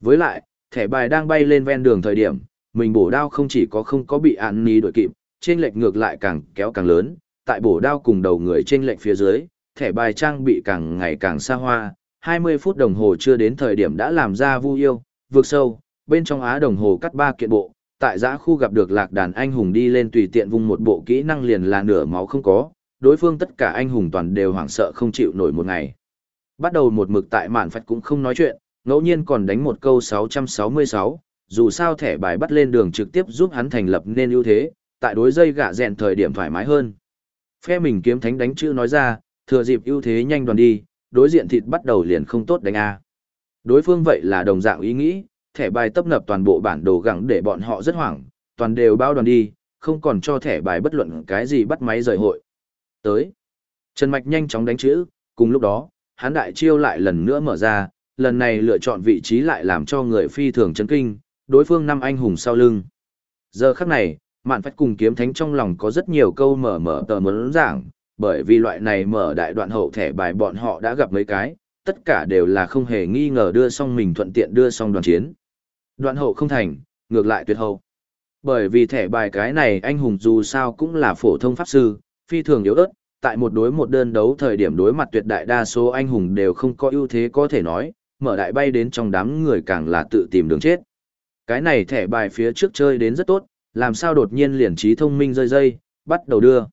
Với lại, thẻ bài đang bay lên ven đường thời điểm, mình bổ đao không chỉ có không có bị ạn ni đuổi kịp, trên lệch ngược lại càng kéo càng lớn, tại bổ đao cùng đầu người trên lệch phía dưới, thẻ bài trang bị càng ngày càng xa hoa, 20 phút đồng hồ chưa đến thời điểm đã làm ra vu yêu, vượt sâu, bên trong á đồng hồ cắt ba kiện bộ, tại giã khu gặp được lạc đàn anh hùng đi lên tùy tiện vung một bộ kỹ năng liền là nửa máu không có, đối phương tất cả anh hùng toàn đều hoảng sợ không chịu nổi một ngày. Bắt đầu một mực tại mạn phạch cũng không nói chuyện, ngẫu nhiên còn đánh một câu 666, dù sao thẻ bài bắt lên đường trực tiếp giúp hắn thành lập nên ưu thế, tại đối dây gạ rèn thời điểm thoải mái hơn. Phe mình kiếm thánh đánh chữ nói ra, thừa dịp ưu thế nhanh đoàn đi, đối diện thịt bắt đầu liền không tốt đánh A. Đối phương vậy là đồng dạng ý nghĩ, thẻ bài tấp nập toàn bộ bản đồ gẳng để bọn họ rất hoảng, toàn đều bao đoàn đi, không còn cho thẻ bài bất luận cái gì bắt máy rời hội. Tới. Trần Mạch nhanh chóng đánh chữ, cùng lúc đó, hắn đại chiêu lại lần nữa mở ra, lần này lựa chọn vị trí lại làm cho người phi thường chấn kinh, đối phương năm anh hùng sau lưng. Giờ khắc này, mạn phách cùng kiếm thánh trong lòng có rất nhiều câu mở mở tờ muốn giảng, bởi vì loại này mở đại đoạn hậu thẻ bài bọn họ đã gặp mấy cái, tất cả đều là không hề nghi ngờ đưa xong mình thuận tiện đưa xong đoàn chiến. Đoạn hậu không thành, ngược lại tuyệt hậu. Bởi vì thẻ bài cái này anh hùng dù sao cũng là phổ thông pháp sư, phi thường yếu ớt, tại một đối một đơn đấu thời điểm đối mặt tuyệt đại đa số anh hùng đều không có ưu thế có thể nói, mở đại bay đến trong đám người càng là tự tìm đường chết. Cái này thẻ bài phía trước chơi đến rất tốt, làm sao đột nhiên liền trí thông minh rơi dây, bắt đầu đưa.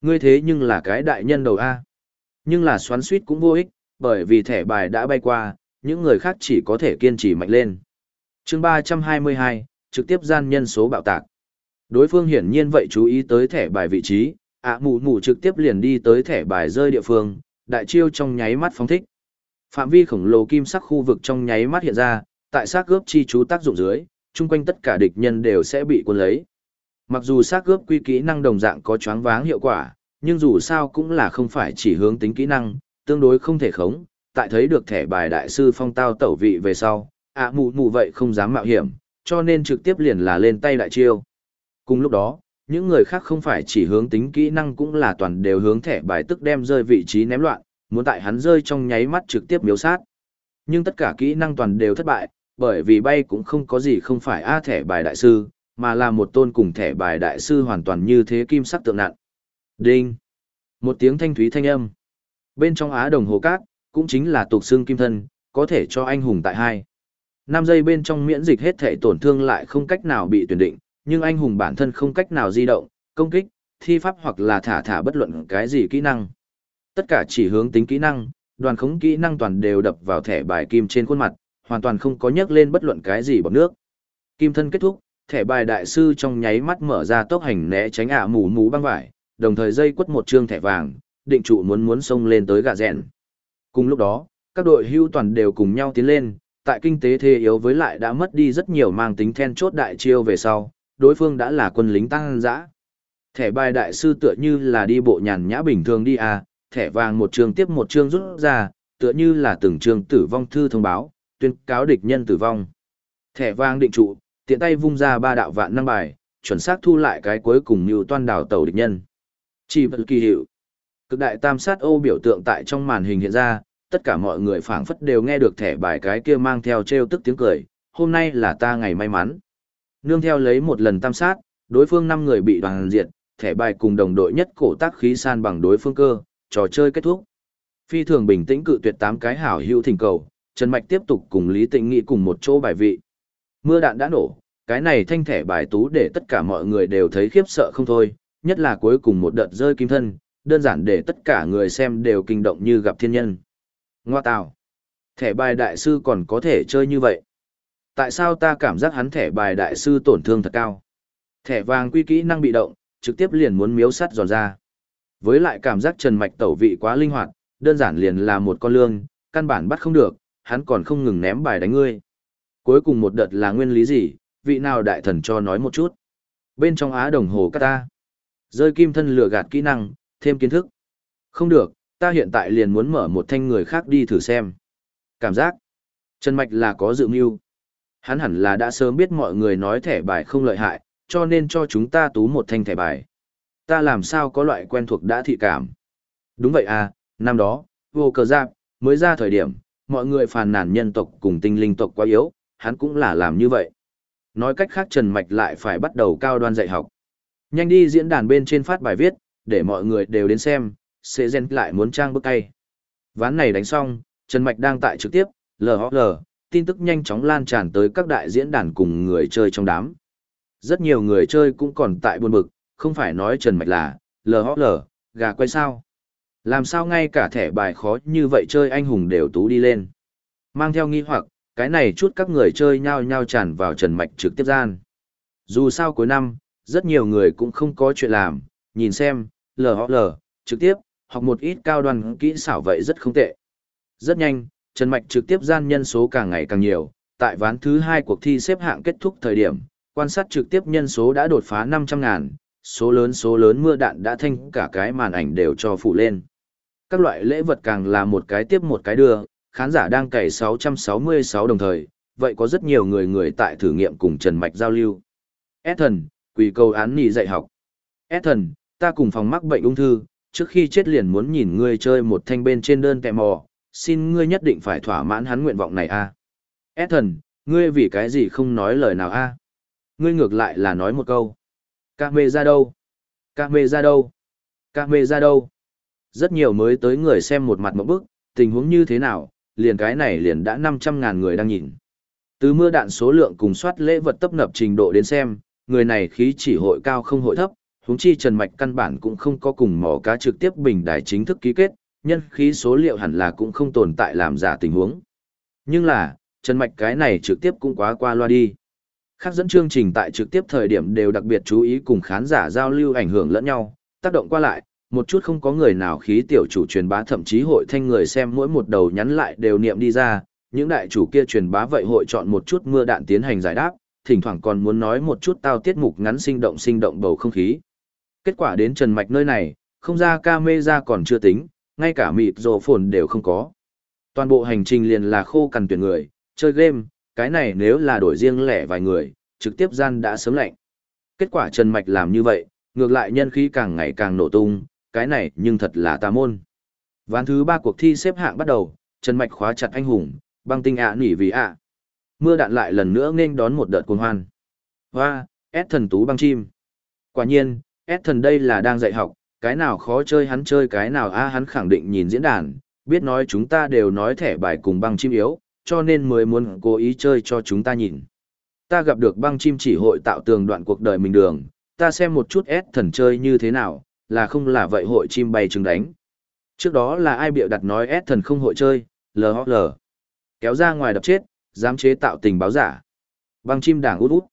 Ngươi thế nhưng là cái đại nhân đầu A. Nhưng là xoắn suýt cũng vô ích, bởi vì thẻ bài đã bay qua, những người khác chỉ có thể kiên trì mạnh lên. chương 322, trực tiếp gian nhân số bạo tạc. Đối phương hiển nhiên vậy chú ý tới thẻ bài vị trí, ạ mù mù trực tiếp liền đi tới thẻ bài rơi địa phương, đại chiêu trong nháy mắt phóng thích. Phạm vi khổng lồ kim sắc khu vực trong nháy mắt hiện ra, tại xác gớp chi chú tác dụng dưới, chung quanh tất cả địch nhân đều sẽ bị cuốn lấy. Mặc dù xác gớp quy kỹ năng đồng dạng có choáng váng hiệu quả, nhưng dù sao cũng là không phải chỉ hướng tính kỹ năng, tương đối không thể khống, tại thấy được thẻ bài đại sư phong tao tẩu vị về sau, ạ mù mù vậy không dám mạo hiểm, cho nên trực tiếp liền là lên tay đại chiêu. Cùng lúc đó, những người khác không phải chỉ hướng tính kỹ năng cũng là toàn đều hướng thẻ bài tức đem rơi vị trí ném loạn, muốn tại hắn rơi trong nháy mắt trực tiếp miếu sát. Nhưng tất cả kỹ năng toàn đều thất bại, bởi vì bay cũng không có gì không phải A thẻ bài đại sư, mà là một tôn cùng thẻ bài đại sư hoàn toàn như thế kim sắc tượng nặng. Đinh! Một tiếng thanh thúy thanh âm. Bên trong Á đồng hồ cát, cũng chính là tục xương kim thân, có thể cho anh hùng tại hai. 5 giây bên trong miễn dịch hết thể tổn thương lại không cách nào bị tuyển định, nhưng anh hùng bản thân không cách nào di động, công kích, thi pháp hoặc là thả thả bất luận cái gì kỹ năng. Tất cả chỉ hướng tính kỹ năng, đoàn khống kỹ năng toàn đều đập vào thẻ bài kim trên khuôn mặt, hoàn toàn không có nhắc lên bất luận cái gì bằng nước. Kim thân kết thúc, thẻ bài đại sư trong nháy mắt mở ra tốc hành né tránh ả mù mù băng vải, đồng thời dây quất một trương thẻ vàng, định trụ muốn muốn xông lên tới gạ rèn. Cùng lúc đó, các đội hưu toàn đều cùng nhau tiến lên, tại kinh tế thế yếu với lại đã mất đi rất nhiều mang tính then chốt đại chiêu về sau, đối phương đã là quân lính tăng dã. Thẻ bài đại sư tựa như là đi bộ nhàn nhã bình thường đi à, thẻ vàng một trường tiếp một trương rút ra, tựa như là từng trường tử vong thư thông báo, tuyên cáo địch nhân tử vong. Thẻ vàng định trụ, tiện tay vung ra ba đạo vạn năng bài, chuẩn xác thu lại cái cuối cùng như toan đảo tàu địch nhân. Chỉ vật kỳ hiệu. Cực đại tam sát ô biểu tượng tại trong màn hình hiện ra, tất cả mọi người phảng phất đều nghe được thẻ bài cái kia mang theo treo tức tiếng cười, hôm nay là ta ngày may mắn. Nương theo lấy một lần tam sát, đối phương 5 người bị đoàn diệt, thẻ bài cùng đồng đội nhất cổ tác khí san bằng đối phương cơ, trò chơi kết thúc. Phi thường bình tĩnh cự tuyệt 8 cái hảo hữu thỉnh cầu, Trần Mạch tiếp tục cùng Lý Tịnh Nghị cùng một chỗ bài vị. Mưa đạn đã nổ, cái này thanh thẻ bài tú để tất cả mọi người đều thấy khiếp sợ không thôi, nhất là cuối cùng một đợt rơi kim thân, đơn giản để tất cả người xem đều kinh động như gặp thiên nhân. Ngoa tào, thẻ bài đại sư còn có thể chơi như vậy. Tại sao ta cảm giác hắn thẻ bài đại sư tổn thương thật cao? Thẻ vàng quy kỹ năng bị động, trực tiếp liền muốn miếu sắt giòn ra. Với lại cảm giác Trần Mạch tẩu vị quá linh hoạt, đơn giản liền là một con lương, căn bản bắt không được, hắn còn không ngừng ném bài đánh ngươi. Cuối cùng một đợt là nguyên lý gì, vị nào đại thần cho nói một chút. Bên trong Á đồng hồ cắt ta, rơi kim thân lừa gạt kỹ năng, thêm kiến thức. Không được, ta hiện tại liền muốn mở một thanh người khác đi thử xem. Cảm giác, Trần Mạch là có dự mưu. Hắn hẳn là đã sớm biết mọi người nói thẻ bài không lợi hại, cho nên cho chúng ta tú một thanh thẻ bài. Ta làm sao có loại quen thuộc đã thị cảm. Đúng vậy à, năm đó, vô cờ giáp, mới ra thời điểm, mọi người phàn nàn nhân tộc cùng tinh linh tộc quá yếu, hắn cũng là làm như vậy. Nói cách khác Trần Mạch lại phải bắt đầu cao đoan dạy học. Nhanh đi diễn đàn bên trên phát bài viết, để mọi người đều đến xem, sẽ gen lại muốn trang bức cay. Ván này đánh xong, Trần Mạch đang tại trực tiếp, LHL, tin tức nhanh chóng lan tràn tới các đại diễn đàn cùng người chơi trong đám. Rất nhiều người chơi cũng còn tại buồn bực, không phải nói Trần Mạch là, LHL, gà quay sao. Làm sao ngay cả thẻ bài khó như vậy chơi anh hùng đều tú đi lên. Mang theo nghi hoặc, cái này chút các người chơi nhao nhao tràn vào Trần Mạch trực tiếp gian. Dù sao cuối năm, rất nhiều người cũng không có chuyện làm, nhìn xem, LHL, trực tiếp, học một ít cao đoàn kỹ xảo vậy rất không tệ. Rất nhanh, Trần Mạch trực tiếp gian nhân số càng ngày càng nhiều, tại ván thứ hai cuộc thi xếp hạng kết thúc thời điểm, quan sát trực tiếp nhân số đã đột phá 500 ngàn, số lớn số lớn mưa đạn đã thanh cả cái màn ảnh đều cho phụ lên. Các loại lễ vật càng là một cái tiếp một cái đưa, khán giả đang cày 666 đồng thời, vậy có rất nhiều người người tại thử nghiệm cùng Trần Mạch giao lưu. Ethan, quỳ cầu án nì dạy học. Ethan, ta cùng phòng mắc bệnh ung thư, trước khi chết liền muốn nhìn ngươi chơi một thanh bên trên đơn kẹ mò, xin ngươi nhất định phải thỏa mãn hắn nguyện vọng này a. À. Ethan, ngươi vì cái gì không nói lời nào a? Ngươi ngược lại là nói một câu. cà mê ra đâu? cà mê ra đâu? cà mê ra đâu? Rất nhiều mới tới người xem một mặt một bức, tình huống như thế nào, liền cái này liền đã 500.000 người đang nhìn. Từ mưa đạn số lượng cùng soát lễ vật tấp nập trình độ đến xem, người này khí chỉ hội cao không hội thấp, huống chi Trần Mạch căn bản cũng không có cùng mỏ cá trực tiếp bình đài chính thức ký kết, nhân khí số liệu hẳn là cũng không tồn tại làm giả tình huống. Nhưng là, Trần Mạch cái này trực tiếp cũng quá qua loa đi. Khác dẫn chương trình tại trực tiếp thời điểm đều đặc biệt chú ý cùng khán giả giao lưu ảnh hưởng lẫn nhau, tác động qua lại, một chút không có người nào khí tiểu chủ truyền bá thậm chí hội thanh người xem mỗi một đầu nhắn lại đều niệm đi ra, những đại chủ kia truyền bá vậy hội chọn một chút mưa đạn tiến hành giải đáp, thỉnh thoảng còn muốn nói một chút tao tiết mục ngắn sinh động sinh động bầu không khí. Kết quả đến Trần Mạch nơi này, không ra camera còn chưa tính, ngay cả mịt rồ phồn đều không có. Toàn bộ hành trình liền là khô cằn tuyển người, chơi game, cái này nếu là đổi riêng lẻ vài người, trực tiếp gian đã sớm lạnh. Kết quả Trần Mạch làm như vậy, ngược lại nhân khí càng ngày càng nổ tung, cái này nhưng thật là tà môn. Ván thứ ba cuộc thi xếp hạng bắt đầu, Trần Mạch khóa chặt anh hùng, băng tinh ạ nỉ vì ạ. Mưa đạn lại lần nữa nên đón một đợt cuồng hoan. Hoa, S thần tú băng chim. Quả nhiên, S thần đây là đang dạy học, cái nào khó chơi hắn chơi cái nào a hắn khẳng định nhìn diễn đàn, biết nói chúng ta đều nói thẻ bài cùng băng chim yếu, cho nên mới muốn cố ý chơi cho chúng ta nhìn. Ta gặp được băng chim chỉ hội tạo tường đoạn cuộc đời mình đường, ta xem một chút S thần chơi như thế nào, là không là vậy hội chim bay trứng đánh. Trước đó là ai bịa đặt nói S thần không hội chơi, LHL. Kéo ra ngoài đập chết, dám chế tạo tình báo giả. Băng chim đảng út út.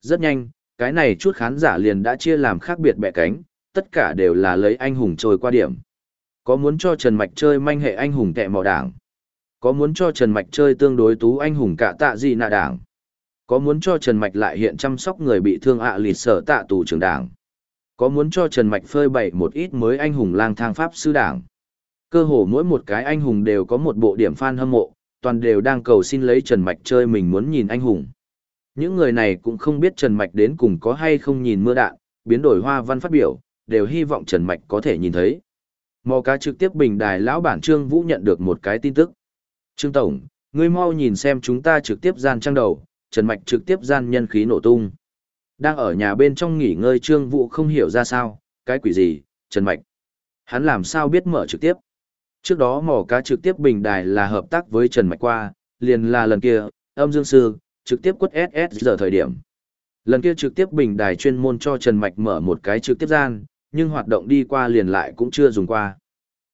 Rất nhanh, cái này chút khán giả liền đã chia làm khác biệt bẻ cánh, tất cả đều là lấy anh hùng trôi qua điểm. Có muốn cho Trần Mạch chơi manh hệ anh hùng kẹ mỏ đảng. Có muốn cho Trần Mạch chơi tương đối tú anh hùng cả tạ gì nạ đảng. Có muốn cho Trần Mạch lại hiện chăm sóc người bị thương ạ à lịt sở tạ tù trưởng đảng. Có muốn cho Trần Mạch phơi bày một ít mới anh hùng lang thang pháp sư đảng. Cơ hồ mỗi một cái anh hùng đều có một bộ điểm fan hâm mộ, toàn đều đang cầu xin lấy Trần Mạch chơi mình muốn nhìn anh hùng. Những người này cũng không biết Trần Mạch đến cùng có hay không nhìn mưa đạn, biến đổi hoa văn phát biểu, đều hy vọng Trần Mạch có thể nhìn thấy. Mò cá trực tiếp bình đài lão bản Trương Vũ nhận được một cái tin tức. Trương Tổng, ngươi mau nhìn xem chúng ta trực tiếp gian trang đầu, Trần Mạch trực tiếp gian nhân khí nổ tung. Đang ở nhà bên trong nghỉ ngơi Trương Vũ không hiểu ra sao, cái quỷ gì, Trần Mạch. Hắn làm sao biết mở trực tiếp. Trước đó mò cá trực tiếp bình đài là hợp tác với Trần Mạch qua, liền là lần kia, âm dương sư, trực tiếp quất SS giờ thời điểm. Lần kia trực tiếp bình đài chuyên môn cho Trần Mạch mở một cái trực tiếp gian, nhưng hoạt động đi qua liền lại cũng chưa dùng qua.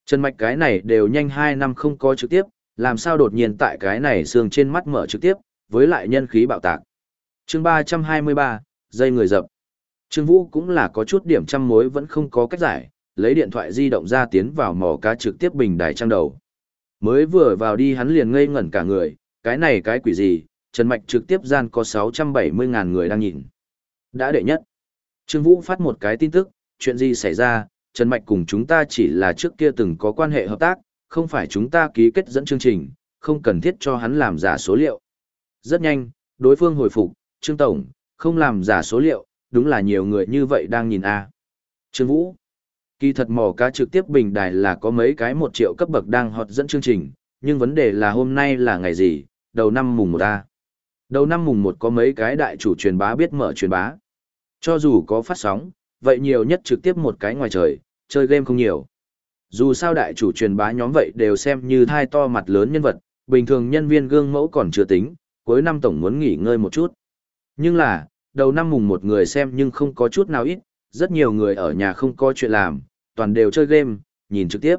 Trần Mạch cái này đều nhanh 2 năm không có trực tiếp, làm sao đột nhiên tại cái này xương trên mắt mở trực tiếp, với lại nhân khí bạo tạc. chương 323, dây người dập. Trương Vũ cũng là có chút điểm trăm mối vẫn không có cách giải, lấy điện thoại di động ra tiến vào mò cá trực tiếp bình đài trang đầu. Mới vừa vào đi hắn liền ngây ngẩn cả người, cái này cái quỷ gì, Trần Mạch trực tiếp gian có 670.000 người đang nhìn. Đã đệ nhất. Trương Vũ phát một cái tin tức, chuyện gì xảy ra, Trần Mạch cùng chúng ta chỉ là trước kia từng có quan hệ hợp tác, không phải chúng ta ký kết dẫn chương trình, không cần thiết cho hắn làm giả số liệu. Rất nhanh, đối phương hồi phục, Trương Tổng, không làm giả số liệu, đúng là nhiều người như vậy đang nhìn a Trương Vũ, kỳ thật mò cá trực tiếp bình đài là có mấy cái một triệu cấp bậc đang hot dẫn chương trình, nhưng vấn đề là hôm nay là ngày gì, đầu năm mùng 1 ta. Đầu năm mùng 1 có mấy cái đại chủ truyền bá biết mở truyền bá. Cho dù có phát sóng, vậy nhiều nhất trực tiếp một cái ngoài trời, chơi game không nhiều. Dù sao đại chủ truyền bá nhóm vậy đều xem như thai to mặt lớn nhân vật, bình thường nhân viên gương mẫu còn chưa tính, cuối năm tổng muốn nghỉ ngơi một chút. Nhưng là, đầu năm mùng một người xem nhưng không có chút nào ít, rất nhiều người ở nhà không có chuyện làm, toàn đều chơi game, nhìn trực tiếp.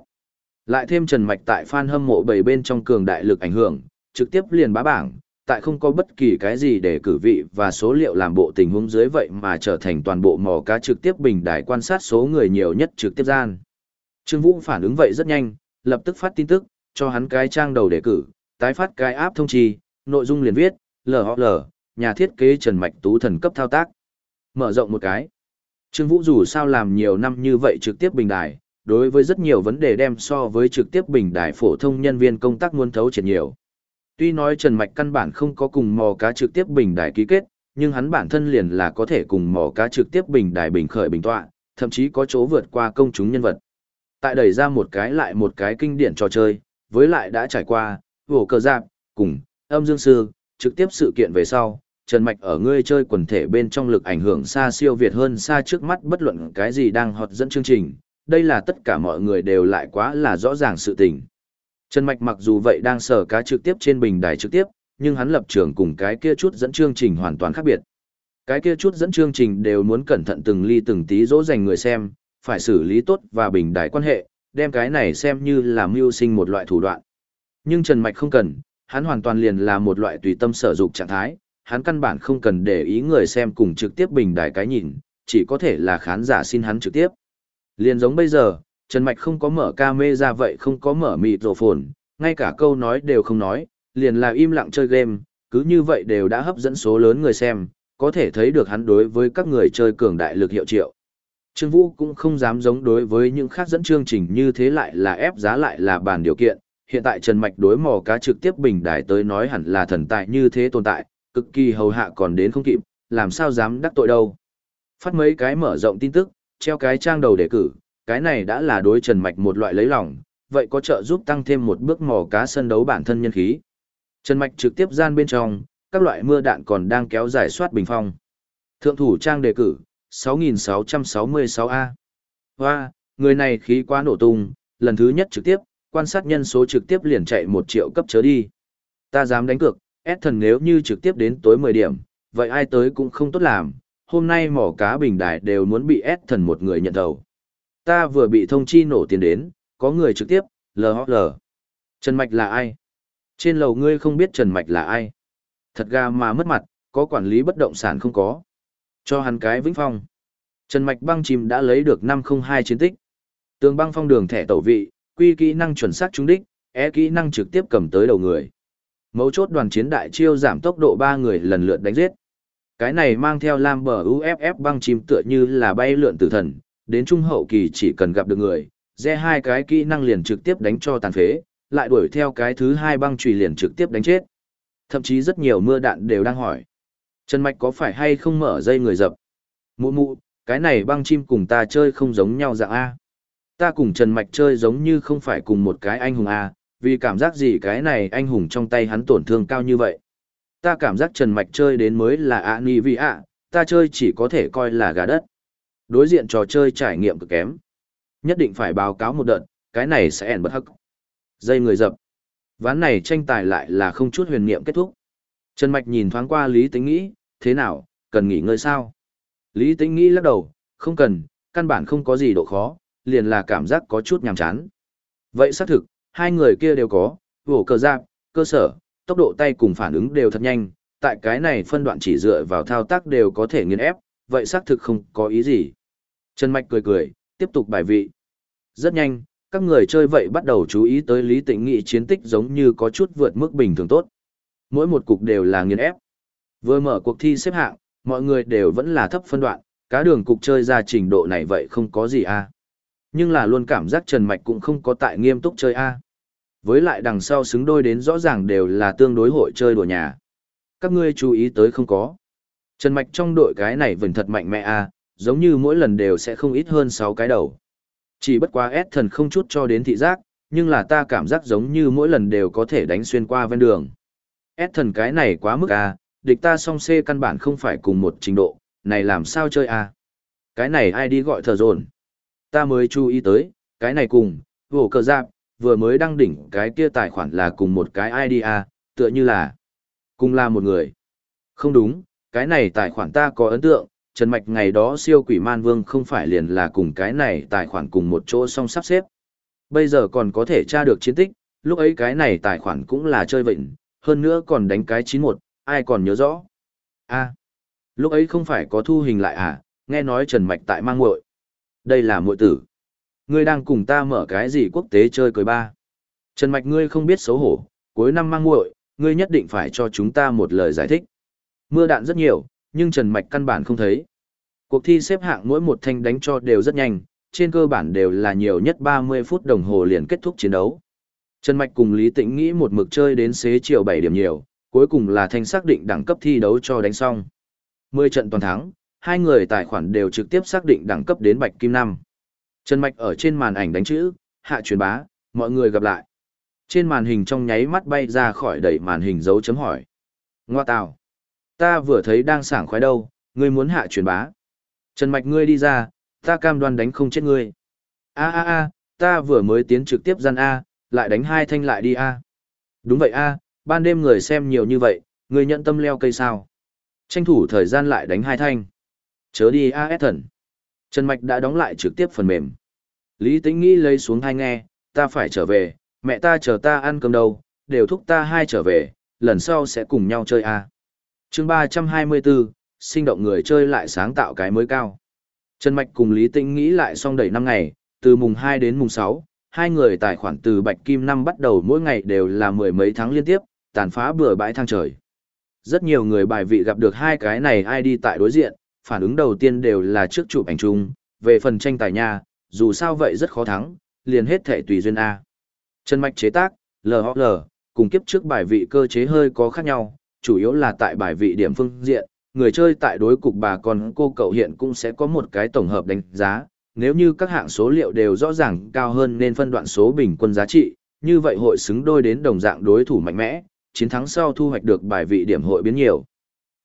Lại thêm Trần Mạch tại fan hâm mộ bảy bên trong cường đại lực ảnh hưởng, trực tiếp liền bá bảng, tại không có bất kỳ cái gì để cử vị và số liệu làm bộ tình huống dưới vậy mà trở thành toàn bộ mò cá trực tiếp bình đài quan sát số người nhiều nhất trực tiếp gian. Trương Vũ phản ứng vậy rất nhanh, lập tức phát tin tức, cho hắn cái trang đầu đề cử, tái phát cái áp thông trì nội dung liền viết, lờ nhà thiết kế Trần Mạch Tú thần cấp thao tác. Mở rộng một cái. Trương Vũ dù sao làm nhiều năm như vậy trực tiếp bình đài, đối với rất nhiều vấn đề đem so với trực tiếp bình đài phổ thông nhân viên công tác muốn thấu triệt nhiều. Tuy nói Trần Mạch căn bản không có cùng mò cá trực tiếp bình đài ký kết, nhưng hắn bản thân liền là có thể cùng mò cá trực tiếp bình đài bình khởi bình tọa, thậm chí có chỗ vượt qua công chúng nhân vật. Tại đẩy ra một cái lại một cái kinh điển trò chơi, với lại đã trải qua, vổ cờ giạc, cùng, âm dương sư, trực tiếp sự kiện về sau, Trần Mạch ở ngươi chơi quần thể bên trong lực ảnh hưởng xa siêu việt hơn xa trước mắt bất luận cái gì đang hot dẫn chương trình, đây là tất cả mọi người đều lại quá là rõ ràng sự tình. Trần Mạch mặc dù vậy đang sở cá trực tiếp trên bình đài trực tiếp, nhưng hắn lập trường cùng cái kia chút dẫn chương trình hoàn toàn khác biệt. Cái kia chút dẫn chương trình đều muốn cẩn thận từng ly từng tí dỗ dành người xem, phải xử lý tốt và bình đài quan hệ, đem cái này xem như là mưu sinh một loại thủ đoạn. Nhưng Trần Mạch không cần, hắn hoàn toàn liền là một loại tùy tâm sở dục trạng thái, hắn căn bản không cần để ý người xem cùng trực tiếp bình đài cái nhìn, chỉ có thể là khán giả xin hắn trực tiếp. Liên giống bây giờ, Trần Mạch không có mở ca mê ra vậy không có mở mịt rổ phồn, ngay cả câu nói đều không nói, liền là im lặng chơi game, cứ như vậy đều đã hấp dẫn số lớn người xem, có thể thấy được hắn đối với các người chơi cường đại lực hiệu triệu. Trương Vũ cũng không dám giống đối với những khác dẫn chương trình như thế lại là ép giá lại là bàn điều kiện. Hiện tại Trần Mạch đối mò cá trực tiếp bình đài tới nói hẳn là thần tài như thế tồn tại, cực kỳ hầu hạ còn đến không kịp, làm sao dám đắc tội đâu. Phát mấy cái mở rộng tin tức, treo cái trang đầu đề cử, cái này đã là đối Trần Mạch một loại lấy lòng, vậy có trợ giúp tăng thêm một bước mò cá sân đấu bản thân nhân khí. Trần Mạch trực tiếp gian bên trong, các loại mưa đạn còn đang kéo dài soát bình phong. Thượng thủ trang đề cử, 6666A. Hoa, người này khí quá nổ tung, lần thứ nhất trực tiếp, quan sát nhân số trực tiếp liền chạy 1 triệu cấp chớ đi. Ta dám đánh cược, S thần nếu như trực tiếp đến tối 10 điểm, vậy ai tới cũng không tốt làm, hôm nay mỏ cá bình đài đều muốn bị S thần một người nhận đầu. Ta vừa bị thông chi nổ tiền đến, có người trực tiếp, LHL. Trần Mạch là ai? Trên lầu ngươi không biết Trần Mạch là ai? Thật ga mà mất mặt, có quản lý bất động sản không có. Cho hắn cái vĩnh phong. Trần Mạch băng chìm đã lấy được 502 chiến tích. Tường băng phong đường thẻ tẩu vị, quy kỹ năng chuẩn xác trúng đích, e kỹ năng trực tiếp cầm tới đầu người. Mấu chốt đoàn chiến đại chiêu giảm tốc độ ba người lần lượt đánh giết. Cái này mang theo lam bờ UFF băng chìm tựa như là bay lượn tử thần, đến trung hậu kỳ chỉ cần gặp được người, re hai cái kỹ năng liền trực tiếp đánh cho tàn phế, lại đuổi theo cái thứ hai băng chùy liền trực tiếp đánh chết. Thậm chí rất nhiều mưa đạn đều đang hỏi. Trần Mạch có phải hay không mở dây người dập? Mụ mụ, cái này băng chim cùng ta chơi không giống nhau dạng A. Ta cùng Trần Mạch chơi giống như không phải cùng một cái anh hùng A, vì cảm giác gì cái này anh hùng trong tay hắn tổn thương cao như vậy. Ta cảm giác Trần Mạch chơi đến mới là ạ ni vì ạ, ta chơi chỉ có thể coi là gà đất. Đối diện trò chơi trải nghiệm cực kém. Nhất định phải báo cáo một đợt, cái này sẽ ẻn bất hắc. Dây người dập. Ván này tranh tài lại là không chút huyền niệm kết thúc. Trần Mạch nhìn thoáng qua Lý tĩnh nghĩ, thế nào, cần nghỉ ngơi sao? Lý tĩnh nghĩ lắc đầu, không cần, căn bản không có gì độ khó, liền là cảm giác có chút nhàm chán. Vậy xác thực, hai người kia đều có, vổ cờ giáp, cơ sở, tốc độ tay cùng phản ứng đều thật nhanh, tại cái này phân đoạn chỉ dựa vào thao tác đều có thể nghiên ép, vậy xác thực không có ý gì. Trần Mạch cười cười, tiếp tục bài vị. Rất nhanh, các người chơi vậy bắt đầu chú ý tới Lý Tĩnh Nghị chiến tích giống như có chút vượt mức bình thường tốt. Mỗi một cục đều là nghiền ép. Vừa mở cuộc thi xếp hạng, mọi người đều vẫn là thấp phân đoạn, cá đường cục chơi ra trình độ này vậy không có gì a. Nhưng là luôn cảm giác Trần Mạch cũng không có tại nghiêm túc chơi a. Với lại đằng sau xứng đôi đến rõ ràng đều là tương đối hội chơi đùa nhà. Các ngươi chú ý tới không có. Trần Mạch trong đội cái này vẫn thật mạnh mẽ à giống như mỗi lần đều sẽ không ít hơn 6 cái đầu. Chỉ bất quá S thần không chút cho đến thị giác, nhưng là ta cảm giác giống như mỗi lần đều có thể đánh xuyên qua ven đường. S thần cái này quá mức à, địch ta song C căn bản không phải cùng một trình độ, này làm sao chơi à? Cái này ai đi gọi thờ dồn? Ta mới chú ý tới, cái này cùng, vổ cờ giáp, vừa mới đăng đỉnh cái kia tài khoản là cùng một cái ID a, tựa như là cùng là một người. Không đúng, cái này tài khoản ta có ấn tượng, Trần Mạch ngày đó siêu quỷ man vương không phải liền là cùng cái này tài khoản cùng một chỗ song sắp xếp. Bây giờ còn có thể tra được chiến tích, lúc ấy cái này tài khoản cũng là chơi vịnh, hơn nữa còn đánh cái 91, ai còn nhớ rõ. a lúc ấy không phải có thu hình lại à, nghe nói Trần Mạch tại mang muội Đây là muội tử. Ngươi đang cùng ta mở cái gì quốc tế chơi cười ba. Trần Mạch ngươi không biết xấu hổ, cuối năm mang muội ngươi nhất định phải cho chúng ta một lời giải thích. Mưa đạn rất nhiều, nhưng Trần Mạch căn bản không thấy. Cuộc thi xếp hạng mỗi một thanh đánh cho đều rất nhanh, trên cơ bản đều là nhiều nhất 30 phút đồng hồ liền kết thúc chiến đấu. Trần Mạch cùng Lý Tĩnh nghĩ một mực chơi đến xế chiều 7 điểm nhiều, cuối cùng là thanh xác định đẳng cấp thi đấu cho đánh xong. 10 trận toàn thắng, hai người tài khoản đều trực tiếp xác định đẳng cấp đến Bạch Kim 5. Trần Mạch ở trên màn ảnh đánh chữ, hạ truyền bá, mọi người gặp lại. Trên màn hình trong nháy mắt bay ra khỏi đẩy màn hình dấu chấm hỏi. Ngoa tào. Ta vừa thấy đang sảng khoái đâu, ngươi muốn hạ truyền bá. Trần Mạch ngươi đi ra, ta cam đoan đánh không chết ngươi. A a a, ta vừa mới tiến trực tiếp gian A, lại đánh hai thanh lại đi A. Đúng vậy A, ban đêm người xem nhiều như vậy, người nhận tâm leo cây sao. Tranh thủ thời gian lại đánh hai thanh. Chớ đi A S thần. Trần Mạch đã đóng lại trực tiếp phần mềm. Lý Tĩnh nghĩ lấy xuống hai nghe, ta phải trở về, mẹ ta chờ ta ăn cơm đâu, đều thúc ta hai trở về, lần sau sẽ cùng nhau chơi A. chương 324, sinh động người chơi lại sáng tạo cái mới cao. Trần Mạch cùng Lý Tĩnh nghĩ lại xong đầy năm ngày, từ mùng 2 đến mùng 6, hai người tài khoản từ Bạch Kim năm bắt đầu mỗi ngày đều là mười mấy tháng liên tiếp, tàn phá bừa bãi thang trời. Rất nhiều người bài vị gặp được hai cái này ai đi tại đối diện, phản ứng đầu tiên đều là trước chụp ảnh chung, về phần tranh tài nha, dù sao vậy rất khó thắng, liền hết thể tùy duyên A. chân Mạch chế tác, LHL, cùng kiếp trước bài vị cơ chế hơi có khác nhau, chủ yếu là tại bài vị điểm phương diện, người chơi tại đối cục bà con cô cậu hiện cũng sẽ có một cái tổng hợp đánh giá, nếu như các hạng số liệu đều rõ ràng cao hơn nên phân đoạn số bình quân giá trị, như vậy hội xứng đôi đến đồng dạng đối thủ mạnh mẽ, chiến thắng sau thu hoạch được bài vị điểm hội biến nhiều.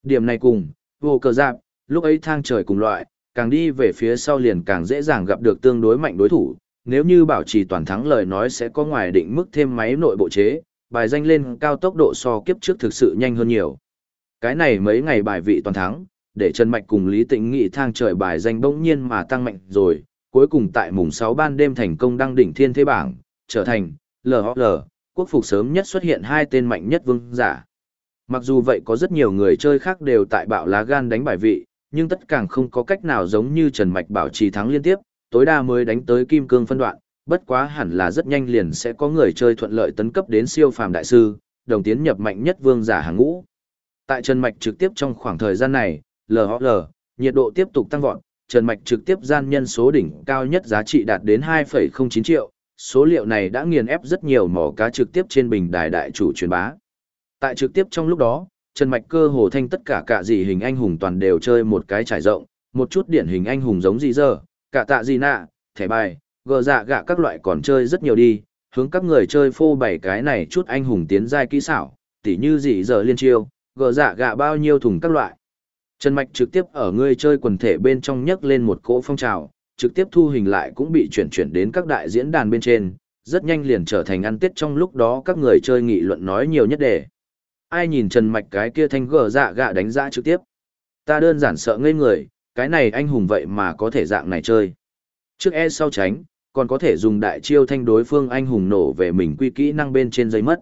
Điểm này cùng, vô cờ giáp, lúc ấy thang trời cùng loại, càng đi về phía sau liền càng dễ dàng gặp được tương đối mạnh đối thủ, nếu như bảo trì toàn thắng lời nói sẽ có ngoài định mức thêm máy nội bộ chế, bài danh lên cao tốc độ so kiếp trước thực sự nhanh hơn nhiều. Cái này mấy ngày bài vị toàn thắng, để Trần Mạch cùng Lý Tĩnh nghị thang trời bài danh bỗng nhiên mà tăng mạnh rồi, cuối cùng tại mùng 6 ban đêm thành công đăng đỉnh thiên thế bảng, trở thành LHL, quốc phục sớm nhất xuất hiện hai tên mạnh nhất vương giả. Mặc dù vậy có rất nhiều người chơi khác đều tại bạo lá gan đánh bài vị, nhưng tất cả không có cách nào giống như Trần Mạch bảo trì thắng liên tiếp, tối đa mới đánh tới kim cương phân đoạn, bất quá hẳn là rất nhanh liền sẽ có người chơi thuận lợi tấn cấp đến siêu phàm đại sư, đồng tiến nhập mạnh nhất vương giả hàng ngũ. Tại Trần Mạch trực tiếp trong khoảng thời gian này, LHL, nhiệt độ tiếp tục tăng vọt, Trần Mạch trực tiếp gian nhân số đỉnh cao nhất giá trị đạt đến 2,09 triệu, số liệu này đã nghiền ép rất nhiều mỏ cá trực tiếp trên bình đài đại chủ truyền bá. Tại trực tiếp trong lúc đó, Trần Mạch cơ hồ thanh tất cả cả gì hình anh hùng toàn đều chơi một cái trải rộng, một chút điển hình anh hùng giống gì giờ, cả tạ gì nạ, thẻ bài, gờ dạ gạ các loại còn chơi rất nhiều đi, hướng các người chơi phô bày cái này chút anh hùng tiến giai kỹ xảo, tỉ như gì giờ liên chiêu, gờ dạ gạ bao nhiêu thùng các loại. Trần Mạch trực tiếp ở người chơi quần thể bên trong nhấc lên một cỗ phong trào, trực tiếp thu hình lại cũng bị chuyển chuyển đến các đại diễn đàn bên trên, rất nhanh liền trở thành ăn tiết trong lúc đó các người chơi nghị luận nói nhiều nhất đề. Ai nhìn Trần Mạch cái kia thanh gờ dạ gạ đánh giá trực tiếp. Ta đơn giản sợ ngây người, cái này anh hùng vậy mà có thể dạng này chơi. Trước e sau tránh, còn có thể dùng đại chiêu thanh đối phương anh hùng nổ về mình quy kỹ năng bên trên dây mất.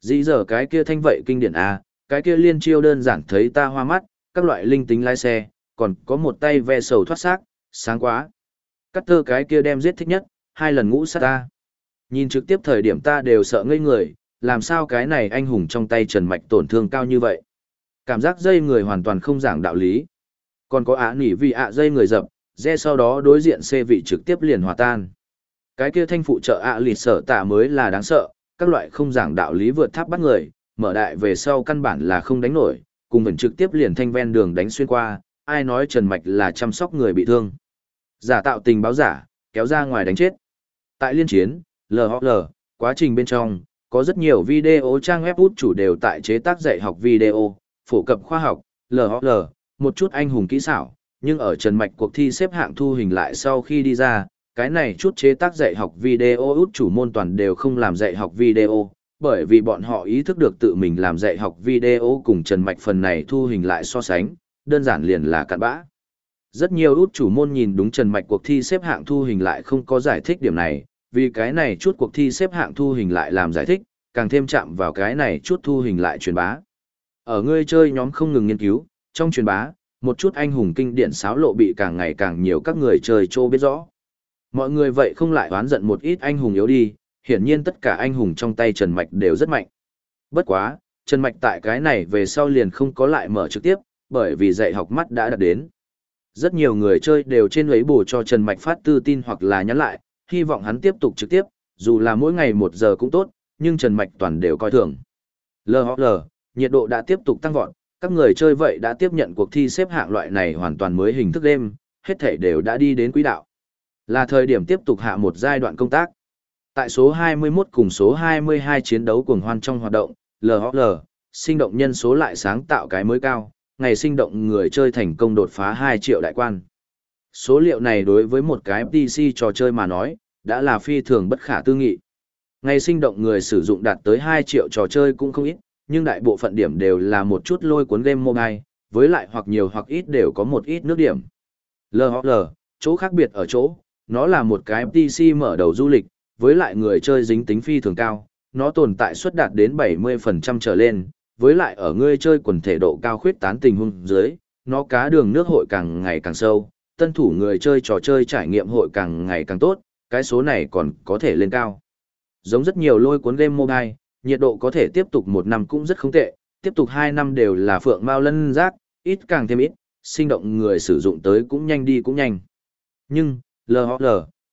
Dĩ giờ cái kia thanh vậy kinh điển A, cái kia liên chiêu đơn giản thấy ta hoa mắt, các loại linh tính lái xe, còn có một tay ve sầu thoát xác, sáng quá. Cắt tơ cái kia đem giết thích nhất, hai lần ngũ sát ta. Nhìn trực tiếp thời điểm ta đều sợ ngây người, làm sao cái này anh hùng trong tay Trần Mạch tổn thương cao như vậy. Cảm giác dây người hoàn toàn không giảng đạo lý. Còn có ả nỉ vì ạ dây người dập, re sau đó đối diện xê vị trực tiếp liền hòa tan. Cái kia thanh phụ trợ ạ à lịt sở tạ mới là đáng sợ, các loại không giảng đạo lý vượt tháp bắt người, mở đại về sau căn bản là không đánh nổi, cùng vẫn trực tiếp liền thanh ven đường đánh xuyên qua, ai nói Trần Mạch là chăm sóc người bị thương. Giả tạo tình báo giả, kéo ra ngoài đánh chết. Tại liên chiến, LHL, quá trình bên trong, có rất nhiều video trang web út chủ đều tại chế tác dạy học video, phổ cập khoa học, LOL, một chút anh hùng kỹ xảo, nhưng ở Trần Mạch cuộc thi xếp hạng thu hình lại sau khi đi ra, cái này chút chế tác dạy học video út chủ môn toàn đều không làm dạy học video, bởi vì bọn họ ý thức được tự mình làm dạy học video cùng Trần Mạch phần này thu hình lại so sánh, đơn giản liền là cặn bã. Rất nhiều út chủ môn nhìn đúng Trần Mạch cuộc thi xếp hạng thu hình lại không có giải thích điểm này, vì cái này chút cuộc thi xếp hạng thu hình lại làm giải thích, càng thêm chạm vào cái này chút thu hình lại truyền bá. Ở ngươi chơi nhóm không ngừng nghiên cứu, trong truyền bá, một chút anh hùng kinh điển xáo lộ bị càng ngày càng nhiều các người chơi trô biết rõ. Mọi người vậy không lại oán giận một ít anh hùng yếu đi, hiển nhiên tất cả anh hùng trong tay Trần Mạch đều rất mạnh. Bất quá, Trần Mạch tại cái này về sau liền không có lại mở trực tiếp, bởi vì dạy học mắt đã đạt đến. Rất nhiều người chơi đều trên lấy bù cho Trần Mạch phát tư tin hoặc là nhắn lại, hy vọng hắn tiếp tục trực tiếp, dù là mỗi ngày một giờ cũng tốt, nhưng Trần Mạch toàn đều coi thường. LHL, nhiệt độ đã tiếp tục tăng vọt, các người chơi vậy đã tiếp nhận cuộc thi xếp hạng loại này hoàn toàn mới hình thức đêm, hết thể đều đã đi đến quỹ đạo. Là thời điểm tiếp tục hạ một giai đoạn công tác. Tại số 21 cùng số 22 chiến đấu cuồng hoan trong hoạt động, LHL, sinh động nhân số lại sáng tạo cái mới cao, ngày sinh động người chơi thành công đột phá 2 triệu đại quan. Số liệu này đối với một cái PC trò chơi mà nói, đã là phi thường bất khả tư nghị. Ngày sinh động người sử dụng đạt tới 2 triệu trò chơi cũng không ít, nhưng đại bộ phận điểm đều là một chút lôi cuốn game mobile, với lại hoặc nhiều hoặc ít đều có một ít nước điểm. LHL, chỗ khác biệt ở chỗ, nó là một cái PC mở đầu du lịch, với lại người chơi dính tính phi thường cao, nó tồn tại suất đạt đến 70% trở lên, với lại ở người chơi quần thể độ cao khuyết tán tình huống dưới, nó cá đường nước hội càng ngày càng sâu, tân thủ người chơi trò chơi trải nghiệm hội càng ngày càng tốt, cái số này còn có thể lên cao. Giống rất nhiều lôi cuốn game mobile, nhiệt độ có thể tiếp tục một năm cũng rất không tệ, tiếp tục hai năm đều là phượng mao lân rác, ít càng thêm ít, sinh động người sử dụng tới cũng nhanh đi cũng nhanh. Nhưng, LHL,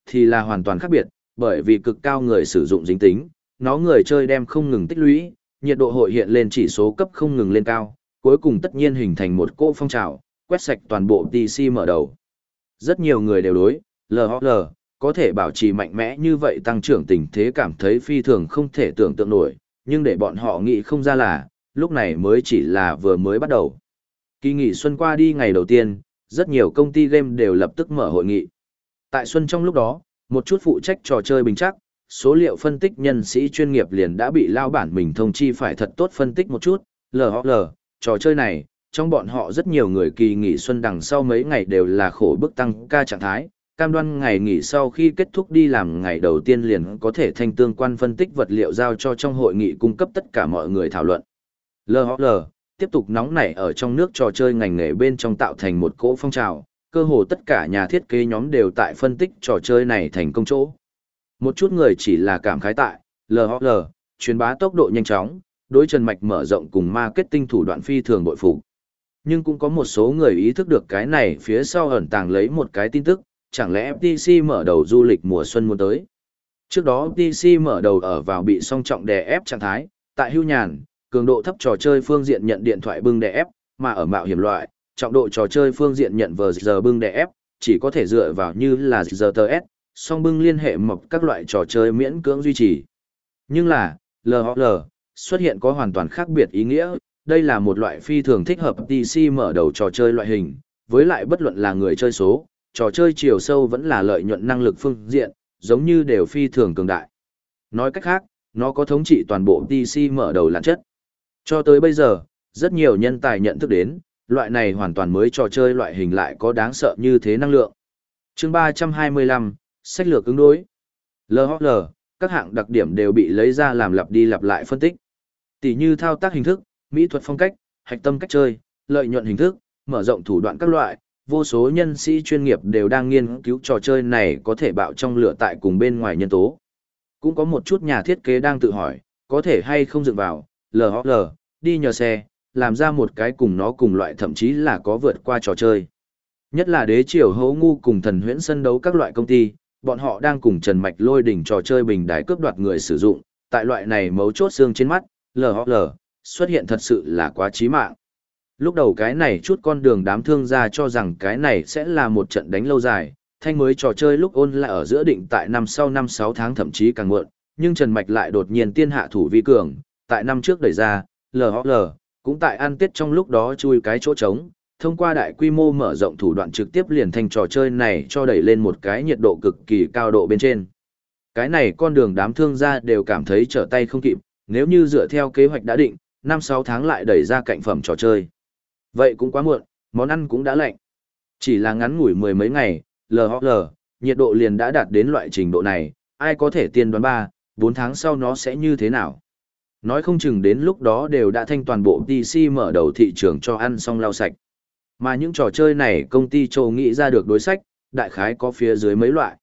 thì là hoàn toàn khác biệt, bởi vì cực cao người sử dụng dính tính, nó người chơi đem không ngừng tích lũy, nhiệt độ hội hiện lên chỉ số cấp không ngừng lên cao, cuối cùng tất nhiên hình thành một cỗ phong trào, quét sạch toàn bộ DC mở đầu. Rất nhiều người đều đối, LOL, có thể bảo trì mạnh mẽ như vậy tăng trưởng tình thế cảm thấy phi thường không thể tưởng tượng nổi, nhưng để bọn họ nghĩ không ra là, lúc này mới chỉ là vừa mới bắt đầu. Kỳ nghỉ xuân qua đi ngày đầu tiên, rất nhiều công ty game đều lập tức mở hội nghị. Tại xuân trong lúc đó, một chút phụ trách trò chơi bình chắc, số liệu phân tích nhân sĩ chuyên nghiệp liền đã bị lao bản mình thông chi phải thật tốt phân tích một chút, LOL, trò chơi này, trong bọn họ rất nhiều người kỳ nghỉ xuân đằng sau mấy ngày đều là khổ bức tăng ca trạng thái, cam đoan ngày nghỉ sau khi kết thúc đi làm ngày đầu tiên liền có thể thanh tương quan phân tích vật liệu giao cho trong hội nghị cung cấp tất cả mọi người thảo luận. LHL, tiếp tục nóng nảy ở trong nước trò chơi ngành nghề bên trong tạo thành một cỗ phong trào, cơ hồ tất cả nhà thiết kế nhóm đều tại phân tích trò chơi này thành công chỗ. Một chút người chỉ là cảm khái tại, LHL, truyền bá tốc độ nhanh chóng, đối Trần Mạch mở rộng cùng marketing thủ đoạn phi thường bội phục. Nhưng cũng có một số người ý thức được cái này phía sau ẩn tàng lấy một cái tin tức, chẳng lẽ FTC mở đầu du lịch mùa xuân muốn tới. Trước đó FTC mở đầu ở vào bị song trọng đè ép trạng thái, tại hưu nhàn, cường độ thấp trò chơi phương diện nhận điện thoại bưng đè ép, mà ở mạo hiểm loại, trọng độ trò chơi phương diện nhận vờ giờ bưng đè ép, chỉ có thể dựa vào như là giờ GTS, song bưng liên hệ mọc các loại trò chơi miễn cưỡng duy trì. Nhưng là, LHL, xuất hiện có hoàn toàn khác biệt ý nghĩa, đây là một loại phi thường thích hợp PC mở đầu trò chơi loại hình, với lại bất luận là người chơi số, trò chơi chiều sâu vẫn là lợi nhuận năng lực phương diện, giống như đều phi thường cường đại. Nói cách khác, nó có thống trị toàn bộ PC mở đầu lạn chất. Cho tới bây giờ, rất nhiều nhân tài nhận thức đến, loại này hoàn toàn mới trò chơi loại hình lại có đáng sợ như thế năng lượng. chương 325, sách lược ứng đối. LHL, các hạng đặc điểm đều bị lấy ra làm lặp đi lặp lại phân tích. Tỷ như thao tác hình thức, mỹ thuật phong cách, hạch tâm cách chơi, lợi nhuận hình thức, mở rộng thủ đoạn các loại, vô số nhân sĩ chuyên nghiệp đều đang nghiên cứu trò chơi này có thể bạo trong lửa tại cùng bên ngoài nhân tố. Cũng có một chút nhà thiết kế đang tự hỏi, có thể hay không dựng vào, LHL, đi nhờ xe, làm ra một cái cùng nó cùng loại thậm chí là có vượt qua trò chơi. Nhất là đế triều hấu ngu cùng thần huyễn sân đấu các loại công ty, bọn họ đang cùng Trần Mạch lôi đỉnh trò chơi bình đái cướp đoạt người sử dụng, tại loại này mấu chốt xương trên mắt, LHL, xuất hiện thật sự là quá chí mạng. Lúc đầu cái này chút con đường đám thương gia cho rằng cái này sẽ là một trận đánh lâu dài, thanh mới trò chơi lúc ôn lại ở giữa định tại năm sau năm sáu tháng thậm chí càng muộn, nhưng Trần Mạch lại đột nhiên tiên hạ thủ vi cường, tại năm trước đẩy ra, LHL, cũng tại ăn tiết trong lúc đó chui cái chỗ trống, thông qua đại quy mô mở rộng thủ đoạn trực tiếp liền thành trò chơi này cho đẩy lên một cái nhiệt độ cực kỳ cao độ bên trên. Cái này con đường đám thương gia đều cảm thấy trở tay không kịp, nếu như dựa theo kế hoạch đã định, năm sáu tháng lại đẩy ra cạnh phẩm trò chơi. Vậy cũng quá muộn, món ăn cũng đã lạnh. Chỉ là ngắn ngủi mười mấy ngày, LHL, nhiệt độ liền đã đạt đến loại trình độ này, ai có thể tiên đoán 3, 4 tháng sau nó sẽ như thế nào. Nói không chừng đến lúc đó đều đã thanh toàn bộ PC mở đầu thị trường cho ăn xong lau sạch. Mà những trò chơi này công ty châu nghĩ ra được đối sách, đại khái có phía dưới mấy loại.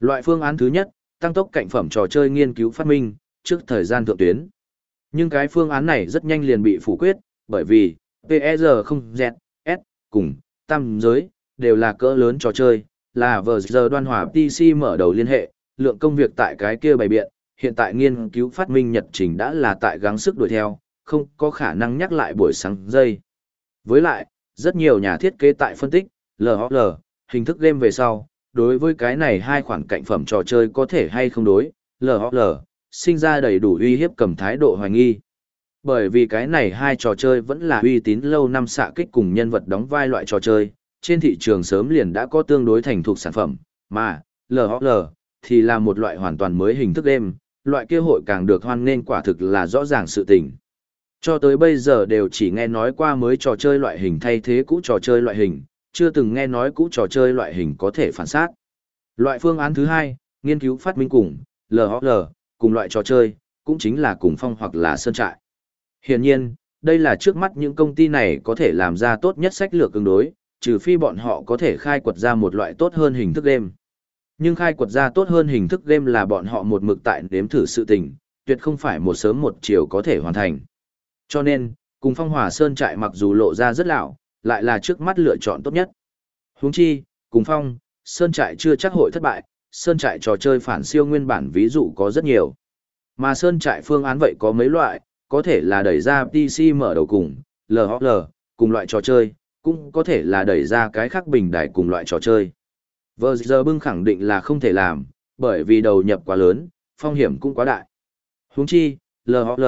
Loại phương án thứ nhất, tăng tốc cạnh phẩm trò chơi nghiên cứu phát minh, trước thời gian thượng tuyến. Nhưng cái phương án này rất nhanh liền bị phủ quyết, bởi vì, PER không Z, S, cùng, tam giới, đều là cỡ lớn trò chơi, là vờ giờ đoan hòa PC mở đầu liên hệ, lượng công việc tại cái kia bày biện, hiện tại nghiên cứu phát minh nhật trình đã là tại gắng sức đuổi theo, không có khả năng nhắc lại buổi sáng giây. Với lại, rất nhiều nhà thiết kế tại phân tích, LHL, hình thức game về sau, đối với cái này hai khoản cạnh phẩm trò chơi có thể hay không đối, LHL, sinh ra đầy đủ uy hiếp cầm thái độ hoài nghi. Bởi vì cái này hai trò chơi vẫn là uy tín lâu năm xạ kích cùng nhân vật đóng vai loại trò chơi, trên thị trường sớm liền đã có tương đối thành thục sản phẩm, mà LOL thì là một loại hoàn toàn mới hình thức game, loại kia hội càng được hoan nghênh quả thực là rõ ràng sự tình. Cho tới bây giờ đều chỉ nghe nói qua mới trò chơi loại hình thay thế cũ trò chơi loại hình, chưa từng nghe nói cũ trò chơi loại hình có thể phản sát. Loại phương án thứ hai, nghiên cứu phát minh cùng, LOL, cùng loại trò chơi, cũng chính là cùng phong hoặc là sơn trại. Hiển nhiên, đây là trước mắt những công ty này có thể làm ra tốt nhất sách lược ứng đối, trừ phi bọn họ có thể khai quật ra một loại tốt hơn hình thức game. Nhưng khai quật ra tốt hơn hình thức game là bọn họ một mực tại đếm thử sự tình, tuyệt không phải một sớm một chiều có thể hoàn thành. Cho nên, cùng phong hòa sơn trại mặc dù lộ ra rất lão, lại là trước mắt lựa chọn tốt nhất. Huống chi, cùng phong, sơn trại chưa chắc hội thất bại, sơn trại trò chơi phản siêu nguyên bản ví dụ có rất nhiều. Mà sơn trại phương án vậy có mấy loại, có thể là đẩy ra PC mở đầu cùng, LHL, cùng loại trò chơi, cũng có thể là đẩy ra cái khác bình đại cùng loại trò chơi. Vừa giờ bưng khẳng định là không thể làm, bởi vì đầu nhập quá lớn, phong hiểm cũng quá đại. Huống chi, LHL,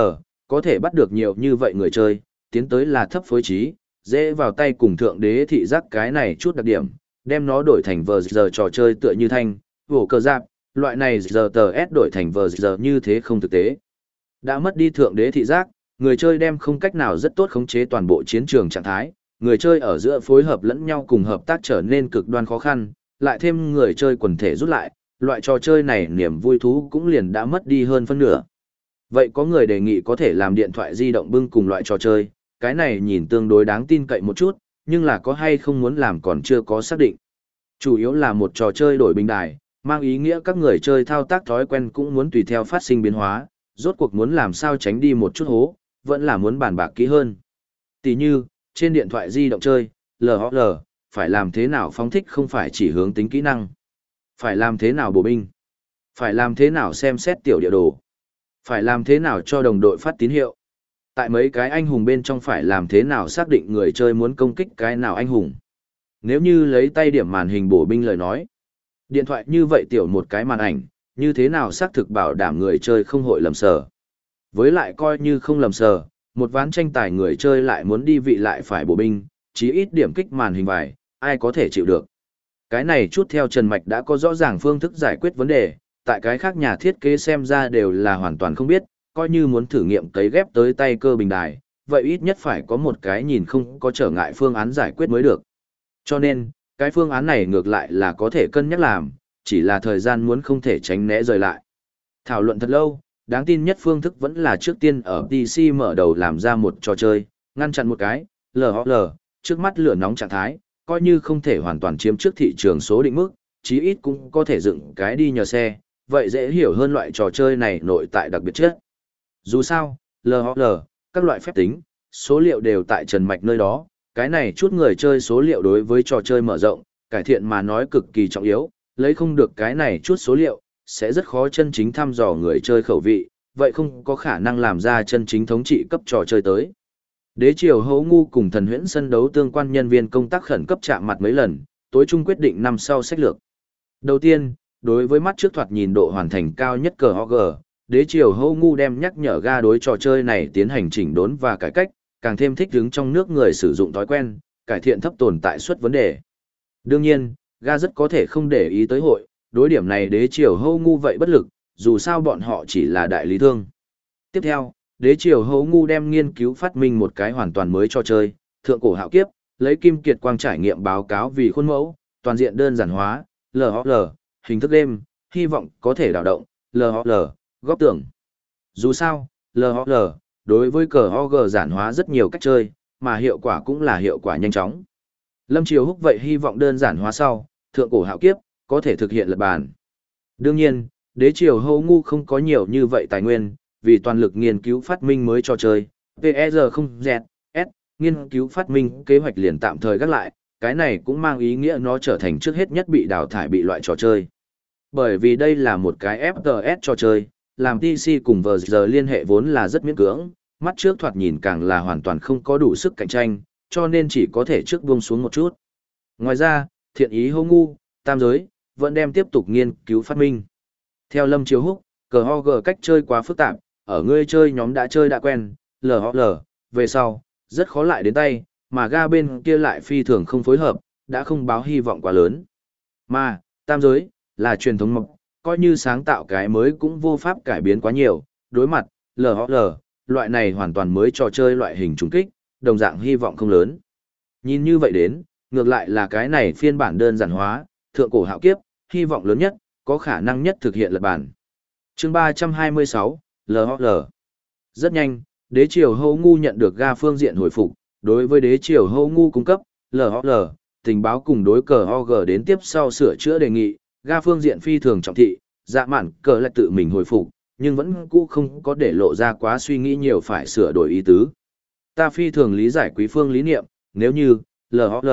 có thể bắt được nhiều như vậy người chơi, tiến tới là thấp phối trí, dễ vào tay cùng thượng đế thị giác cái này chút đặc điểm, đem nó đổi thành vờ giờ trò chơi tựa như thanh, vổ cờ giáp, loại này giờ tờ S đổi thành vờ giờ như thế không thực tế. Đã mất đi thượng đế thị giác, người chơi đem không cách nào rất tốt khống chế toàn bộ chiến trường trạng thái, người chơi ở giữa phối hợp lẫn nhau cùng hợp tác trở nên cực đoan khó khăn, lại thêm người chơi quần thể rút lại, loại trò chơi này niềm vui thú cũng liền đã mất đi hơn phân nửa. Vậy có người đề nghị có thể làm điện thoại di động bưng cùng loại trò chơi, cái này nhìn tương đối đáng tin cậy một chút, nhưng là có hay không muốn làm còn chưa có xác định. Chủ yếu là một trò chơi đổi bình đài, mang ý nghĩa các người chơi thao tác thói quen cũng muốn tùy theo phát sinh biến hóa, rốt cuộc muốn làm sao tránh đi một chút hố, vẫn là muốn bàn bạc kỹ hơn. Tỷ như, trên điện thoại di động chơi, LHL, phải làm thế nào phóng thích không phải chỉ hướng tính kỹ năng. Phải làm thế nào bổ binh. Phải làm thế nào xem xét tiểu địa đồ. Phải làm thế nào cho đồng đội phát tín hiệu. Tại mấy cái anh hùng bên trong phải làm thế nào xác định người chơi muốn công kích cái nào anh hùng. Nếu như lấy tay điểm màn hình bổ binh lời nói. Điện thoại như vậy tiểu một cái màn ảnh, như thế nào xác thực bảo đảm người chơi không hội lầm sờ. Với lại coi như không lầm sờ, một ván tranh tài người chơi lại muốn đi vị lại phải bổ binh, chí ít điểm kích màn hình vải, ai có thể chịu được. Cái này chút theo Trần Mạch đã có rõ ràng phương thức giải quyết vấn đề, tại cái khác nhà thiết kế xem ra đều là hoàn toàn không biết, coi như muốn thử nghiệm cấy ghép tới tay cơ bình đài, vậy ít nhất phải có một cái nhìn không có trở ngại phương án giải quyết mới được. Cho nên, cái phương án này ngược lại là có thể cân nhắc làm, chỉ là thời gian muốn không thể tránh né rời lại. Thảo luận thật lâu, đáng tin nhất phương thức vẫn là trước tiên ở PC mở đầu làm ra một trò chơi, ngăn chặn một cái, LHL, trước mắt lửa nóng trạng thái, coi như không thể hoàn toàn chiếm trước thị trường số định mức, chí ít cũng có thể dựng cái đi nhờ xe, vậy dễ hiểu hơn loại trò chơi này nội tại đặc biệt chết. Dù sao, LHL, các loại phép tính, số liệu đều tại Trần Mạch nơi đó, cái này chút người chơi số liệu đối với trò chơi mở rộng, cải thiện mà nói cực kỳ trọng yếu, lấy không được cái này chút số liệu, sẽ rất khó chân chính thăm dò người chơi khẩu vị, vậy không có khả năng làm ra chân chính thống trị cấp trò chơi tới. Đế triều hấu ngu cùng thần huyễn sân đấu tương quan nhân viên công tác khẩn cấp chạm mặt mấy lần, tối trung quyết định năm sau sách lược. Đầu tiên, đối với mắt trước thoạt nhìn độ hoàn thành cao nhất cờ HG, đế triều hấu ngu đem nhắc nhở ga đối trò chơi này tiến hành chỉnh đốn và cải cách, càng thêm thích đứng trong nước người sử dụng thói quen, cải thiện thấp tồn tại suất vấn đề. Đương nhiên, ga rất có thể không để ý tới hội, đối điểm này đế triều hâu ngu vậy bất lực, dù sao bọn họ chỉ là đại lý thương. Tiếp theo, đế triều hâu ngu đem nghiên cứu phát minh một cái hoàn toàn mới cho chơi, thượng cổ hạo kiếp, lấy kim kiệt quang trải nghiệm báo cáo vì khuôn mẫu, toàn diện đơn giản hóa, LHL, hình thức đêm, hy vọng có thể đảo động, LHL, góp tưởng. Dù sao, LHL, đối với cờ OG giản hóa rất nhiều cách chơi, mà hiệu quả cũng là hiệu quả nhanh chóng. Lâm Triều Húc vậy hy vọng đơn giản hóa sau, thượng cổ hạo kiếp, có thể thực hiện lật bàn. Đương nhiên, đế triều hô ngu không có nhiều như vậy tài nguyên, vì toàn lực nghiên cứu phát minh mới cho chơi, PER không dẹt, S, nghiên cứu phát minh kế hoạch liền tạm thời gác lại, cái này cũng mang ý nghĩa nó trở thành trước hết nhất bị đào thải bị loại trò chơi. Bởi vì đây là một cái FTS trò chơi, làm DC cùng vờ giờ liên hệ vốn là rất miễn cưỡng, mắt trước thoạt nhìn càng là hoàn toàn không có đủ sức cạnh tranh, cho nên chỉ có thể trước buông xuống một chút. Ngoài ra, thiện ý hô ngu, tam giới, vẫn đem tiếp tục nghiên cứu phát minh. Theo Lâm Chiếu Húc, cờ ho gờ cách chơi quá phức tạp, ở ngươi chơi nhóm đã chơi đã quen, lờ ho lờ, về sau, rất khó lại đến tay, mà ga bên kia lại phi thường không phối hợp, đã không báo hy vọng quá lớn. Mà, tam giới, là truyền thống mộc, coi như sáng tạo cái mới cũng vô pháp cải biến quá nhiều, đối mặt, LHL, loại này hoàn toàn mới trò chơi loại hình trùng kích, đồng dạng hy vọng không lớn. Nhìn như vậy đến, ngược lại là cái này phiên bản đơn giản hóa, thượng cổ hạo kiếp, hy vọng lớn nhất, có khả năng nhất thực hiện lật bản. chương 326, LHL. Rất nhanh, đế triều hô ngu nhận được ga phương diện hồi phục, đối với đế triều hô ngu cung cấp, LHL, tình báo cùng đối cờ OG đến tiếp sau sửa chữa đề nghị, ga phương diện phi thường trọng thị, dạ mạn cờ lại tự mình hồi phục, nhưng vẫn cũ không có để lộ ra quá suy nghĩ nhiều phải sửa đổi ý tứ. Ta phi thường lý giải quý phương lý niệm, nếu như, LHL,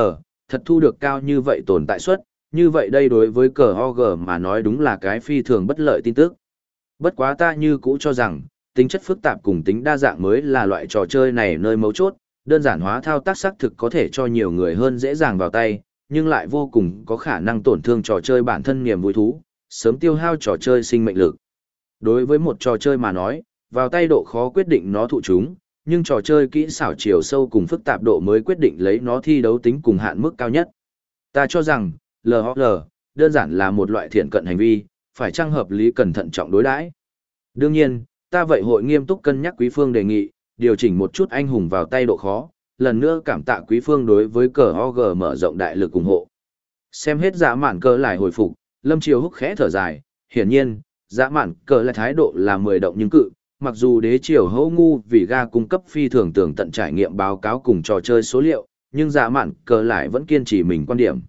thật thu được cao như vậy tồn tại suất, như vậy đây đối với cờ OG mà nói đúng là cái phi thường bất lợi tin tức. Bất quá ta như cũ cho rằng, tính chất phức tạp cùng tính đa dạng mới là loại trò chơi này nơi mấu chốt, đơn giản hóa thao tác xác thực có thể cho nhiều người hơn dễ dàng vào tay, nhưng lại vô cùng có khả năng tổn thương trò chơi bản thân niềm vui thú, sớm tiêu hao trò chơi sinh mệnh lực. Đối với một trò chơi mà nói, vào tay độ khó quyết định nó thụ chúng, nhưng trò chơi kỹ xảo chiều sâu cùng phức tạp độ mới quyết định lấy nó thi đấu tính cùng hạn mức cao nhất. Ta cho rằng, LHL, đơn giản là một loại thiện cận hành vi, phải trang hợp lý cẩn thận trọng đối đãi. Đương nhiên, ta vậy hội nghiêm túc cân nhắc quý phương đề nghị, điều chỉnh một chút anh hùng vào tay độ khó, lần nữa cảm tạ quý phương đối với cờ OG mở rộng đại lực ủng hộ. Xem hết giả mạn cờ lại hồi phục, Lâm Triều húc khẽ thở dài, hiển nhiên, giả mạn cờ lại thái độ là mười động nhưng cự, mặc dù đế triều hô ngu vì ga cung cấp phi thường tưởng tận trải nghiệm báo cáo cùng trò chơi số liệu, nhưng giả mạn cờ lại vẫn kiên trì mình quan điểm.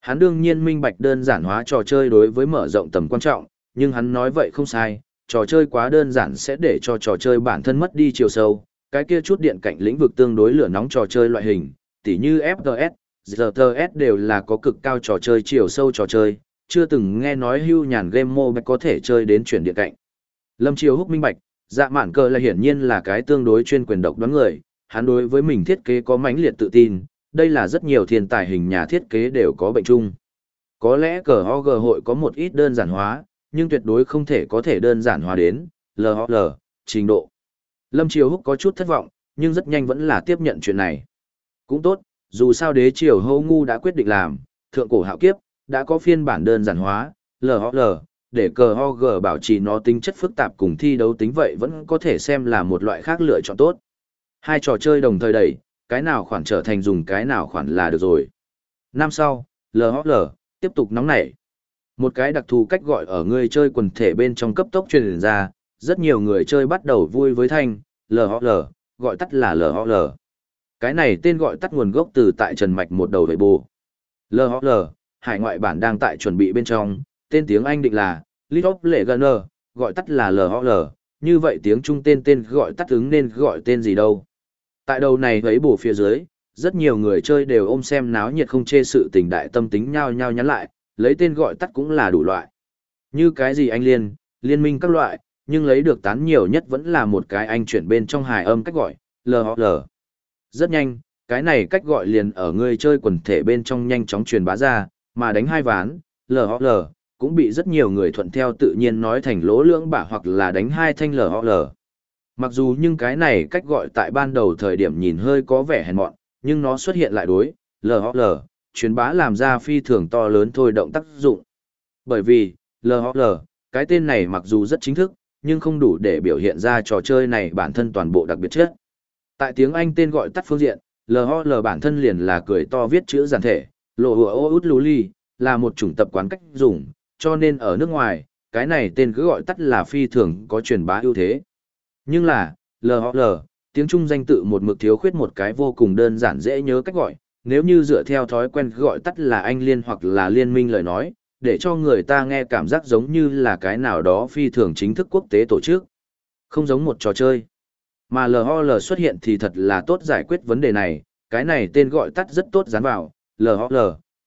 Hắn đương nhiên minh bạch đơn giản hóa trò chơi đối với mở rộng tầm quan trọng, nhưng hắn nói vậy không sai, trò chơi quá đơn giản sẽ để cho trò chơi bản thân mất đi chiều sâu, cái kia chút điện cạnh lĩnh vực tương đối lửa nóng trò chơi loại hình, tỉ như FTS, RTS đều là có cực cao trò chơi chiều sâu trò chơi, chưa từng nghe nói hưu nhàn game mobile có thể chơi đến chuyển điện cạnh. Lâm Triều Húc minh bạch, dạ mạn cờ là hiển nhiên là cái tương đối chuyên quyền độc đoán người, hắn đối với mình thiết kế có mãnh liệt tự tin, đây là rất nhiều thiên tài hình nhà thiết kế đều có bệnh chung. Có lẽ cờ OG hội có một ít đơn giản hóa, nhưng tuyệt đối không thể có thể đơn giản hóa đến LOL, trình độ. Lâm Triều Húc có chút thất vọng, nhưng rất nhanh vẫn là tiếp nhận chuyện này. Cũng tốt, dù sao đế triều hô ngu đã quyết định làm, thượng cổ hạo kiếp, đã có phiên bản đơn giản hóa, LHL, để cờ OG bảo trì nó tính chất phức tạp cùng thi đấu tính vậy vẫn có thể xem là một loại khác lựa chọn tốt. Hai trò chơi đồng thời đẩy, cái nào khoản trở thành dùng cái nào khoản là được rồi. Năm sau, LHL, tiếp tục nóng nảy. Một cái đặc thù cách gọi ở người chơi quần thể bên trong cấp tốc truyền ra, rất nhiều người chơi bắt đầu vui với thanh, LOL, gọi tắt là LOL. Cái này tên gọi tắt nguồn gốc từ tại Trần Mạch một đầu vệ bù. LOL, hải ngoại bản đang tại chuẩn bị bên trong, tên tiếng Anh định là League of gọi tắt là LOL, như vậy tiếng Trung tên tên gọi tắt ứng nên gọi tên gì đâu. Tại đầu này thấy bù phía dưới, rất nhiều người chơi đều ôm xem náo nhiệt không chê sự tình đại tâm tính nhau nhau nhắn lại, lấy tên gọi tắt cũng là đủ loại. Như cái gì anh liên, liên minh các loại, nhưng lấy được tán nhiều nhất vẫn là một cái anh chuyển bên trong hài âm cách gọi, LHL. Rất nhanh, cái này cách gọi liền ở người chơi quần thể bên trong nhanh chóng truyền bá ra, mà đánh hai ván, LHL, cũng bị rất nhiều người thuận theo tự nhiên nói thành lỗ lưỡng bả hoặc là đánh hai thanh LHL. Mặc dù nhưng cái này cách gọi tại ban đầu thời điểm nhìn hơi có vẻ hèn mọn, nhưng nó xuất hiện lại đối, LHL, truyền bá làm ra phi thường to lớn thôi động tác dụng. Bởi vì, LHL, cái tên này mặc dù rất chính thức, nhưng không đủ để biểu hiện ra trò chơi này bản thân toàn bộ đặc biệt chất. Tại tiếng Anh tên gọi tắt phương diện, LOL bản thân liền là cười to viết chữ giản thể, lộ hùa ô út lú ly, là một chủng tập quán cách dùng, cho nên ở nước ngoài, cái này tên cứ gọi tắt là phi thường có truyền bá ưu thế. Nhưng là, LOL, tiếng Trung danh tự một mực thiếu khuyết một cái vô cùng đơn giản dễ nhớ cách gọi, nếu như dựa theo thói quen gọi tắt là anh liên hoặc là liên minh lời nói, để cho người ta nghe cảm giác giống như là cái nào đó phi thường chính thức quốc tế tổ chức. Không giống một trò chơi. Mà LHL xuất hiện thì thật là tốt giải quyết vấn đề này, cái này tên gọi tắt rất tốt dán vào, LHL,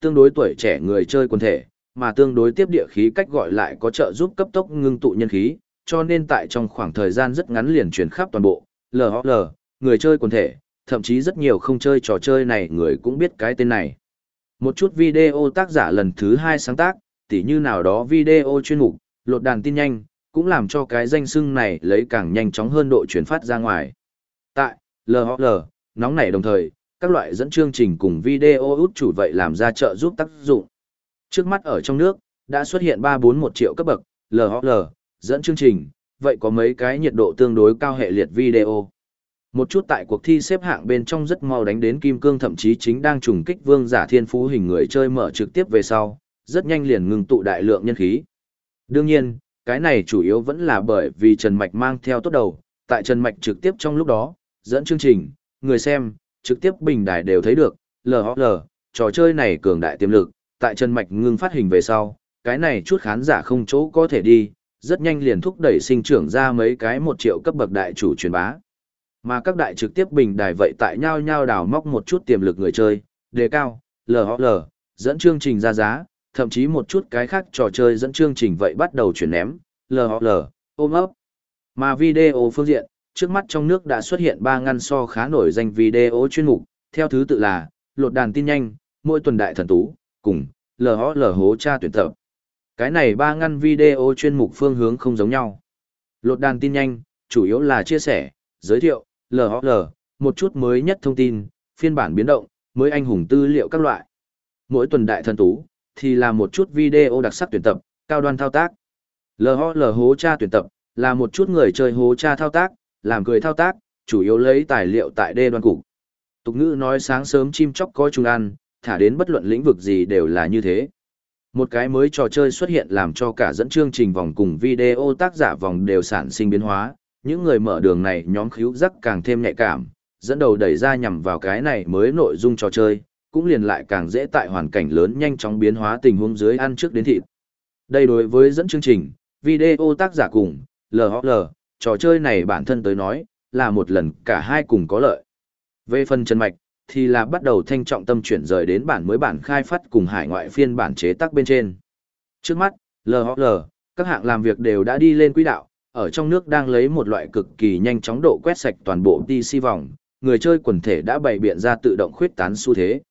tương đối tuổi trẻ người chơi quần thể, mà tương đối tiếp địa khí cách gọi lại có trợ giúp cấp tốc ngưng tụ nhân khí, cho nên tại trong khoảng thời gian rất ngắn liền truyền khắp toàn bộ, LHL, người chơi quần thể, thậm chí rất nhiều không chơi trò chơi này người cũng biết cái tên này. Một chút video tác giả lần thứ hai sáng tác, tỉ như nào đó video chuyên mục, lột đàn tin nhanh, cũng làm cho cái danh xưng này lấy càng nhanh chóng hơn độ truyền phát ra ngoài. Tại LHL, nóng nảy đồng thời, các loại dẫn chương trình cùng video út chủ vậy làm ra trợ giúp tác dụng. Trước mắt ở trong nước, đã xuất hiện 3-4-1 triệu cấp bậc, LHL, dẫn chương trình, vậy có mấy cái nhiệt độ tương đối cao hệ liệt video. Một chút tại cuộc thi xếp hạng bên trong rất mau đánh đến kim cương thậm chí chính đang trùng kích vương giả thiên phú hình người chơi mở trực tiếp về sau, rất nhanh liền ngừng tụ đại lượng nhân khí. Đương nhiên, cái này chủ yếu vẫn là bởi vì Trần Mạch mang theo tốt đầu, tại Trần Mạch trực tiếp trong lúc đó, dẫn chương trình, người xem, trực tiếp bình đài đều thấy được, LHL, trò chơi này cường đại tiềm lực, tại Trần Mạch ngưng phát hình về sau, cái này chút khán giả không chỗ có thể đi, rất nhanh liền thúc đẩy sinh trưởng ra mấy cái một triệu cấp bậc đại chủ truyền bá. Mà các đại trực tiếp bình đài vậy tại nhau nhau đào móc một chút tiềm lực người chơi, đề cao, LHL, dẫn chương trình ra giá, thậm chí một chút cái khác trò chơi dẫn chương trình vậy bắt đầu chuyển ném, LOL, ôm ấp. Mà video phương diện, trước mắt trong nước đã xuất hiện ba ngăn so khá nổi danh video chuyên mục, theo thứ tự là, lột đàn tin nhanh, mỗi tuần đại thần tú, cùng, LOL hố tra tuyển tập. Cái này ba ngăn video chuyên mục phương hướng không giống nhau. Lột đàn tin nhanh, chủ yếu là chia sẻ, giới thiệu, LOL, một chút mới nhất thông tin, phiên bản biến động, mới anh hùng tư liệu các loại. Mỗi tuần đại thần tú, thì là một chút video đặc sắc tuyển tập, cao đoan thao tác. LHL hố tra tuyển tập, là một chút người chơi hố tra thao tác, làm cười thao tác, chủ yếu lấy tài liệu tại đê đoan cục. Tục ngữ nói sáng sớm chim chóc có chung ăn, thả đến bất luận lĩnh vực gì đều là như thế. Một cái mới trò chơi xuất hiện làm cho cả dẫn chương trình vòng cùng video tác giả vòng đều sản sinh biến hóa, những người mở đường này nhóm khíu rắc càng thêm nhạy cảm, dẫn đầu đẩy ra nhằm vào cái này mới nội dung trò chơi, cũng liền lại càng dễ tại hoàn cảnh lớn nhanh chóng biến hóa tình huống dưới ăn trước đến thịt. Đây đối với dẫn chương trình, video tác giả cùng, LHL, trò chơi này bản thân tới nói, là một lần cả hai cùng có lợi. Về phần chân mạch, thì là bắt đầu thanh trọng tâm chuyển rời đến bản mới bản khai phát cùng hải ngoại phiên bản chế tác bên trên. Trước mắt, LHL, các hạng làm việc đều đã đi lên quỹ đạo, ở trong nước đang lấy một loại cực kỳ nhanh chóng độ quét sạch toàn bộ DC vòng, người chơi quần thể đã bày biện ra tự động khuyết tán xu thế.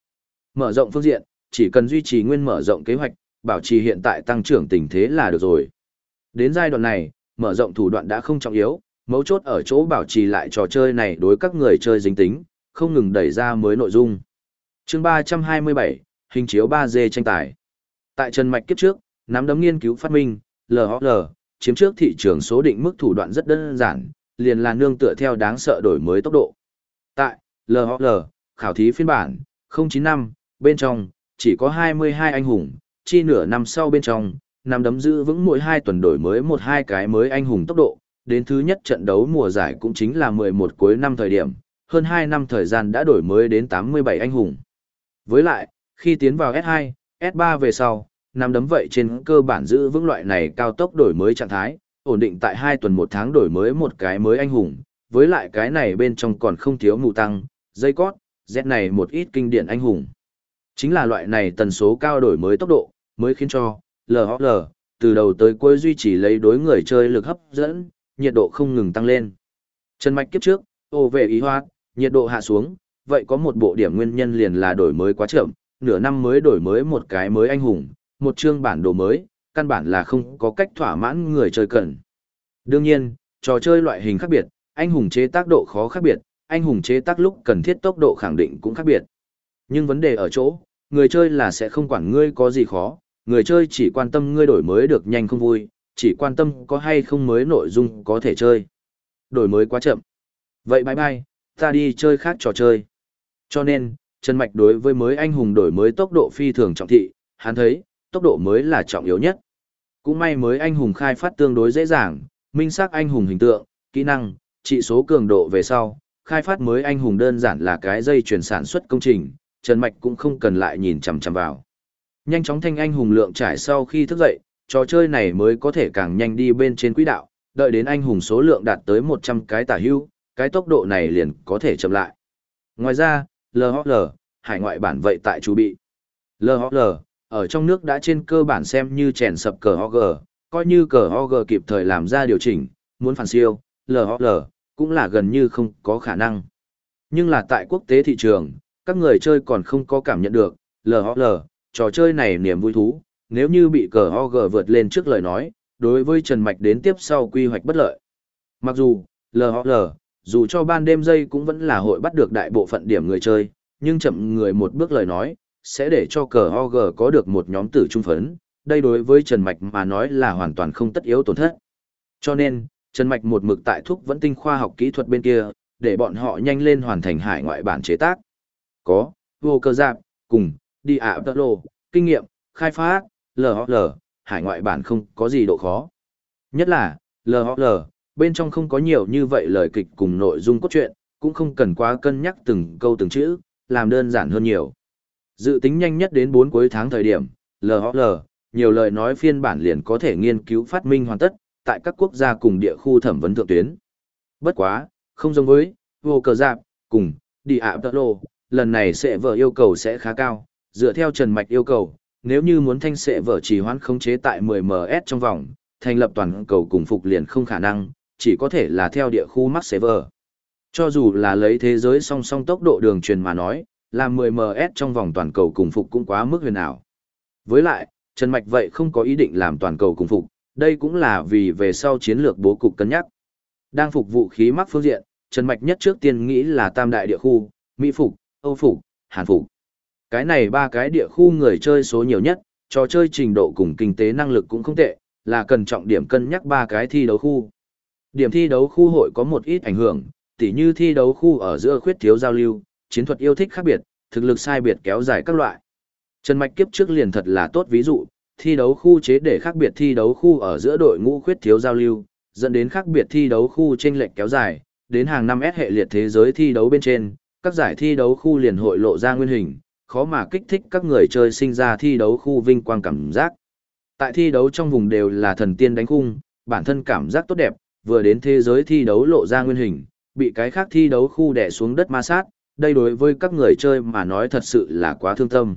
Mở rộng phương diện, chỉ cần duy trì nguyên mở rộng kế hoạch, bảo trì hiện tại tăng trưởng tình thế là được rồi. Đến giai đoạn này, mở rộng thủ đoạn đã không trọng yếu, mấu chốt ở chỗ bảo trì lại trò chơi này đối các người chơi dính tính, không ngừng đẩy ra mới nội dung. chương 327, hình chiếu 3D tranh tài. Tại Trần Mạch kiếp trước, nắm đấm nghiên cứu phát minh, LHL, chiếm trước thị trường số định mức thủ đoạn rất đơn giản, liền là nương tựa theo đáng sợ đổi mới tốc độ. Tại LHL, khảo thí phiên bản 095, bên trong chỉ có 22 anh hùng, chi nửa năm sau bên trong, năm đấm giữ vững mỗi hai tuần đổi mới một hai cái mới anh hùng tốc độ, đến thứ nhất trận đấu mùa giải cũng chính là 11 cuối năm thời điểm, hơn 2 năm thời gian đã đổi mới đến 87 anh hùng. Với lại, khi tiến vào S2, S3 về sau, năm đấm vậy trên cơ bản giữ vững loại này cao tốc đổi mới trạng thái, ổn định tại 2 tuần một tháng đổi mới một cái mới anh hùng, với lại cái này bên trong còn không thiếu mù tăng, dây cót, Z này một ít kinh điển anh hùng. Chính là loại này tần số cao đổi mới tốc độ, mới khiến cho LHL từ đầu tới cuối duy trì lấy đối người chơi lực hấp dẫn, nhiệt độ không ngừng tăng lên. Chân mạch kiếp trước, ô về ý hoa nhiệt độ hạ xuống, vậy có một bộ điểm nguyên nhân liền là đổi mới quá chậm, nửa năm mới đổi mới một cái mới anh hùng, một chương bản đồ mới, căn bản là không có cách thỏa mãn người chơi cần. Đương nhiên, trò chơi loại hình khác biệt, anh hùng chế tác độ khó khác biệt, anh hùng chế tác lúc cần thiết tốc độ khẳng định cũng khác biệt. Nhưng vấn đề ở chỗ, người chơi là sẽ không quản ngươi có gì khó, người chơi chỉ quan tâm ngươi đổi mới được nhanh không vui, chỉ quan tâm có hay không mới nội dung có thể chơi. Đổi mới quá chậm. Vậy bye bye, ta đi chơi khác trò chơi. Cho nên, Trần Mạch đối với mới anh hùng đổi mới tốc độ phi thường trọng thị, hắn thấy, tốc độ mới là trọng yếu nhất. Cũng may mới anh hùng khai phát tương đối dễ dàng, minh xác anh hùng hình tượng, kỹ năng, trị số cường độ về sau, khai phát mới anh hùng đơn giản là cái dây chuyển sản xuất công trình, Trần Mạch cũng không cần lại nhìn chằm chằm vào. Nhanh chóng thanh anh hùng lượng trải sau khi thức dậy, trò chơi này mới có thể càng nhanh đi bên trên quỹ đạo, đợi đến anh hùng số lượng đạt tới 100 cái tả hưu, cái tốc độ này liền có thể chậm lại. Ngoài ra, LHL, hải ngoại bản vậy tại chú bị. LHL, ở trong nước đã trên cơ bản xem như chèn sập cờ HG, coi như cờ HG kịp thời làm ra điều chỉnh, muốn phản siêu, LHL, cũng là gần như không có khả năng. Nhưng là tại quốc tế thị trường, các người chơi còn không có cảm nhận được, LHL, trò chơi này niềm vui thú, nếu như bị cờ OG vượt lên trước lời nói, đối với Trần Mạch đến tiếp sau quy hoạch bất lợi. Mặc dù, LHL, dù cho ban đêm dây cũng vẫn là hội bắt được đại bộ phận điểm người chơi, nhưng chậm người một bước lời nói, sẽ để cho cờ OG có được một nhóm tử trung phấn, đây đối với Trần Mạch mà nói là hoàn toàn không tất yếu tổn thất. Cho nên, Trần Mạch một mực tại thúc vẫn tinh khoa học kỹ thuật bên kia, để bọn họ nhanh lên hoàn thành hải ngoại bản chế tác. Có, vô cơ giáp, cùng, đi ạ tơ lô, kinh nghiệm, khai phát, LHL, hải ngoại bản không có gì độ khó. Nhất là, LHL, bên trong không có nhiều như vậy lời kịch cùng nội dung cốt truyện, cũng không cần quá cân nhắc từng câu từng chữ, làm đơn giản hơn nhiều. Dự tính nhanh nhất đến bốn cuối tháng thời điểm, LHL, nhiều lời nói phiên bản liền có thể nghiên cứu phát minh hoàn tất, tại các quốc gia cùng địa khu thẩm vấn thượng tuyến. Bất quá, không giống với, vô cờ giáp, cùng, đi ạ tơ lô, lần này sẽ vợ yêu cầu sẽ khá cao, dựa theo Trần Mạch yêu cầu, nếu như muốn thanh sẽ vợ chỉ hoãn khống chế tại 10ms trong vòng, thành lập toàn cầu cùng phục liền không khả năng, chỉ có thể là theo địa khu mắc server. Cho dù là lấy thế giới song song tốc độ đường truyền mà nói, làm 10ms trong vòng toàn cầu cùng phục cũng quá mức huyền ảo. Với lại, Trần Mạch vậy không có ý định làm toàn cầu cùng phục, đây cũng là vì về sau chiến lược bố cục cân nhắc. Đang phục vụ khí mắc phương diện, Trần Mạch nhất trước tiên nghĩ là tam đại địa khu, Mỹ phục, Âu phục, Hàn phục. Cái này ba cái địa khu người chơi số nhiều nhất, trò chơi trình độ cùng kinh tế năng lực cũng không tệ, là cần trọng điểm cân nhắc ba cái thi đấu khu. Điểm thi đấu khu hội có một ít ảnh hưởng, tỉ như thi đấu khu ở giữa khuyết thiếu giao lưu, chiến thuật yêu thích khác biệt, thực lực sai biệt kéo dài các loại. Trần Mạch kiếp trước liền thật là tốt ví dụ, thi đấu khu chế để khác biệt thi đấu khu ở giữa đội ngũ khuyết thiếu giao lưu, dẫn đến khác biệt thi đấu khu chênh lệch kéo dài, đến hàng năm S hệ liệt thế giới thi đấu bên trên, các giải thi đấu khu liền hội lộ ra nguyên hình, khó mà kích thích các người chơi sinh ra thi đấu khu vinh quang cảm giác. Tại thi đấu trong vùng đều là thần tiên đánh khung, bản thân cảm giác tốt đẹp, vừa đến thế giới thi đấu lộ ra nguyên hình, bị cái khác thi đấu khu đè xuống đất ma sát, đây đối với các người chơi mà nói thật sự là quá thương tâm.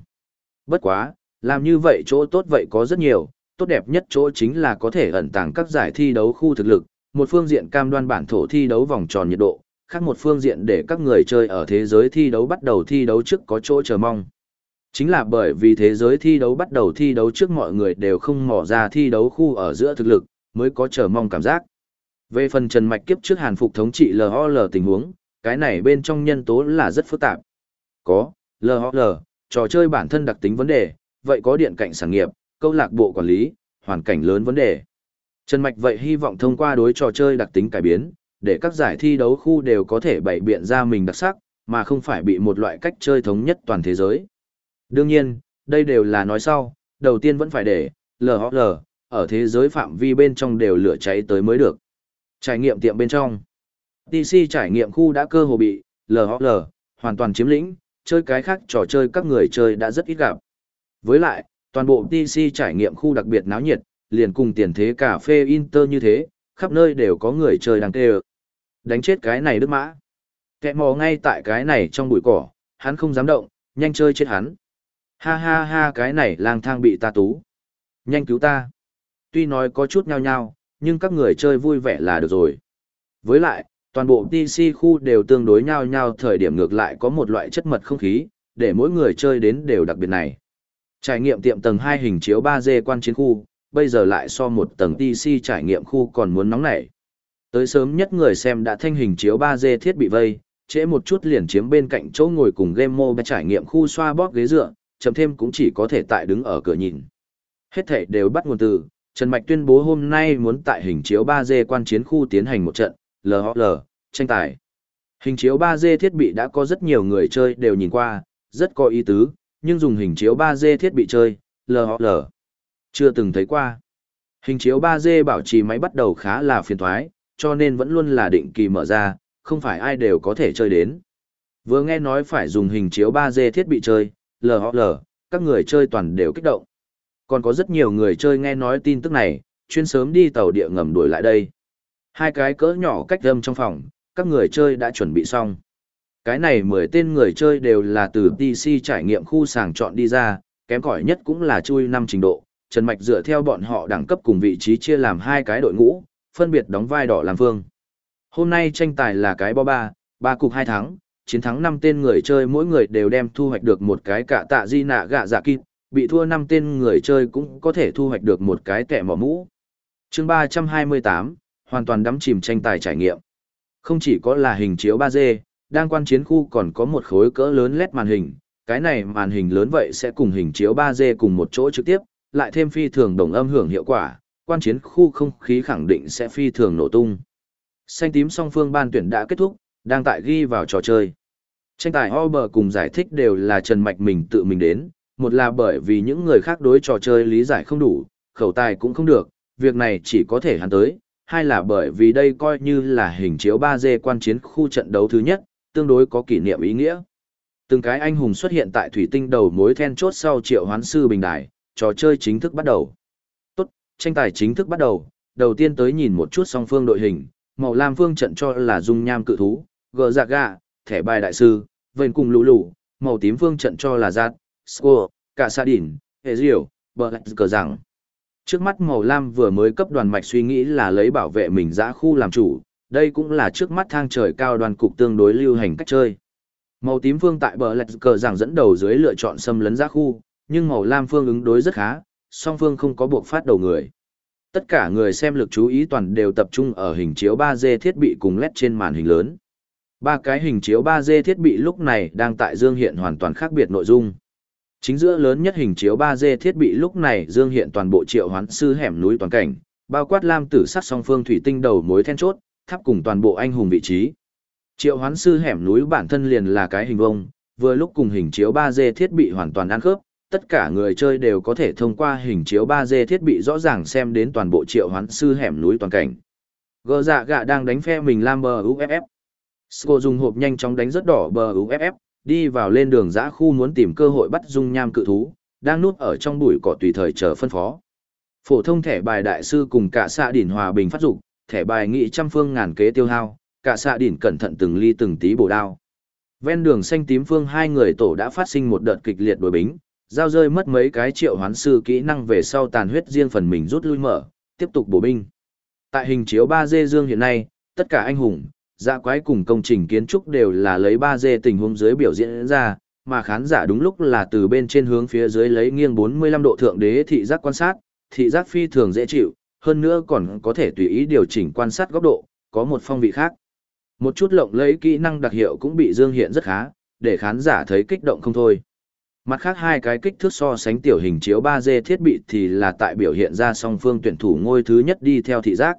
Bất quá, làm như vậy chỗ tốt vậy có rất nhiều, tốt đẹp nhất chỗ chính là có thể ẩn tàng các giải thi đấu khu thực lực, một phương diện cam đoan bản thổ thi đấu vòng tròn nhiệt độ, khác một phương diện để các người chơi ở thế giới thi đấu bắt đầu thi đấu trước có chỗ chờ mong. Chính là bởi vì thế giới thi đấu bắt đầu thi đấu trước mọi người đều không mò ra thi đấu khu ở giữa thực lực, mới có chờ mong cảm giác. Về phần Trần Mạch kiếp trước Hàn Phục thống trị LOL tình huống, cái này bên trong nhân tố là rất phức tạp. Có, LOL, trò chơi bản thân đặc tính vấn đề, vậy có điện cạnh sản nghiệp, câu lạc bộ quản lý, hoàn cảnh lớn vấn đề. Trần Mạch vậy hy vọng thông qua đối trò chơi đặc tính cải biến, để các giải thi đấu khu đều có thể bày biện ra mình đặc sắc, mà không phải bị một loại cách chơi thống nhất toàn thế giới. Đương nhiên, đây đều là nói sau, đầu tiên vẫn phải để LHL ở thế giới phạm vi bên trong đều lửa cháy tới mới được. Trải nghiệm tiệm bên trong. TC trải nghiệm khu đã cơ hồ bị LHL hoàn toàn chiếm lĩnh, chơi cái khác trò chơi các người chơi đã rất ít gặp. Với lại, toàn bộ TC trải nghiệm khu đặc biệt náo nhiệt, liền cùng tiền thế cà phê Inter như thế, khắp nơi đều có người chơi đang tê Đánh chết cái này đức mã. kẻ mò ngay tại cái này trong bụi cỏ, hắn không dám động, nhanh chơi chết hắn. Ha ha ha cái này lang thang bị ta tú. Nhanh cứu ta. Tuy nói có chút nhao nhao, nhưng các người chơi vui vẻ là được rồi. Với lại, toàn bộ TC khu đều tương đối nhao nhao thời điểm ngược lại có một loại chất mật không khí, để mỗi người chơi đến đều đặc biệt này. Trải nghiệm tiệm tầng hai hình chiếu ba d quan chiến khu, bây giờ lại so một tầng TC trải nghiệm khu còn muốn nóng nảy. Tới sớm nhất người xem đã thanh hình chiếu 3D thiết bị vây, trễ một chút liền chiếm bên cạnh chỗ ngồi cùng game mobile trải nghiệm khu xoa bóp ghế dựa, chấm thêm cũng chỉ có thể tại đứng ở cửa nhìn. Hết thể đều bắt nguồn từ, Trần Mạch tuyên bố hôm nay muốn tại hình chiếu 3D quan chiến khu tiến hành một trận, LHL, tranh tài. Hình chiếu 3D thiết bị đã có rất nhiều người chơi đều nhìn qua, rất có ý tứ, nhưng dùng hình chiếu 3D thiết bị chơi, LHL, chưa từng thấy qua. Hình chiếu 3D bảo trì máy bắt đầu khá là phiền thoái, cho nên vẫn luôn là định kỳ mở ra, không phải ai đều có thể chơi đến. Vừa nghe nói phải dùng hình chiếu 3D thiết bị chơi, LOL, các người chơi toàn đều kích động. Còn có rất nhiều người chơi nghe nói tin tức này, chuyên sớm đi tàu địa ngầm đuổi lại đây. Hai cái cỡ nhỏ cách âm trong phòng, các người chơi đã chuẩn bị xong. Cái này 10 tên người chơi đều là từ PC trải nghiệm khu sàng chọn đi ra, kém cỏi nhất cũng là chui năm trình độ. Trần Mạch dựa theo bọn họ đẳng cấp cùng vị trí chia làm hai cái đội ngũ, phân biệt đóng vai đỏ làm vương Hôm nay tranh tài là cái bo ba, ba cục hai thắng, chiến thắng năm tên người chơi mỗi người đều đem thu hoạch được một cái cả tạ di nạ gạ dạ kịp, bị thua năm tên người chơi cũng có thể thu hoạch được một cái tẻ mỏ mũ. chương 328, hoàn toàn đắm chìm tranh tài trải nghiệm. Không chỉ có là hình chiếu 3D, đang quan chiến khu còn có một khối cỡ lớn LED màn hình, cái này màn hình lớn vậy sẽ cùng hình chiếu 3D cùng một chỗ trực tiếp, lại thêm phi thường đồng âm hưởng hiệu quả, quan chiến khu không khí khẳng định sẽ phi thường nổ tung. Xanh tím song phương ban tuyển đã kết thúc, đang tại ghi vào trò chơi. Tranh tài Ober cùng giải thích đều là Trần Mạch mình tự mình đến, một là bởi vì những người khác đối trò chơi lý giải không đủ, khẩu tài cũng không được, việc này chỉ có thể hắn tới, hai là bởi vì đây coi như là hình chiếu 3D quan chiến khu trận đấu thứ nhất, tương đối có kỷ niệm ý nghĩa. Từng cái anh hùng xuất hiện tại thủy tinh đầu mối then chốt sau triệu hoán sư bình đài, trò chơi chính thức bắt đầu. Tranh tài chính thức bắt đầu, đầu tiên tới nhìn một chút song phương đội hình, màu lam phương trận cho là dung nham cự thú, gờ dạ gà, thẻ bài đại sư, vệnh cùng lũ lũ, màu tím phương trận cho là giạt, score, cả sa đỉn, hệ diều, bờ lạch cờ rằng. Trước mắt màu lam vừa mới cấp đoàn mạch suy nghĩ là lấy bảo vệ mình giã khu làm chủ, đây cũng là trước mắt thang trời cao đoàn cục tương đối lưu hành cách chơi. Màu tím phương tại bờ lạch cờ rằng dẫn đầu dưới lựa chọn xâm lấn giã khu, nhưng màu lam phương ứng đối rất khá, song phương không có buộc phát đầu người. Tất cả người xem lực chú ý toàn đều tập trung ở hình chiếu 3D thiết bị cùng LED trên màn hình lớn. Ba cái hình chiếu 3D thiết bị lúc này đang tại dương hiện hoàn toàn khác biệt nội dung. Chính giữa lớn nhất hình chiếu 3D thiết bị lúc này dương hiện toàn bộ triệu hoán sư hẻm núi toàn cảnh, bao quát lam tử sắc song phương thủy tinh đầu mối then chốt, thắp cùng toàn bộ anh hùng vị trí. Triệu hoán sư hẻm núi bản thân liền là cái hình vông, vừa lúc cùng hình chiếu 3D thiết bị hoàn toàn ăn khớp, tất cả người chơi đều có thể thông qua hình chiếu 3D thiết bị rõ ràng xem đến toàn bộ triệu hoán sư hẻm núi toàn cảnh. Gờ dạ gạ đang đánh phe mình lam bờ UFF. Sko dùng hộp nhanh chóng đánh rất đỏ bờ UFF, đi vào lên đường giã khu muốn tìm cơ hội bắt dung nham cự thú, đang núp ở trong bụi cỏ tùy thời chờ phân phó. Phổ thông thẻ bài đại sư cùng cả xạ đỉnh hòa bình phát dục, thẻ bài nghị trăm phương ngàn kế tiêu hao, cả xạ đỉnh cẩn thận từng ly từng tí bổ đao. Ven đường xanh tím phương hai người tổ đã phát sinh một đợt kịch liệt đối bính, giao rơi mất mấy cái triệu hoán sư kỹ năng về sau tàn huyết riêng phần mình rút lui mở, tiếp tục bổ binh. Tại hình chiếu 3D dương hiện nay, tất cả anh hùng, dạ quái cùng công trình kiến trúc đều là lấy 3D tình huống dưới biểu diễn ra, mà khán giả đúng lúc là từ bên trên hướng phía dưới lấy nghiêng 45 độ thượng đế thị giác quan sát, thị giác phi thường dễ chịu, hơn nữa còn có thể tùy ý điều chỉnh quan sát góc độ, có một phong vị khác. Một chút lộng lấy kỹ năng đặc hiệu cũng bị dương hiện rất khá, để khán giả thấy kích động không thôi. Mặt khác hai cái kích thước so sánh tiểu hình chiếu 3D thiết bị thì là tại biểu hiện ra song phương tuyển thủ ngôi thứ nhất đi theo thị giác.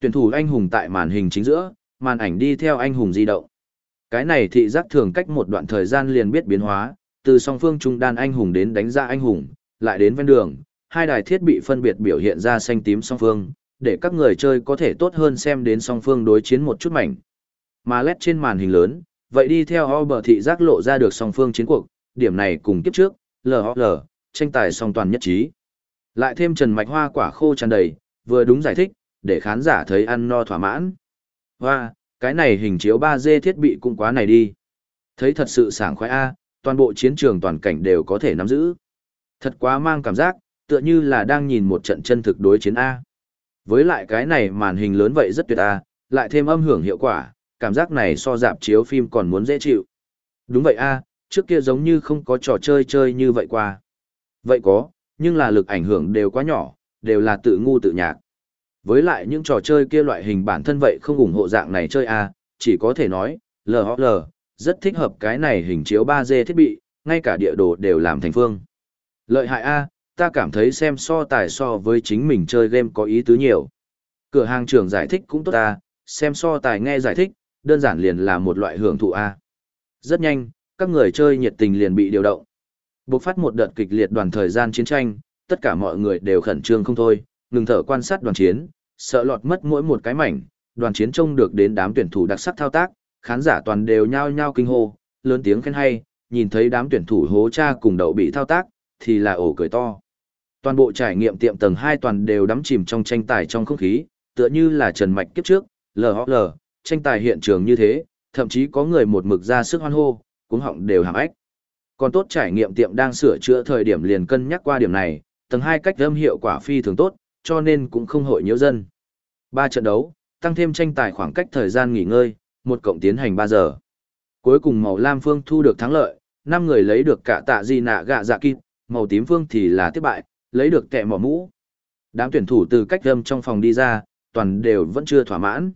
Tuyển thủ anh hùng tại màn hình chính giữa, màn ảnh đi theo anh hùng di động. Cái này thị giác thường cách một đoạn thời gian liền biết biến hóa, từ song phương trung đan anh hùng đến đánh ra anh hùng, lại đến ven đường, hai đài thiết bị phân biệt biểu hiện ra xanh tím song phương, để các người chơi có thể tốt hơn xem đến song phương đối chiến một chút mảnh. Mà LED trên màn hình lớn, vậy đi theo ho bờ thị giác lộ ra được song phương chiến cuộc, điểm này cùng kiếp trước, LHL, tranh tài song toàn nhất trí. Lại thêm trần mạch hoa quả khô tràn đầy, vừa đúng giải thích, để khán giả thấy ăn no thỏa mãn. Hoa, cái này hình chiếu 3D thiết bị cũng quá này đi. Thấy thật sự sảng khoái A, toàn bộ chiến trường toàn cảnh đều có thể nắm giữ. Thật quá mang cảm giác, tựa như là đang nhìn một trận chân thực đối chiến A. Với lại cái này màn hình lớn vậy rất tuyệt A, lại thêm âm hưởng hiệu quả, cảm giác này so dạp chiếu phim còn muốn dễ chịu. Đúng vậy A, trước kia giống như không có trò chơi chơi như vậy qua. Vậy có, nhưng là lực ảnh hưởng đều quá nhỏ, đều là tự ngu tự nhạc. Với lại những trò chơi kia loại hình bản thân vậy không ủng hộ dạng này chơi à, chỉ có thể nói, LHL, rất thích hợp cái này hình chiếu 3D thiết bị, ngay cả địa đồ đều làm thành phương. Lợi hại A, ta cảm thấy xem so tài so với chính mình chơi game có ý tứ nhiều. Cửa hàng trưởng giải thích cũng tốt ta, xem so tài nghe giải thích, đơn giản liền là một loại hưởng thụ A. Rất nhanh, các người chơi nhiệt tình liền bị điều động. Bộc phát một đợt kịch liệt đoàn thời gian chiến tranh, tất cả mọi người đều khẩn trương không thôi, ngừng thở quan sát đoàn chiến, sợ lọt mất mỗi một cái mảnh, đoàn chiến trông được đến đám tuyển thủ đặc sắc thao tác, khán giả toàn đều nhao nhao kinh hô, lớn tiếng khen hay, nhìn thấy đám tuyển thủ hố cha cùng đậu bị thao tác, thì là ổ cười to. Toàn bộ trải nghiệm tiệm tầng 2 toàn đều đắm chìm trong tranh tài trong không khí, tựa như là trần mạch kiếp trước, lờ lờ, tranh tài hiện trường như thế, thậm chí có người một mực ra sức hoan hô, cuống họng đều hàm ếch. Còn tốt trải nghiệm tiệm đang sửa chữa thời điểm liền cân nhắc qua điểm này, tầng 2 cách âm hiệu quả phi thường tốt, cho nên cũng không hội nhiễu dân. Ba trận đấu, tăng thêm tranh tài khoảng cách thời gian nghỉ ngơi, một cộng tiến hành 3 giờ. Cuối cùng màu lam phương thu được thắng lợi, 5 người lấy được cả tạ di nạ gạ dạ kịp, màu tím phương thì là tiếp bại, lấy được kẹ mỏ mũ. Đám tuyển thủ từ cách âm trong phòng đi ra, toàn đều vẫn chưa thỏa mãn.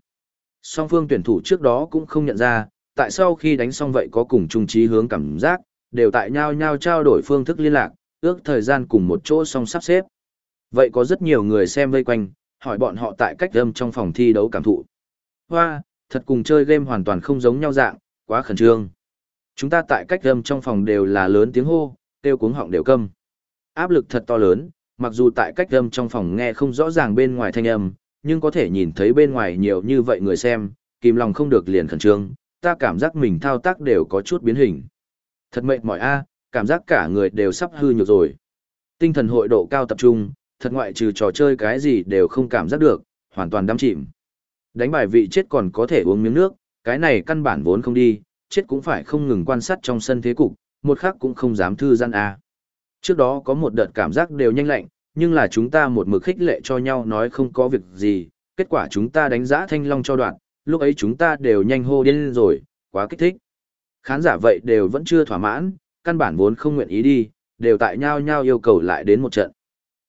Song phương tuyển thủ trước đó cũng không nhận ra, tại sao khi đánh xong vậy có cùng chung trí hướng cảm giác, đều tại nhau nhau trao đổi phương thức liên lạc, ước thời gian cùng một chỗ xong sắp xếp. Vậy có rất nhiều người xem vây quanh, hỏi bọn họ tại cách âm trong phòng thi đấu cảm thụ. Hoa, thật cùng chơi game hoàn toàn không giống nhau dạng, quá khẩn trương. Chúng ta tại cách âm trong phòng đều là lớn tiếng hô, tiêu cuống họng đều câm. Áp lực thật to lớn, mặc dù tại cách âm trong phòng nghe không rõ ràng bên ngoài thanh âm, nhưng có thể nhìn thấy bên ngoài nhiều như vậy người xem, kìm lòng không được liền khẩn trương, ta cảm giác mình thao tác đều có chút biến hình. Thật mệt mỏi a, cảm giác cả người đều sắp hư nhược rồi. Tinh thần hội độ cao tập trung, thật ngoại trừ trò chơi cái gì đều không cảm giác được, hoàn toàn đắm chìm. Đánh bài vị chết còn có thể uống miếng nước, cái này căn bản vốn không đi, chết cũng phải không ngừng quan sát trong sân thế cục, một khắc cũng không dám thư gian a. Trước đó có một đợt cảm giác đều nhanh lạnh, nhưng là chúng ta một mực khích lệ cho nhau nói không có việc gì, kết quả chúng ta đánh giá thanh long cho đoạn, lúc ấy chúng ta đều nhanh hô điên rồi, quá kích thích. Khán giả vậy đều vẫn chưa thỏa mãn, căn bản vốn không nguyện ý đi, đều tại nhau nhau yêu cầu lại đến một trận.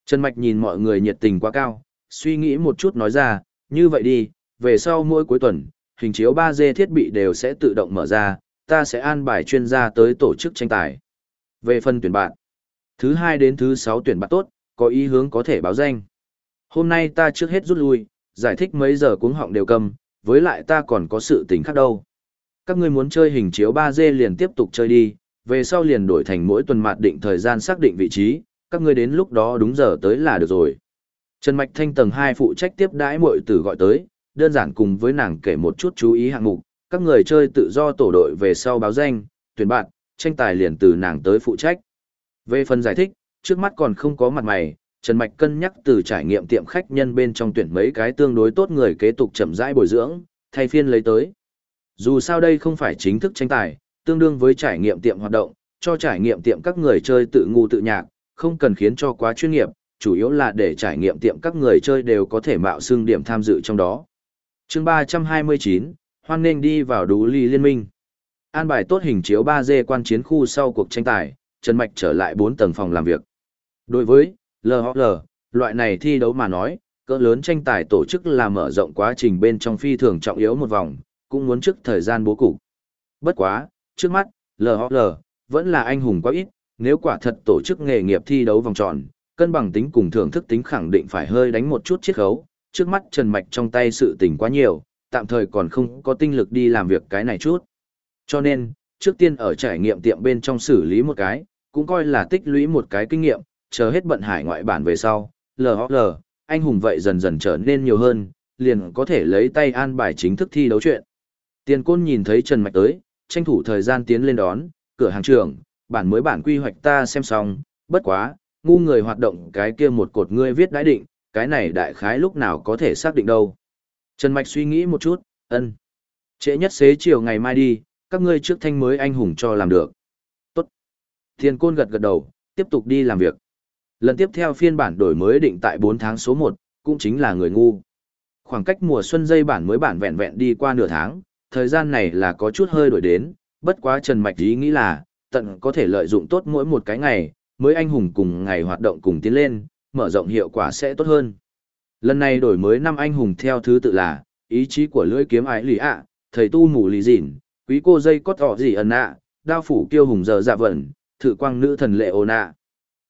Trần Mạch nhìn mọi người nhiệt tình quá cao, suy nghĩ một chút nói ra, như vậy đi, về sau mỗi cuối tuần, hình chiếu 3D thiết bị đều sẽ tự động mở ra, ta sẽ an bài chuyên gia tới tổ chức tranh tài. Về phần tuyển bạn, thứ hai đến thứ sáu tuyển bạn tốt, có ý hướng có thể báo danh. Hôm nay ta trước hết rút lui, giải thích mấy giờ cuống họng đều cầm, với lại ta còn có sự tình khác đâu. Các ngươi muốn chơi hình chiếu 3D liền tiếp tục chơi đi, về sau liền đổi thành mỗi tuần mạt định thời gian xác định vị trí, các ngươi đến lúc đó đúng giờ tới là được rồi. Trần Mạch Thanh tầng 2 phụ trách tiếp đãi muội tử gọi tới, đơn giản cùng với nàng kể một chút chú ý hạng mục, các người chơi tự do tổ đội về sau báo danh, tuyển bạn, tranh tài liền từ nàng tới phụ trách. Về phần giải thích, trước mắt còn không có mặt mày, Trần Mạch cân nhắc từ trải nghiệm tiệm khách nhân bên trong tuyển mấy cái tương đối tốt người kế tục chậm rãi bồi dưỡng, thay phiên lấy tới. Dù sao đây không phải chính thức tranh tài, tương đương với trải nghiệm tiệm hoạt động, cho trải nghiệm tiệm các người chơi tự ngu tự nhạc, không cần khiến cho quá chuyên nghiệp, chủ yếu là để trải nghiệm tiệm các người chơi đều có thể mạo xương điểm tham dự trong đó. chương 329, hoan nên đi vào đú ly liên minh. An bài tốt hình chiếu 3D quan chiến khu sau cuộc tranh tài, Trần Mạch trở lại 4 tầng phòng làm việc. Đối với LHL, loại này thi đấu mà nói, cỡ lớn tranh tài tổ chức là mở rộng quá trình bên trong phi thường trọng yếu một vòng, cũng muốn trước thời gian bố cục. Bất quá, trước mắt, LHL, vẫn là anh hùng quá ít, nếu quả thật tổ chức nghề nghiệp thi đấu vòng tròn, cân bằng tính cùng thưởng thức tính khẳng định phải hơi đánh một chút chiết khấu, trước mắt Trần Mạch trong tay sự tình quá nhiều, tạm thời còn không có tinh lực đi làm việc cái này chút. Cho nên, trước tiên ở trải nghiệm tiệm bên trong xử lý một cái, cũng coi là tích lũy một cái kinh nghiệm, chờ hết bận hải ngoại bản về sau, LOL, anh hùng vậy dần dần trở nên nhiều hơn, liền có thể lấy tay an bài chính thức thi đấu chuyện. Tiền côn nhìn thấy Trần Mạch tới, tranh thủ thời gian tiến lên đón, cửa hàng trưởng, bản mới bản quy hoạch ta xem xong, bất quá, ngu người hoạt động cái kia một cột ngươi viết đãi định, cái này đại khái lúc nào có thể xác định đâu. Trần Mạch suy nghĩ một chút, ân. Trễ nhất xế chiều ngày mai đi, các ngươi trước thanh mới anh hùng cho làm được. Tốt. Thiên côn gật gật đầu, tiếp tục đi làm việc. Lần tiếp theo phiên bản đổi mới định tại 4 tháng số 1, cũng chính là người ngu. Khoảng cách mùa xuân dây bản mới bản vẹn vẹn đi qua nửa tháng, thời gian này là có chút hơi đổi đến, bất quá Trần Mạch ý nghĩ là, tận có thể lợi dụng tốt mỗi một cái ngày, mới anh hùng cùng ngày hoạt động cùng tiến lên, mở rộng hiệu quả sẽ tốt hơn. Lần này đổi mới năm anh hùng theo thứ tự là, ý chí của lưỡi kiếm ái lì ạ, thầy tu mù lì dỉn, quý cô dây cót tỏ gì ẩn ạ, đao phủ kiêu hùng giờ dạ vẩn, thử quang nữ thần lệ ồn ạ.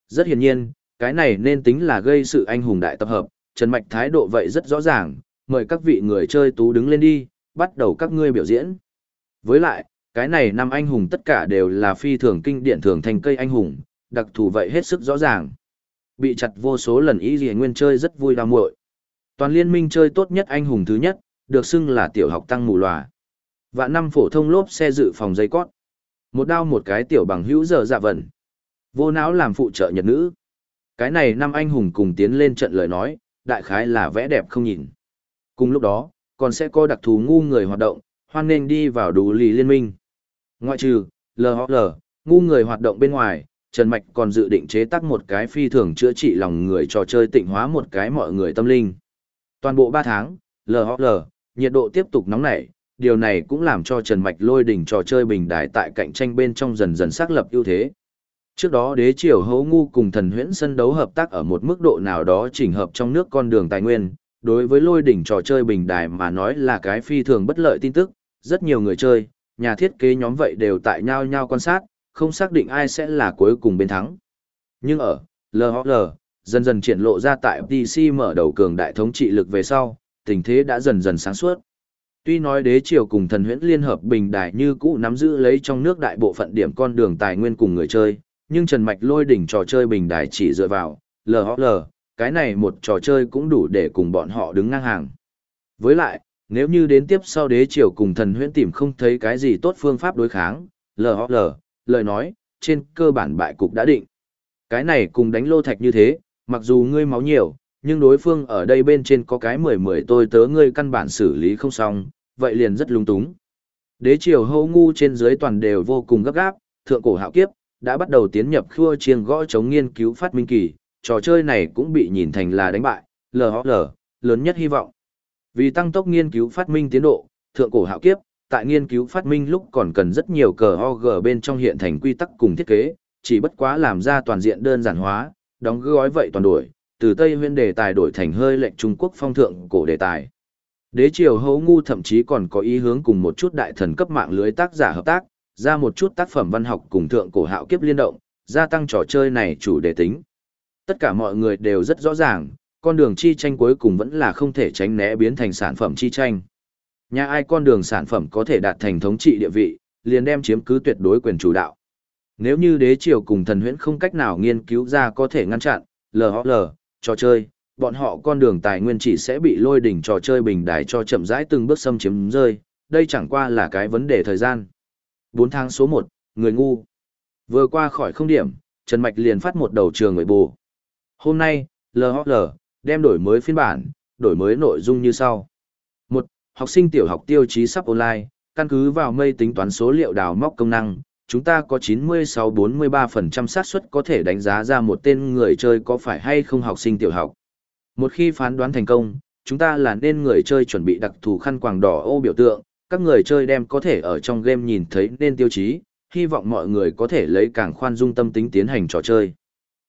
Rất hiển nhiên, cái này nên tính là gây sự anh hùng đại tập hợp, Trần Mạch thái độ vậy rất rõ ràng, mời các vị người chơi tú đứng lên đi, bắt đầu các ngươi biểu diễn. Với lại, cái này năm anh hùng tất cả đều là phi thường kinh điển thường thành cây anh hùng, đặc thù vậy hết sức rõ ràng. Bị chặt vô số lần ý gì nguyên chơi rất vui đau muội. Toàn liên minh chơi tốt nhất anh hùng thứ nhất, được xưng là tiểu học tăng mù lòa. Và năm phổ thông lốp xe dự phòng dây cót. Một đao một cái tiểu bằng hữu giờ dạ vần. Vô não làm phụ trợ nhật nữ. Cái này năm anh hùng cùng tiến lên trận lời nói, đại khái là vẽ đẹp không nhìn. Cùng lúc đó, còn sẽ có đặc thù ngu người hoạt động, hoan nên đi vào đủ lì liên minh. Ngoại trừ, LHL, ngu người hoạt động bên ngoài, Trần Mạch còn dự định chế tác một cái phi thường chữa trị lòng người trò chơi tịnh hóa một cái mọi người tâm linh. Toàn bộ 3 tháng, LHL, nhiệt độ tiếp tục nóng nảy, điều này cũng làm cho Trần Mạch lôi đỉnh trò chơi bình đài tại cạnh tranh bên trong dần dần xác lập ưu thế. Trước đó đế triều hấu ngu cùng thần huyễn sân đấu hợp tác ở một mức độ nào đó chỉnh hợp trong nước con đường tài nguyên, đối với lôi đỉnh trò chơi bình đài mà nói là cái phi thường bất lợi tin tức, rất nhiều người chơi, nhà thiết kế nhóm vậy đều tại nhau nhau quan sát, không xác định ai sẽ là cuối cùng bên thắng. Nhưng ở LHL, dần dần triển lộ ra tại PC mở đầu cường đại thống trị lực về sau, tình thế đã dần dần sáng suốt. Tuy nói đế triều cùng thần huyễn liên hợp bình đài như cũ nắm giữ lấy trong nước đại bộ phận điểm con đường tài nguyên cùng người chơi, nhưng Trần Mạch lôi đỉnh trò chơi bình đài chỉ dựa vào LHL, cái này một trò chơi cũng đủ để cùng bọn họ đứng ngang hàng. Với lại, nếu như đến tiếp sau đế triều cùng thần huyễn tìm không thấy cái gì tốt phương pháp đối kháng, LHL, lời nói, trên cơ bản bại cục đã định. Cái này cùng đánh lô thạch như thế, mặc dù ngươi máu nhiều, nhưng đối phương ở đây bên trên có cái mười mười tôi tớ ngươi căn bản xử lý không xong, vậy liền rất lung túng. Đế triều hô ngu trên dưới toàn đều vô cùng gấp gáp, thượng cổ hạo kiếp, đã bắt đầu tiến nhập khua chiêng gõ chống nghiên cứu phát minh kỳ, trò chơi này cũng bị nhìn thành là đánh bại, LHL, lớn nhất hy vọng. Vì tăng tốc nghiên cứu phát minh tiến độ, thượng cổ hạo kiếp, tại nghiên cứu phát minh lúc còn cần rất nhiều cờ OG bên trong hiện thành quy tắc cùng thiết kế, chỉ bất quá làm ra toàn diện đơn giản hóa, đóng gói vậy toàn đổi, từ Tây Nguyên đề tài đổi thành hơi lệnh Trung Quốc phong thượng cổ đề tài. Đế triều hấu ngu thậm chí còn có ý hướng cùng một chút đại thần cấp mạng lưới tác giả hợp tác, ra một chút tác phẩm văn học cùng thượng cổ hạo kiếp liên động, gia tăng trò chơi này chủ đề tính. Tất cả mọi người đều rất rõ ràng, con đường chi tranh cuối cùng vẫn là không thể tránh né biến thành sản phẩm chi tranh. Nhà ai con đường sản phẩm có thể đạt thành thống trị địa vị, liền đem chiếm cứ tuyệt đối quyền chủ đạo. Nếu như đế triều cùng thần huyễn không cách nào nghiên cứu ra có thể ngăn chặn, LHL, trò chơi, bọn họ con đường tài nguyên chỉ sẽ bị lôi đỉnh trò chơi bình đài cho chậm rãi từng bước xâm chiếm rơi, đây chẳng qua là cái vấn đề thời gian. 4 tháng số 1, người ngu. Vừa qua khỏi không điểm, Trần Mạch liền phát một đầu trường người bù. Hôm nay, LHL, đem đổi mới phiên bản, đổi mới nội dung như sau. một Học sinh tiểu học tiêu chí sắp online, căn cứ vào mây tính toán số liệu đào móc công năng, chúng ta có 96-43% xác suất có thể đánh giá ra một tên người chơi có phải hay không học sinh tiểu học. Một khi phán đoán thành công, chúng ta là nên người chơi chuẩn bị đặc thù khăn quàng đỏ ô biểu tượng, các người chơi đem có thể ở trong game nhìn thấy nên tiêu chí, hy vọng mọi người có thể lấy càng khoan dung tâm tính tiến hành trò chơi.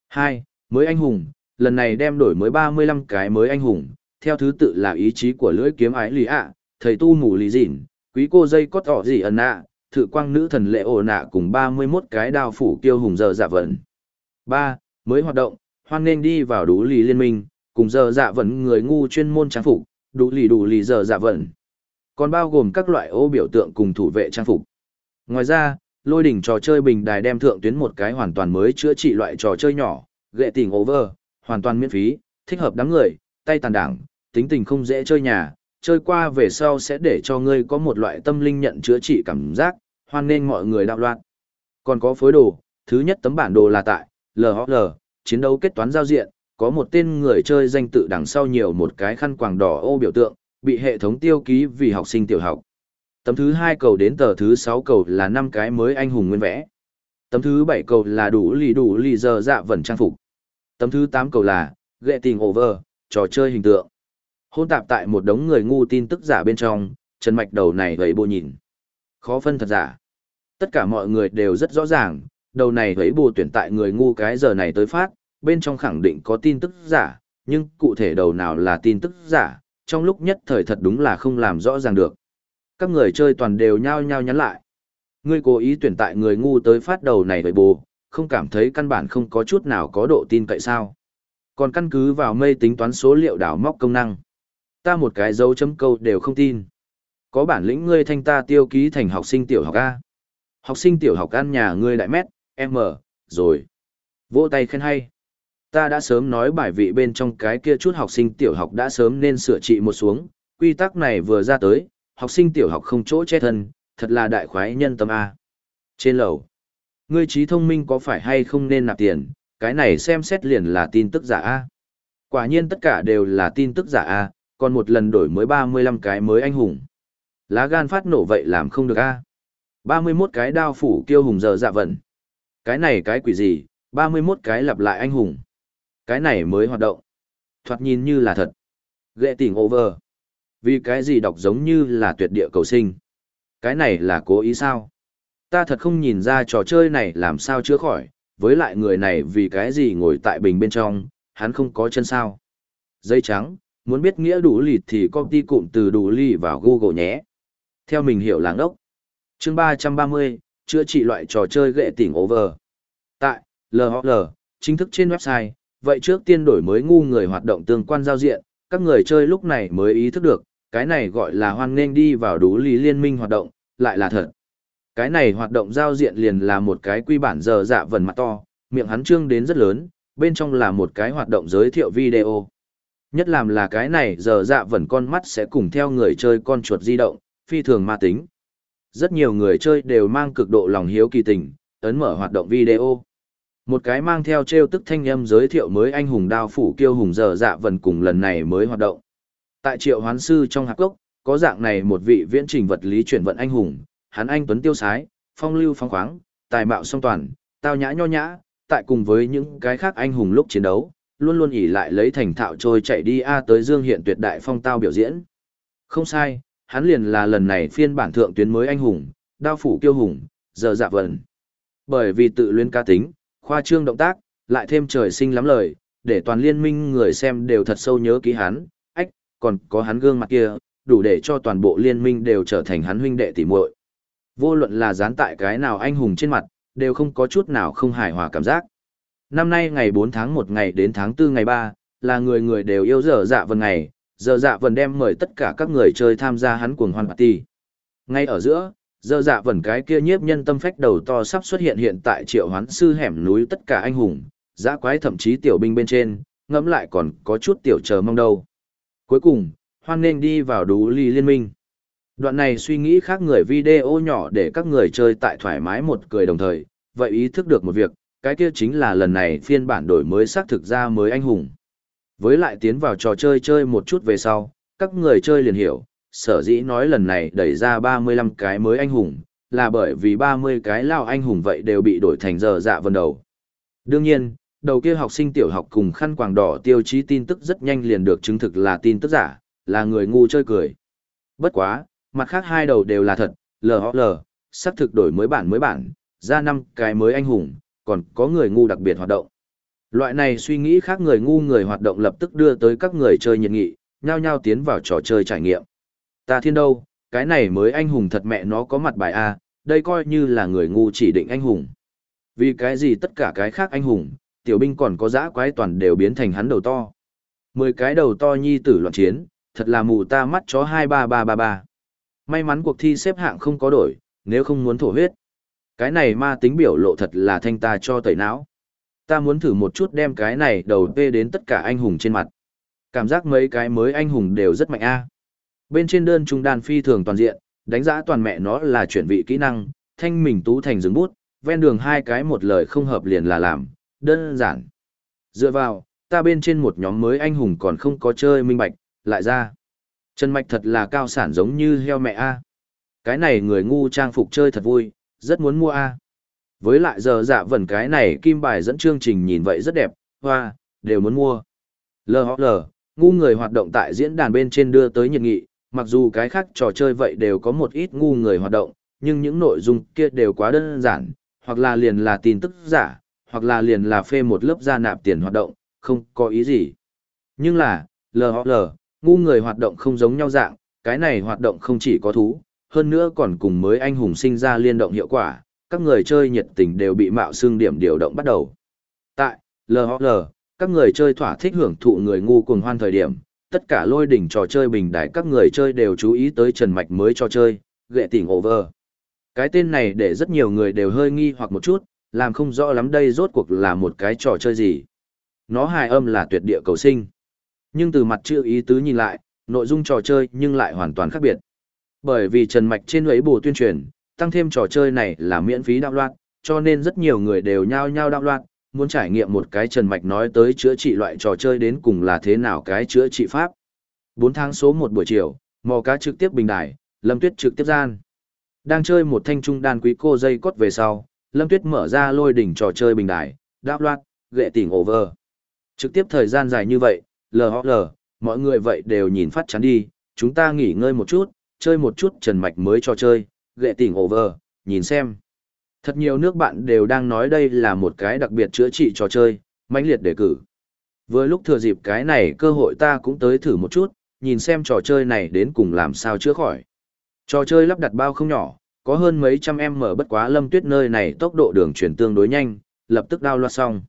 2. Mới anh hùng, lần này đem đổi mới 35 cái mới anh hùng, theo thứ tự là ý chí của lưỡi kiếm ái lì ạ, thầy tu mù lì dịn, quý cô dây cót tỏ gì ẩn ạ, thử quang nữ thần lệ ổ nạ cùng 31 cái đao phủ kiêu hùng giờ dạ vận. 3. Mới hoạt động, hoan nên đi vào đủ lì liên minh, cùng giờ dạ vận người ngu chuyên môn trang phục, đủ lì đủ lì giờ dạ vận. Còn bao gồm các loại ô biểu tượng cùng thủ vệ trang phục. Ngoài ra, lôi đỉnh trò chơi bình đài đem thượng tuyến một cái hoàn toàn mới chữa trị loại trò chơi nhỏ, ghệ tình over, hoàn toàn miễn phí, thích hợp đám người, tay tàn đảng, tính tình không dễ chơi nhà, chơi qua về sau sẽ để cho ngươi có một loại tâm linh nhận chữa trị cảm giác, hoan nên mọi người đạo loạn. Còn có phối đồ, thứ nhất tấm bản đồ là tại LHL, chiến đấu kết toán giao diện, có một tên người chơi danh tự đằng sau nhiều một cái khăn quàng đỏ ô biểu tượng, bị hệ thống tiêu ký vì học sinh tiểu học. Tấm thứ hai cầu đến tờ thứ sáu cầu là năm cái mới anh hùng nguyên vẽ. Tấm thứ bảy cầu là đủ lì đủ lì giờ dạ vẩn trang phục. Tấm thứ tám cầu là ghệ tình over, trò chơi hình tượng. Hôn tạp tại một đống người ngu tin tức giả bên trong, Trần Mạch đầu này gầy bộ nhìn. Khó phân thật giả. Tất cả mọi người đều rất rõ ràng, đầu này thấy bù tuyển tại người ngu cái giờ này tới phát, bên trong khẳng định có tin tức giả, nhưng cụ thể đầu nào là tin tức giả, trong lúc nhất thời thật đúng là không làm rõ ràng được. Các người chơi toàn đều nhao nhao nhắn lại. Ngươi cố ý tuyển tại người ngu tới phát đầu này với bù, không cảm thấy căn bản không có chút nào có độ tin cậy sao. Còn căn cứ vào mây tính toán số liệu đảo móc công năng. Ta một cái dấu chấm câu đều không tin. Có bản lĩnh ngươi thanh ta tiêu ký thành học sinh tiểu học A. Học sinh tiểu học ăn nhà ngươi đại mét, M, rồi. Vỗ tay khen hay. Ta đã sớm nói bài vị bên trong cái kia chút học sinh tiểu học đã sớm nên sửa trị một xuống, quy tắc này vừa ra tới, học sinh tiểu học không chỗ che thân, thật là đại khoái nhân tâm A. Trên lầu, ngươi trí thông minh có phải hay không nên nạp tiền, cái này xem xét liền là tin tức giả A. Quả nhiên tất cả đều là tin tức giả A, còn một lần đổi mới 35 cái mới anh hùng. Lá gan phát nổ vậy làm không được A. 31 cái đao phủ kiêu hùng giờ dạ vận. Cái này cái quỷ gì, 31 cái lặp lại anh hùng. Cái này mới hoạt động. Thoạt nhìn như là thật. Ghệ tỉnh over. Vì cái gì đọc giống như là tuyệt địa cầu sinh. Cái này là cố ý sao? Ta thật không nhìn ra trò chơi này làm sao chữa khỏi, với lại người này vì cái gì ngồi tại bình bên trong, hắn không có chân sao. Dây trắng, muốn biết nghĩa đủ lịt thì copy cụm từ đủ lì vào Google nhé. Theo mình hiểu làng ốc. chương 330, chữa trị loại trò chơi ghệ tỉnh over. Tại, LHL, chính thức trên website, vậy trước tiên đổi mới ngu người hoạt động tương quan giao diện, các người chơi lúc này mới ý thức được, cái này gọi là hoan nghênh đi vào đủ lý liên minh hoạt động, lại là thật. Cái này hoạt động giao diện liền là một cái quy bản giờ dạ vần mặt to, miệng hắn trương đến rất lớn, bên trong là một cái hoạt động giới thiệu video. Nhất làm là cái này giờ dạ vần con mắt sẽ cùng theo người chơi con chuột di động, phi thường ma tính. Rất nhiều người chơi đều mang cực độ lòng hiếu kỳ tình, ấn mở hoạt động video. Một cái mang theo treo tức thanh âm giới thiệu mới anh hùng đao phủ kiêu hùng dở dạ vần cùng lần này mới hoạt động. Tại triệu hoán sư trong hạc gốc, có dạng này một vị viễn trình vật lý chuyển vận anh hùng, hắn anh tuấn tiêu sái, phong lưu phong khoáng, tài mạo song toàn, tao nhã nho nhã, tại cùng với những cái khác anh hùng lúc chiến đấu, luôn luôn ỉ lại lấy thành thạo trôi chạy đi A tới dương hiện tuyệt đại phong tao biểu diễn. Không sai, hắn liền là lần này phiên bản thượng tuyến mới anh hùng, đao phủ kiêu hùng, giờ dạ vần. Bởi vì tự luyến ca tính, khoa trương động tác, lại thêm trời sinh lắm lời, để toàn liên minh người xem đều thật sâu nhớ ký hắn, ách, còn có hắn gương mặt kia, đủ để cho toàn bộ liên minh đều trở thành hắn huynh đệ tỉ muội. Vô luận là dán tại cái nào anh hùng trên mặt, đều không có chút nào không hài hòa cảm giác. Năm nay ngày 4 tháng 1 ngày đến tháng 4 ngày 3, là người người đều yêu dở dạ vần ngày, dở dạ vần đem mời tất cả các người chơi tham gia hắn cuồng hoan party. Ngay ở giữa, giờ dạ vẩn cái kia nhiếp nhân tâm phách đầu to sắp xuất hiện hiện tại triệu hoán sư hẻm núi tất cả anh hùng, giã quái thậm chí tiểu binh bên trên, ngẫm lại còn có chút tiểu chờ mong đâu. Cuối cùng, hoan nên đi vào đủ ly liên minh. Đoạn này suy nghĩ khác người video nhỏ để các người chơi tại thoải mái một cười đồng thời, vậy ý thức được một việc, cái kia chính là lần này phiên bản đổi mới xác thực ra mới anh hùng. Với lại tiến vào trò chơi chơi một chút về sau, các người chơi liền hiểu, sở dĩ nói lần này đẩy ra 35 cái mới anh hùng, là bởi vì 30 cái lao anh hùng vậy đều bị đổi thành giờ dạ vân đầu. Đương nhiên, đầu kia học sinh tiểu học cùng khăn quàng đỏ tiêu chí tin tức rất nhanh liền được chứng thực là tin tức giả, là người ngu chơi cười. Bất quá, mặt khác hai đầu đều là thật, LHL, Sắp thực đổi mới bản mới bản, ra năm cái mới anh hùng, còn có người ngu đặc biệt hoạt động. Loại này suy nghĩ khác người ngu người hoạt động lập tức đưa tới các người chơi nhiệt nghị, nhao nhao tiến vào trò chơi trải nghiệm. Ta thiên đâu, cái này mới anh hùng thật mẹ nó có mặt bài A, đây coi như là người ngu chỉ định anh hùng. Vì cái gì tất cả cái khác anh hùng, tiểu binh còn có dã quái toàn đều biến thành hắn đầu to. Mười cái đầu to nhi tử loạn chiến, thật là mù ta mắt chó 23333. May mắn cuộc thi xếp hạng không có đổi, nếu không muốn thổ huyết. Cái này ma tính biểu lộ thật là thanh ta cho tẩy não. Ta muốn thử một chút đem cái này đầu tê đến tất cả anh hùng trên mặt. Cảm giác mấy cái mới anh hùng đều rất mạnh a. Bên trên đơn trung đan phi thường toàn diện, đánh giá toàn mẹ nó là chuyển vị kỹ năng, thanh mình tú thành dừng bút, ven đường hai cái một lời không hợp liền là làm, đơn giản. Dựa vào, ta bên trên một nhóm mới anh hùng còn không có chơi minh bạch, lại ra. Trần Mạch thật là cao sản giống như heo mẹ A. Cái này người ngu trang phục chơi thật vui, rất muốn mua A. Với lại giờ dạ vẩn cái này kim bài dẫn chương trình nhìn vậy rất đẹp, hoa, đều muốn mua. LHL, ngu người hoạt động tại diễn đàn bên trên đưa tới nhiệt nghị, mặc dù cái khác trò chơi vậy đều có một ít ngu người hoạt động, nhưng những nội dung kia đều quá đơn giản, hoặc là liền là tin tức giả, hoặc là liền là phê một lớp ra nạp tiền hoạt động, không có ý gì. Nhưng là, LHL, ngu người hoạt động không giống nhau dạng, cái này hoạt động không chỉ có thú, hơn nữa còn cùng mới anh hùng sinh ra liên động hiệu quả, các người chơi nhiệt tình đều bị mạo xương điểm điều động bắt đầu. Tại LHL, các người chơi thỏa thích hưởng thụ người ngu cùng hoan thời điểm, tất cả lôi đỉnh trò chơi bình đại các người chơi đều chú ý tới Trần Mạch mới cho chơi, ghệ tỉnh over. Cái tên này để rất nhiều người đều hơi nghi hoặc một chút, làm không rõ lắm đây rốt cuộc là một cái trò chơi gì. Nó hài âm là tuyệt địa cầu sinh. Nhưng từ mặt chữ ý tứ nhìn lại, nội dung trò chơi nhưng lại hoàn toàn khác biệt. Bởi vì Trần Mạch trên ấy bù tuyên truyền, tăng thêm trò chơi này là miễn phí đạo loạn, cho nên rất nhiều người đều nhao nhao đạo loạn, muốn trải nghiệm một cái Trần Mạch nói tới chữa trị loại trò chơi đến cùng là thế nào cái chữa trị pháp. 4 tháng số 1 buổi chiều, mò cá trực tiếp bình đài, Lâm Tuyết trực tiếp gian. Đang chơi một thanh trung đan quý cô dây cốt về sau, Lâm Tuyết mở ra lôi đỉnh trò chơi bình đài, đáp loạt, ghệ tỉnh over. Trực tiếp thời gian dài như vậy, LHL, mọi người vậy đều nhìn phát chán đi, chúng ta nghỉ ngơi một chút, chơi một chút trần mạch mới trò chơi, ghệ tỉnh over, nhìn xem. Thật nhiều nước bạn đều đang nói đây là một cái đặc biệt chữa trị trò chơi, mãnh liệt đề cử. Vừa lúc thừa dịp cái này cơ hội ta cũng tới thử một chút, nhìn xem trò chơi này đến cùng làm sao chữa khỏi. Trò chơi lắp đặt bao không nhỏ, có hơn mấy trăm em mở bất quá lâm tuyết nơi này tốc độ đường chuyển tương đối nhanh, lập tức đao loa xong.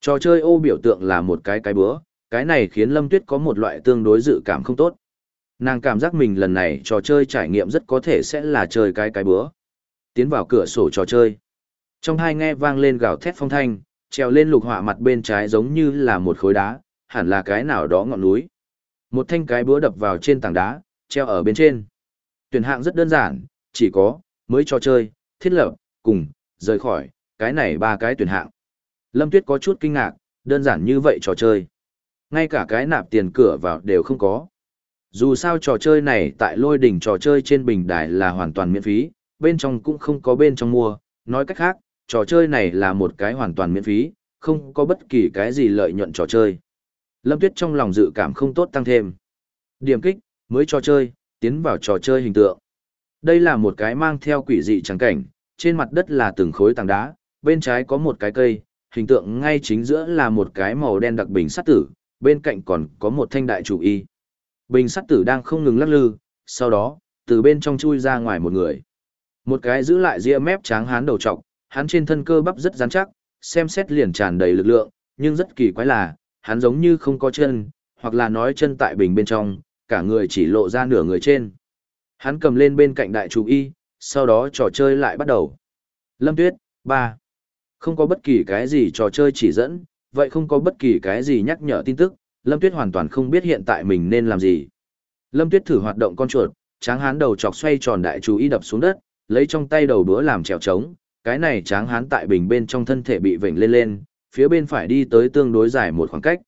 Trò chơi ô biểu tượng là một cái cái bữa, cái này khiến lâm tuyết có một loại tương đối dự cảm không tốt. Nàng cảm giác mình lần này trò chơi trải nghiệm rất có thể sẽ là chơi cái cái bữa. Tiến vào cửa sổ trò chơi. Trong hai nghe vang lên gào thét phong thanh, treo lên lục họa mặt bên trái giống như là một khối đá, hẳn là cái nào đó ngọn núi. Một thanh cái búa đập vào trên tảng đá, treo ở bên trên. Tuyển hạng rất đơn giản, chỉ có, mới trò chơi, thiết lập, cùng, rời khỏi, cái này ba cái tuyển hạng. Lâm Tuyết có chút kinh ngạc, đơn giản như vậy trò chơi. Ngay cả cái nạp tiền cửa vào đều không có. Dù sao trò chơi này tại lôi đỉnh trò chơi trên bình đài là hoàn toàn miễn phí, bên trong cũng không có bên trong mua, nói cách khác, trò chơi này là một cái hoàn toàn miễn phí, không có bất kỳ cái gì lợi nhuận trò chơi. Lâm Tuyết trong lòng dự cảm không tốt tăng thêm. Điểm kích, mới trò chơi, tiến vào trò chơi hình tượng. Đây là một cái mang theo quỷ dị trắng cảnh, trên mặt đất là từng khối tảng đá, bên trái có một cái cây, hình tượng ngay chính giữa là một cái màu đen đặc bình sắt tử, bên cạnh còn có một thanh đại chủ y. Bình sắt tử đang không ngừng lắc lư, sau đó, từ bên trong chui ra ngoài một người. Một cái giữ lại ria mép tráng hán đầu trọc, hắn trên thân cơ bắp rất rắn chắc, xem xét liền tràn đầy lực lượng, nhưng rất kỳ quái là, hắn giống như không có chân, hoặc là nói chân tại bình bên trong, cả người chỉ lộ ra nửa người trên. Hắn cầm lên bên cạnh đại chủ y, sau đó trò chơi lại bắt đầu. Lâm Tuyết, ba Không có bất kỳ cái gì trò chơi chỉ dẫn, vậy không có bất kỳ cái gì nhắc nhở tin tức, Lâm Tuyết hoàn toàn không biết hiện tại mình nên làm gì. Lâm Tuyết thử hoạt động con chuột, tráng hán đầu chọc xoay tròn đại chú y đập xuống đất, lấy trong tay đầu đũa làm trèo trống, cái này tráng hán tại bình bên trong thân thể bị vểnh lên lên, phía bên phải đi tới tương đối dài một khoảng cách.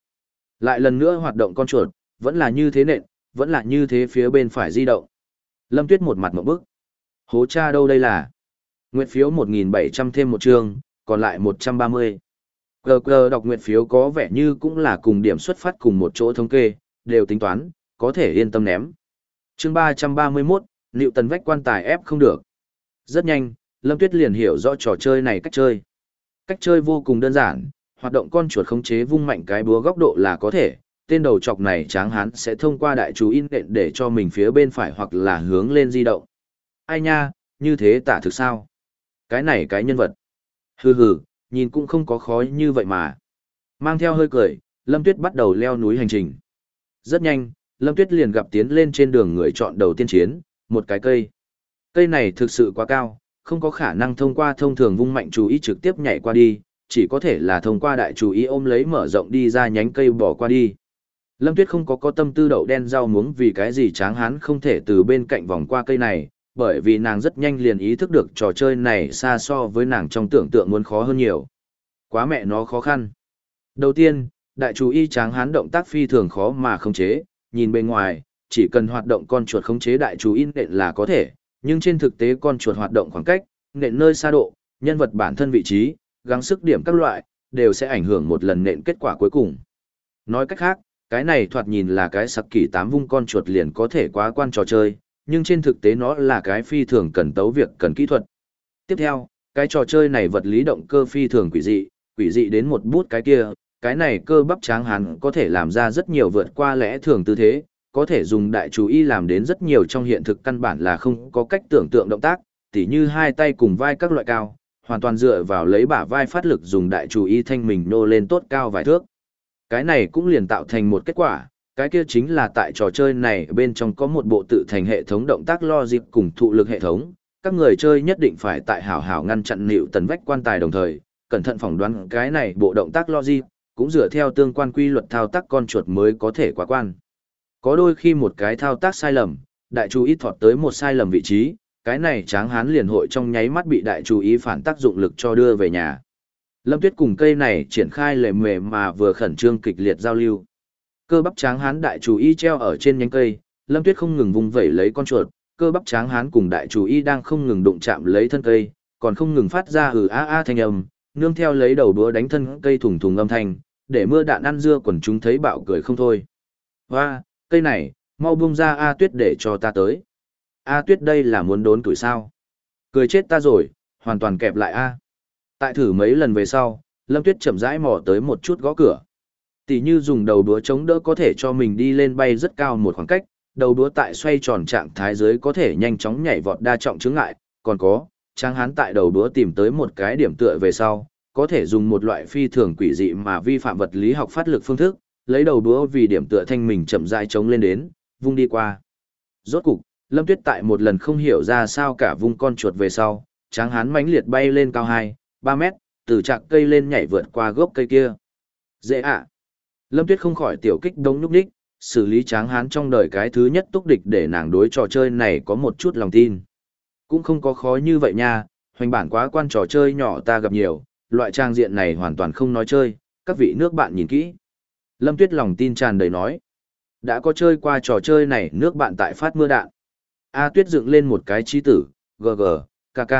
Lại lần nữa hoạt động con chuột, vẫn là như thế nện, vẫn là như thế phía bên phải di động. Lâm Tuyết một mặt một bức. Hố cha đâu đây là? Nguyệt phiếu 1.700 thêm một chương, còn lại 130. Cờ cờ đọc nguyệt phiếu có vẻ như cũng là cùng điểm xuất phát cùng một chỗ thống kê, đều tính toán, có thể yên tâm ném. Chương 331, liệu tần vách quan tài ép không được. Rất nhanh, Lâm Tuyết liền hiểu rõ trò chơi này cách chơi. Cách chơi vô cùng đơn giản, hoạt động con chuột khống chế vung mạnh cái búa góc độ là có thể, tên đầu chọc này tráng hán sẽ thông qua đại chú in đện để cho mình phía bên phải hoặc là hướng lên di động. Ai nha, như thế tả thực sao? Cái này cái nhân vật. Hừ hừ, nhìn cũng không có khó như vậy mà. Mang theo hơi cười, Lâm Tuyết bắt đầu leo núi hành trình. Rất nhanh, Lâm Tuyết liền gặp tiến lên trên đường người chọn đầu tiên chiến, một cái cây. Cây này thực sự quá cao, không có khả năng thông qua thông thường vung mạnh chú ý trực tiếp nhảy qua đi, chỉ có thể là thông qua đại chú ý ôm lấy mở rộng đi ra nhánh cây bỏ qua đi. Lâm Tuyết không có có tâm tư đậu đen rau muống vì cái gì tráng hán không thể từ bên cạnh vòng qua cây này, bởi vì nàng rất nhanh liền ý thức được trò chơi này xa so với nàng trong tưởng tượng muốn khó hơn nhiều. Quá mẹ nó khó khăn. Đầu tiên, đại chú y tráng hán động tác phi thường khó mà khống chế, nhìn bên ngoài, chỉ cần hoạt động con chuột khống chế đại chú in nện là có thể, nhưng trên thực tế con chuột hoạt động khoảng cách, nện nơi xa độ, nhân vật bản thân vị trí, gắng sức điểm các loại, đều sẽ ảnh hưởng một lần nện kết quả cuối cùng. Nói cách khác, cái này thoạt nhìn là cái sặc kỳ tám vung con chuột liền có thể quá quan trò chơi, nhưng trên thực tế nó là cái phi thường cần tấu việc cần kỹ thuật. Tiếp theo, cái trò chơi này vật lý động cơ phi thường quỷ dị, quỷ dị đến một bút cái kia, cái này cơ bắp tráng hắn có thể làm ra rất nhiều vượt qua lẽ thường tư thế, có thể dùng đại chú ý làm đến rất nhiều trong hiện thực căn bản là không có cách tưởng tượng động tác, tỉ như hai tay cùng vai các loại cao, hoàn toàn dựa vào lấy bả vai phát lực dùng đại chú ý thanh mình nô lên tốt cao vài thước. Cái này cũng liền tạo thành một kết quả, cái kia chính là tại trò chơi này bên trong có một bộ tự thành hệ thống động tác logic cùng thụ lực hệ thống, các người chơi nhất định phải tại hảo hảo ngăn chặn nịu tần vách quan tài đồng thời, cẩn thận phỏng đoán cái này bộ động tác logic, cũng dựa theo tương quan quy luật thao tác con chuột mới có thể quá quan. Có đôi khi một cái thao tác sai lầm, đại chú ý thọt tới một sai lầm vị trí, cái này tráng hán liền hội trong nháy mắt bị đại chú ý phản tác dụng lực cho đưa về nhà. Lâm Tuyết cùng cây này triển khai lề mề mà vừa khẩn trương kịch liệt giao lưu. Cơ bắp tráng hán đại chú ý treo ở trên nhánh cây, Lâm Tuyết không ngừng vung vẩy lấy con chuột, cơ bắp tráng hán cùng đại chú ý đang không ngừng đụng chạm lấy thân cây, còn không ngừng phát ra hừ a a thanh âm, nương theo lấy đầu đũa đánh thân cây thủng thủng âm thanh, để mưa đạn ăn dưa quần chúng thấy bạo cười không thôi. Hoa, cây này, mau buông ra A Tuyết để cho ta tới. A Tuyết đây là muốn đốn tuổi sao? Cười chết ta rồi, hoàn toàn kẹp lại A. Tại thử mấy lần về sau, Lâm Tuyết chậm rãi mò tới một chút gõ cửa. Tỷ như dùng đầu đũa chống đỡ có thể cho mình đi lên bay rất cao một khoảng cách, đầu đũa tại xoay tròn trạng thái dưới có thể nhanh chóng nhảy vọt đa trọng chướng ngại, còn có, trang hán tại đầu đũa tìm tới một cái điểm tựa về sau, có thể dùng một loại phi thường quỷ dị mà vi phạm vật lý học phát lực phương thức, lấy đầu đũa vì điểm tựa thanh mình chậm rãi chống lên đến, vung đi qua. Rốt cục, Lâm Tuyết tại một lần không hiểu ra sao cả vung con chuột về sau, tráng hán mãnh liệt bay lên cao 2, 3 mét, từ chạc cây lên nhảy vượt qua gốc cây kia. Dễ ạ. Lâm Tuyết không khỏi tiểu kích đống nhúc đích, xử lý tráng hán trong đời cái thứ nhất túc địch để nàng đối trò chơi này có một chút lòng tin. Cũng không có khó như vậy nha, hoành bản quá quan trò chơi nhỏ ta gặp nhiều, loại trang diện này hoàn toàn không nói chơi, các vị nước bạn nhìn kỹ. Lâm Tuyết lòng tin tràn đầy nói. Đã có chơi qua trò chơi này nước bạn tại phát mưa đạn. A Tuyết dựng lên một cái trí tử, gg, kk.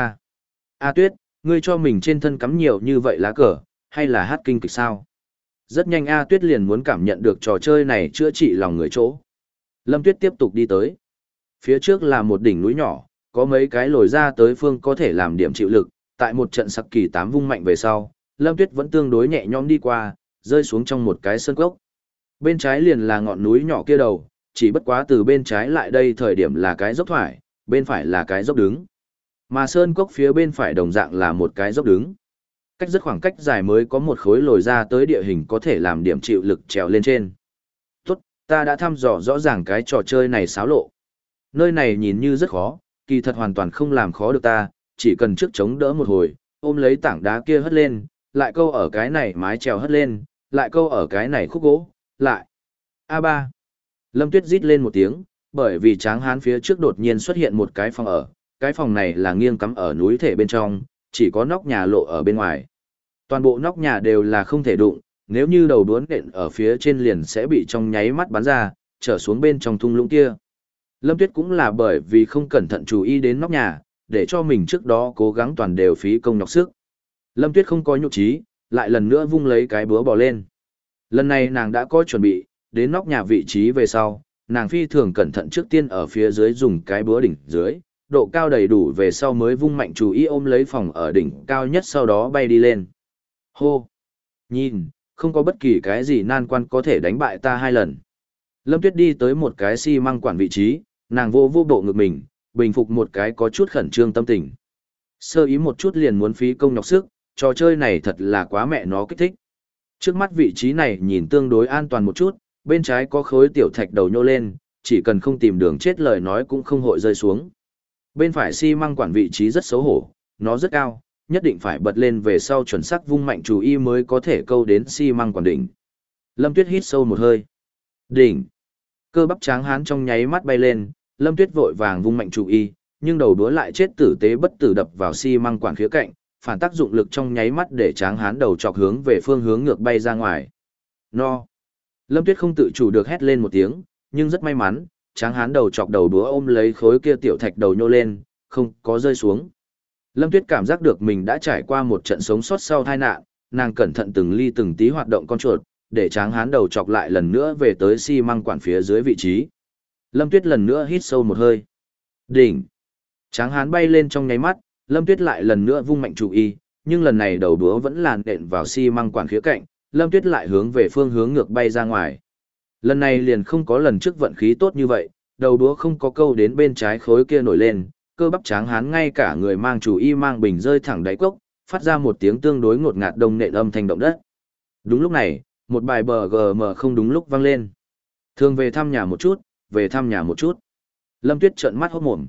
A Tuyết, ngươi cho mình trên thân cắm nhiều như vậy lá cờ, hay là hát kinh kịch sao? Rất nhanh A Tuyết liền muốn cảm nhận được trò chơi này chữa trị lòng người chỗ. Lâm Tuyết tiếp tục đi tới. Phía trước là một đỉnh núi nhỏ, có mấy cái lồi ra tới phương có thể làm điểm chịu lực, tại một trận sặc kỳ tám vung mạnh về sau, Lâm Tuyết vẫn tương đối nhẹ nhõm đi qua, rơi xuống trong một cái sơn cốc. Bên trái liền là ngọn núi nhỏ kia đầu, chỉ bất quá từ bên trái lại đây thời điểm là cái dốc thoải, bên phải là cái dốc đứng. Mà sơn cốc phía bên phải đồng dạng là một cái dốc đứng. Cách rất khoảng cách dài mới có một khối lồi ra tới địa hình có thể làm điểm chịu lực trèo lên trên. Tốt, ta đã thăm dò rõ ràng cái trò chơi này xáo lộ. Nơi này nhìn như rất khó, kỳ thật hoàn toàn không làm khó được ta, chỉ cần trước chống đỡ một hồi, ôm lấy tảng đá kia hất lên, lại câu ở cái này mái trèo hất lên, lại câu ở cái này khúc gỗ, lại. A3. Lâm Tuyết rít lên một tiếng, bởi vì tráng hán phía trước đột nhiên xuất hiện một cái phòng ở, cái phòng này là nghiêng cắm ở núi thể bên trong, chỉ có nóc nhà lộ ở bên ngoài. Toàn bộ nóc nhà đều là không thể đụng, nếu như đầu đuốn đện ở phía trên liền sẽ bị trong nháy mắt bắn ra, trở xuống bên trong thung lũng kia. Lâm Tuyết cũng là bởi vì không cẩn thận chú ý đến nóc nhà, để cho mình trước đó cố gắng toàn đều phí công nhọc sức. Lâm Tuyết không có nhục trí, lại lần nữa vung lấy cái búa bò lên. Lần này nàng đã có chuẩn bị, đến nóc nhà vị trí về sau, nàng phi thường cẩn thận trước tiên ở phía dưới dùng cái búa đỉnh dưới, độ cao đầy đủ về sau mới vung mạnh chú ý ôm lấy phòng ở đỉnh cao nhất sau đó bay đi lên. Hô! Nhìn, không có bất kỳ cái gì nan quan có thể đánh bại ta hai lần. Lâm Tuyết đi tới một cái xi măng quản vị trí, nàng vô vô bộ ngực mình, bình phục một cái có chút khẩn trương tâm tình. Sơ ý một chút liền muốn phí công nhọc sức, trò chơi này thật là quá mẹ nó kích thích. Trước mắt vị trí này nhìn tương đối an toàn một chút, bên trái có khối tiểu thạch đầu nhô lên, chỉ cần không tìm đường chết lời nói cũng không hội rơi xuống. Bên phải xi măng quản vị trí rất xấu hổ, nó rất cao, nhất định phải bật lên về sau chuẩn xác vung mạnh chú ý mới có thể câu đến xi măng quản đỉnh. Lâm Tuyết hít sâu một hơi. Đỉnh. Cơ bắp tráng hán trong nháy mắt bay lên, Lâm Tuyết vội vàng vung mạnh chú ý, nhưng đầu đũa lại chết tử tế bất tử đập vào xi măng quản khía cạnh, phản tác dụng lực trong nháy mắt để tráng hán đầu chọc hướng về phương hướng ngược bay ra ngoài. No. Lâm Tuyết không tự chủ được hét lên một tiếng, nhưng rất may mắn, tráng hán đầu chọc đầu đúa ôm lấy khối kia tiểu thạch đầu nhô lên, không có rơi xuống. Lâm Tuyết cảm giác được mình đã trải qua một trận sống sót sau tai nạn, nàng cẩn thận từng ly từng tí hoạt động con chuột, để tráng hán đầu chọc lại lần nữa về tới xi măng quản phía dưới vị trí. Lâm Tuyết lần nữa hít sâu một hơi. Đỉnh. Tráng hán bay lên trong nháy mắt, Lâm Tuyết lại lần nữa vung mạnh chủ y, nhưng lần này đầu đũa vẫn làn đện vào xi măng quản khía cạnh, Lâm Tuyết lại hướng về phương hướng ngược bay ra ngoài. Lần này liền không có lần trước vận khí tốt như vậy, đầu đũa không có câu đến bên trái khối kia nổi lên, cơ bắp tráng hán ngay cả người mang chủ y mang bình rơi thẳng đáy cốc, phát ra một tiếng tương đối ngột ngạt đông nện âm thanh động đất. Đúng lúc này, một bài bờ GM không đúng lúc vang lên. Thường về thăm nhà một chút, về thăm nhà một chút. Lâm Tuyết trợn mắt hốt mồm.